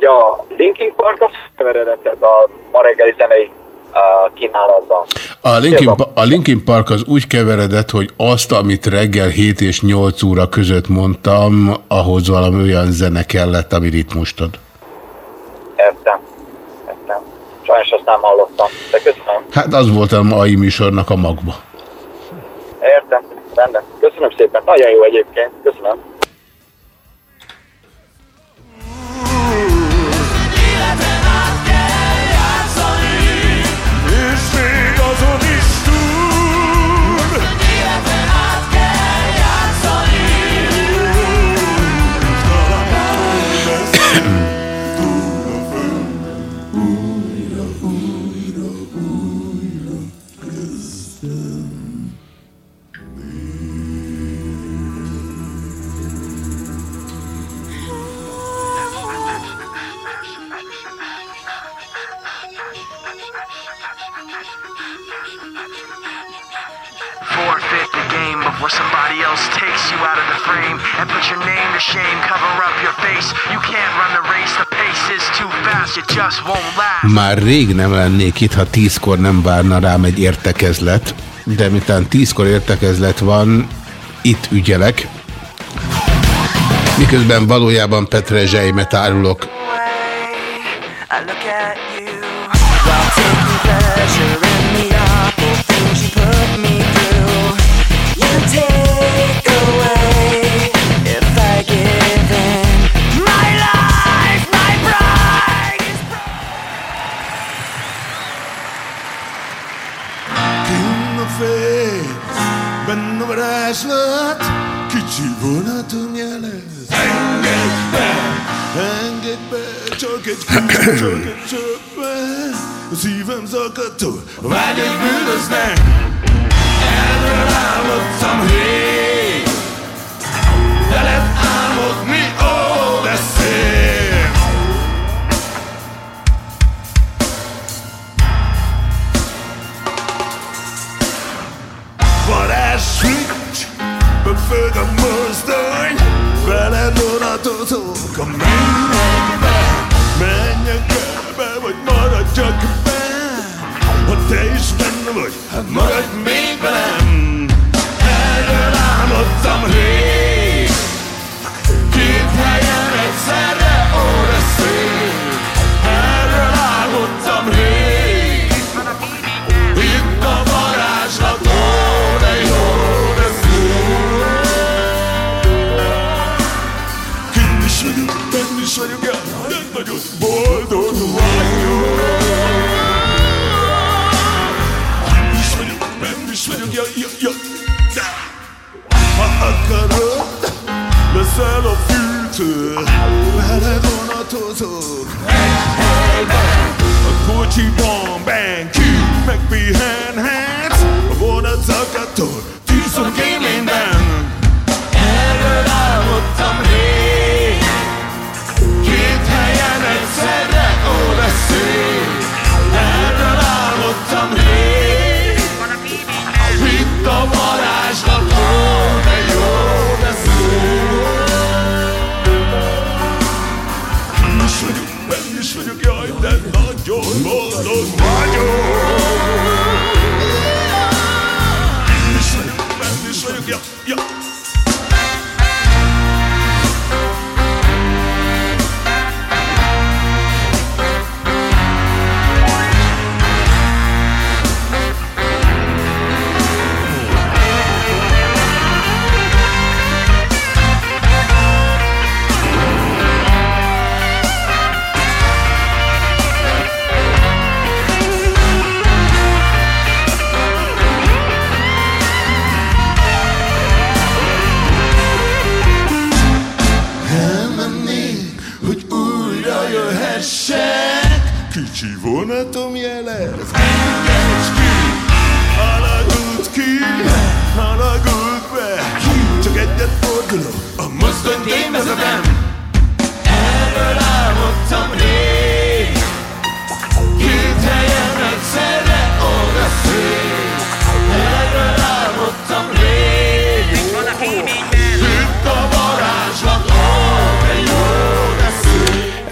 a Linkin Park az keveredett ez a ma reggeli zenei kínálatban. A Linkin, a Linkin Park az úgy keveredett, hogy azt, amit reggel 7 és 8 óra között mondtam, ahhoz valami olyan zene kellett, ami ritmust ad. Értem. Értem. Sajnos azt nem hallottam, de köszönöm. Hát az volt a mai műsornak a magma. Értem. Rendben. Köszönöm szépen. Nagyon jó egyébként. Köszönöm. És még azon before somebody else takes you out of the frame and put your name to shame. Cover up your face. You can't run the race. The pace is too fast. You just won't last. Már rég nem lennék itt, ha tízkor nem várna rám egy értekezlet, de miután tízkor értekezlet van, itt ügyelek. Miközben valójában petrezselymet árulok. I look at you varázslat, kicsi vonaton jelez. Engedj be, engedj be, csak egy kicsit, csak egy csöppet. A szívem zakatol, vágy egy bűnöznek. Erről álmodtam de lehet álmodni, ó, de szép. Befög a mozdony, veled vonatozok a mennyekbe. Menjek vagy maradjak benn. Ha te is benne vagy, hát maradj még velem. Erről álmodtam rég, leszel a fűtő, veled vonatozok. Egy helyben, a kocsiban, ki megpihenhetsz, a vonat zakatol, tűzom én minden.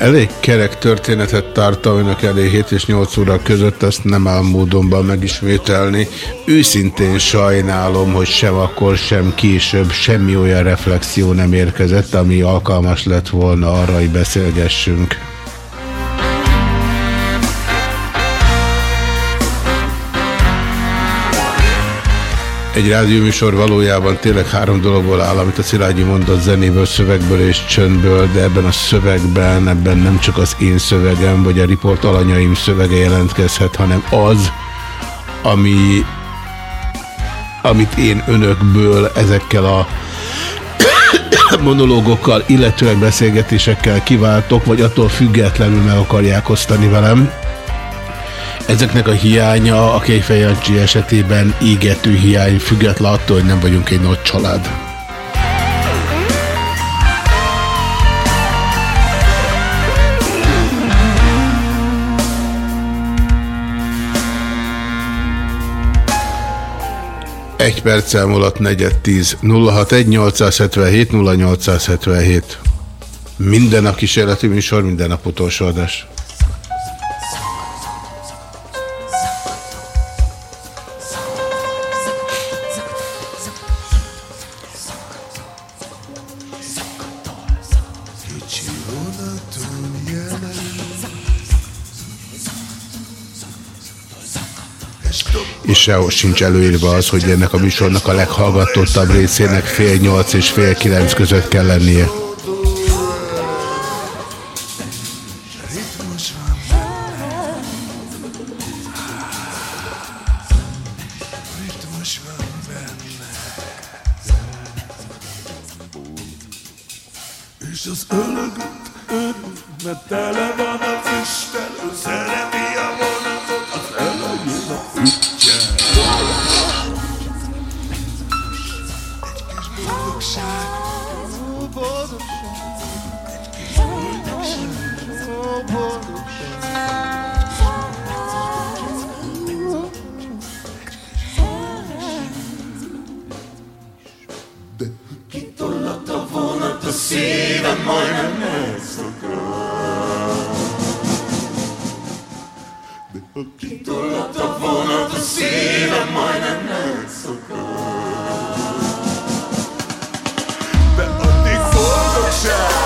Elég kerek történetet tártam önök elé 7 és 8 óra között, azt nem áll módonban megismételni. Őszintén sajnálom, hogy sem akkor, sem később semmi olyan reflexió nem érkezett, ami alkalmas lett volna arra, hogy beszélgessünk. Egy rádióműsor valójában tényleg három dologból áll, amit a Szilágyi mondott zenéből, szövegből és csöndből, de ebben a szövegben, ebben nem csak az én szövegem, vagy a riport alanyaim szövege jelentkezhet, hanem az, ami, amit én önökből ezekkel a monológokkal, illetőleg beszélgetésekkel kiváltok, vagy attól függetlenül meg akarják osztani velem. Ezeknek a hiánya a Kejfej Jancsi esetében égető hiány, független attól, hogy nem vagyunk egy nagy család. Egy perc múlott negyed tíz. 061 877 0877. Minden a kísérleti műsor, minden nap utolsó adás. Sehol sincs előírva az, hogy ennek a műsornak a leghallgatottabb részének fél nyolc és fél kilenc között kell lennie. Szívem majdnem elszakad. De ha kitollott a vonat, a szívem majdnem elszakad. De addig boldogság.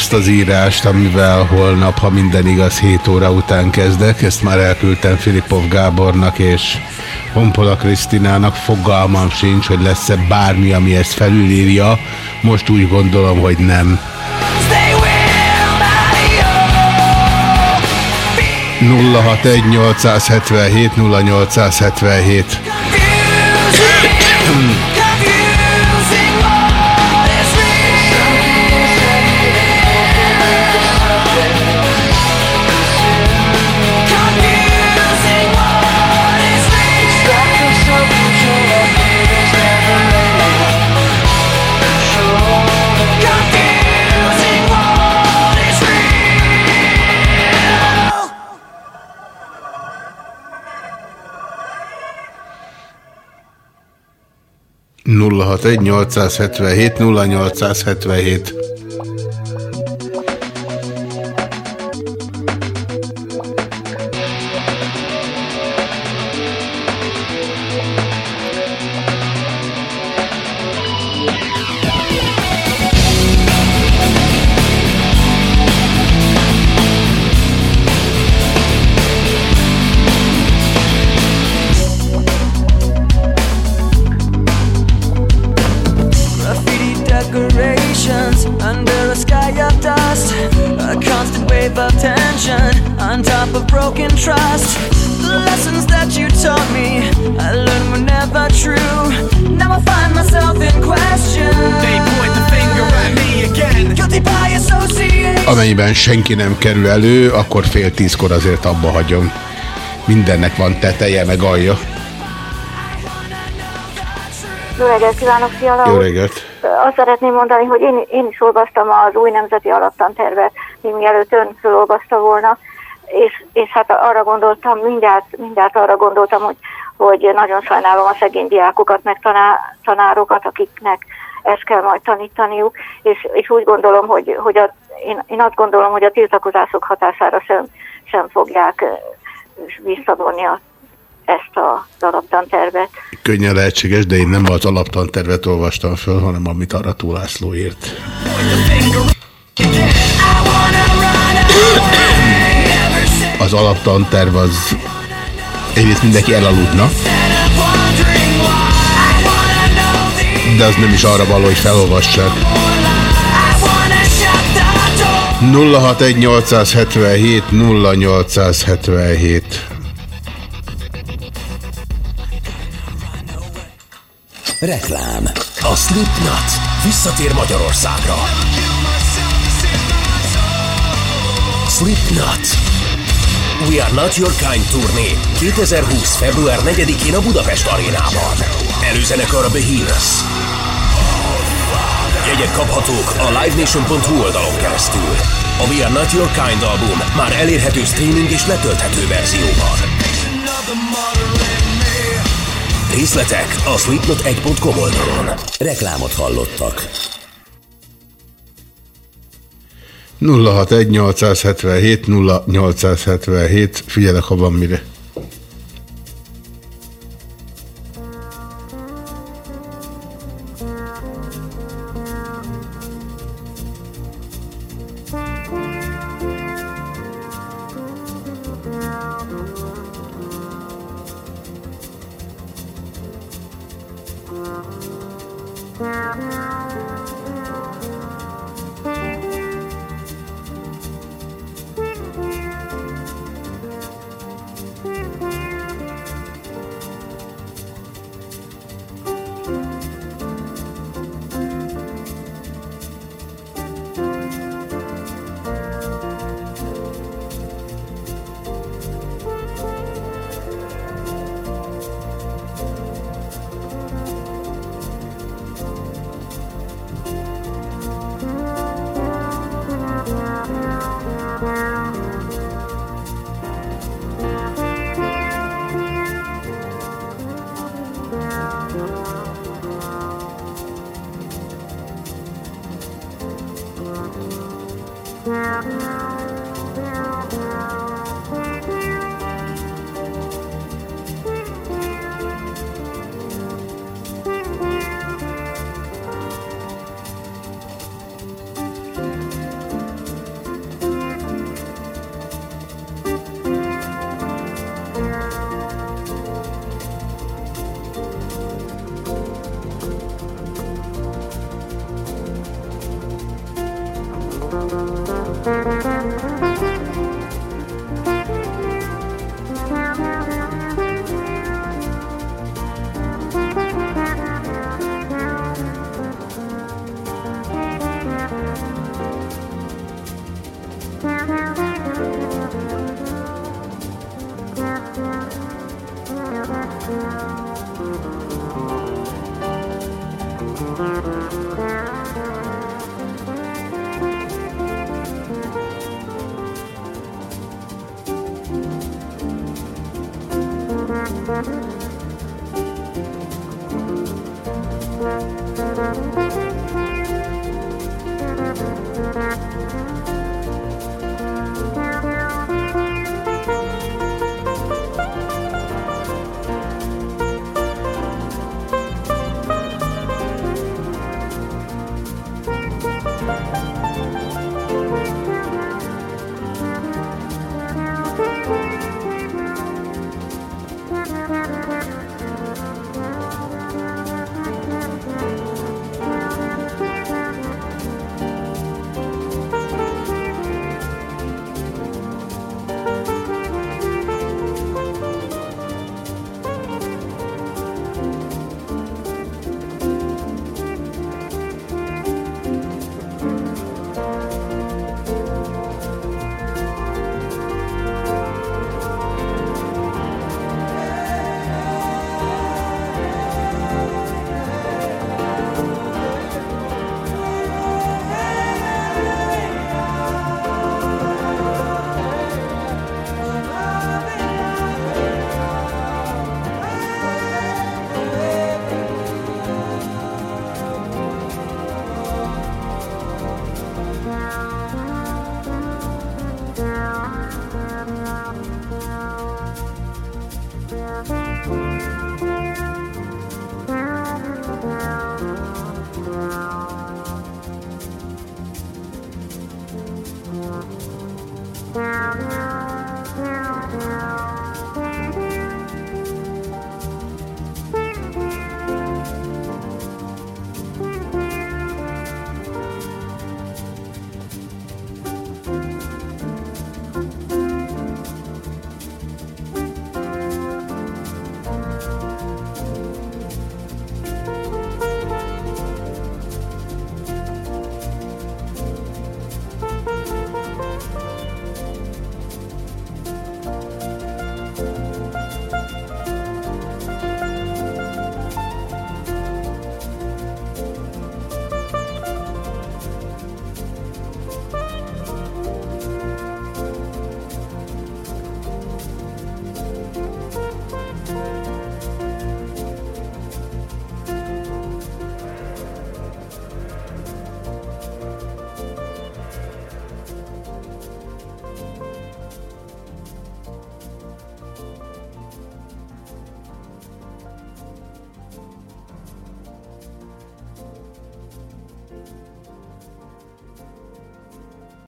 Azt az írást, amivel holnap, ha minden igaz, 7 óra után kezdek. Ezt már elküldtem Filipov Gábornak és Honpola Krisztinának. Fogalmam sincs, hogy lesz-e bármi, ami ezt felülírja. Most úgy gondolom, hogy nem. 061 877 0877 061 877 0877 Amennyiben senki nem kerül elő, akkor fél tízkor azért abba hagyom. Mindennek van teteje, meg alja. Jó reggelt kívánok, Fiala Jó reggelt! Azt szeretném mondani, hogy én, én is olvastam az új nemzeti alaptantervet, még mielőtt ön fölolvasta volna, és, és hát arra gondoltam, mindjárt, mindjárt arra gondoltam, hogy, hogy nagyon sajnálom a szegény diákokat, meg taná, tanárokat, akiknek ezt kell majd tanítaniuk, és, és úgy gondolom, hogy, hogy a, én, én azt gondolom, hogy a tiltakozások hatására sem, sem fogják visszavonni a, ezt az alaptantervet. Könnyen lehetséges, de én nem az alaptantervet olvastam föl, hanem amit Arató László írt. Az alaptanterv az egyrészt mindenki elaludna, de az nem is arra való, hogy felolvassák. 061 877 0877 Reklám. A Slipknot visszatér Magyarországra. Slipknot. We Are Not Your Kind turné 2020. február 4-én a Budapest arénában. Előzenekar a Behemoth. Jegyek kaphatók a livenation.hu oldalon keresztül. A We Are Not Your Kind album már elérhető streaming és letölthető verzióban. Részletek a slipknot1.com oldalon. Reklámot hallottak. 061 877 0877 Figyelek, ha van mire.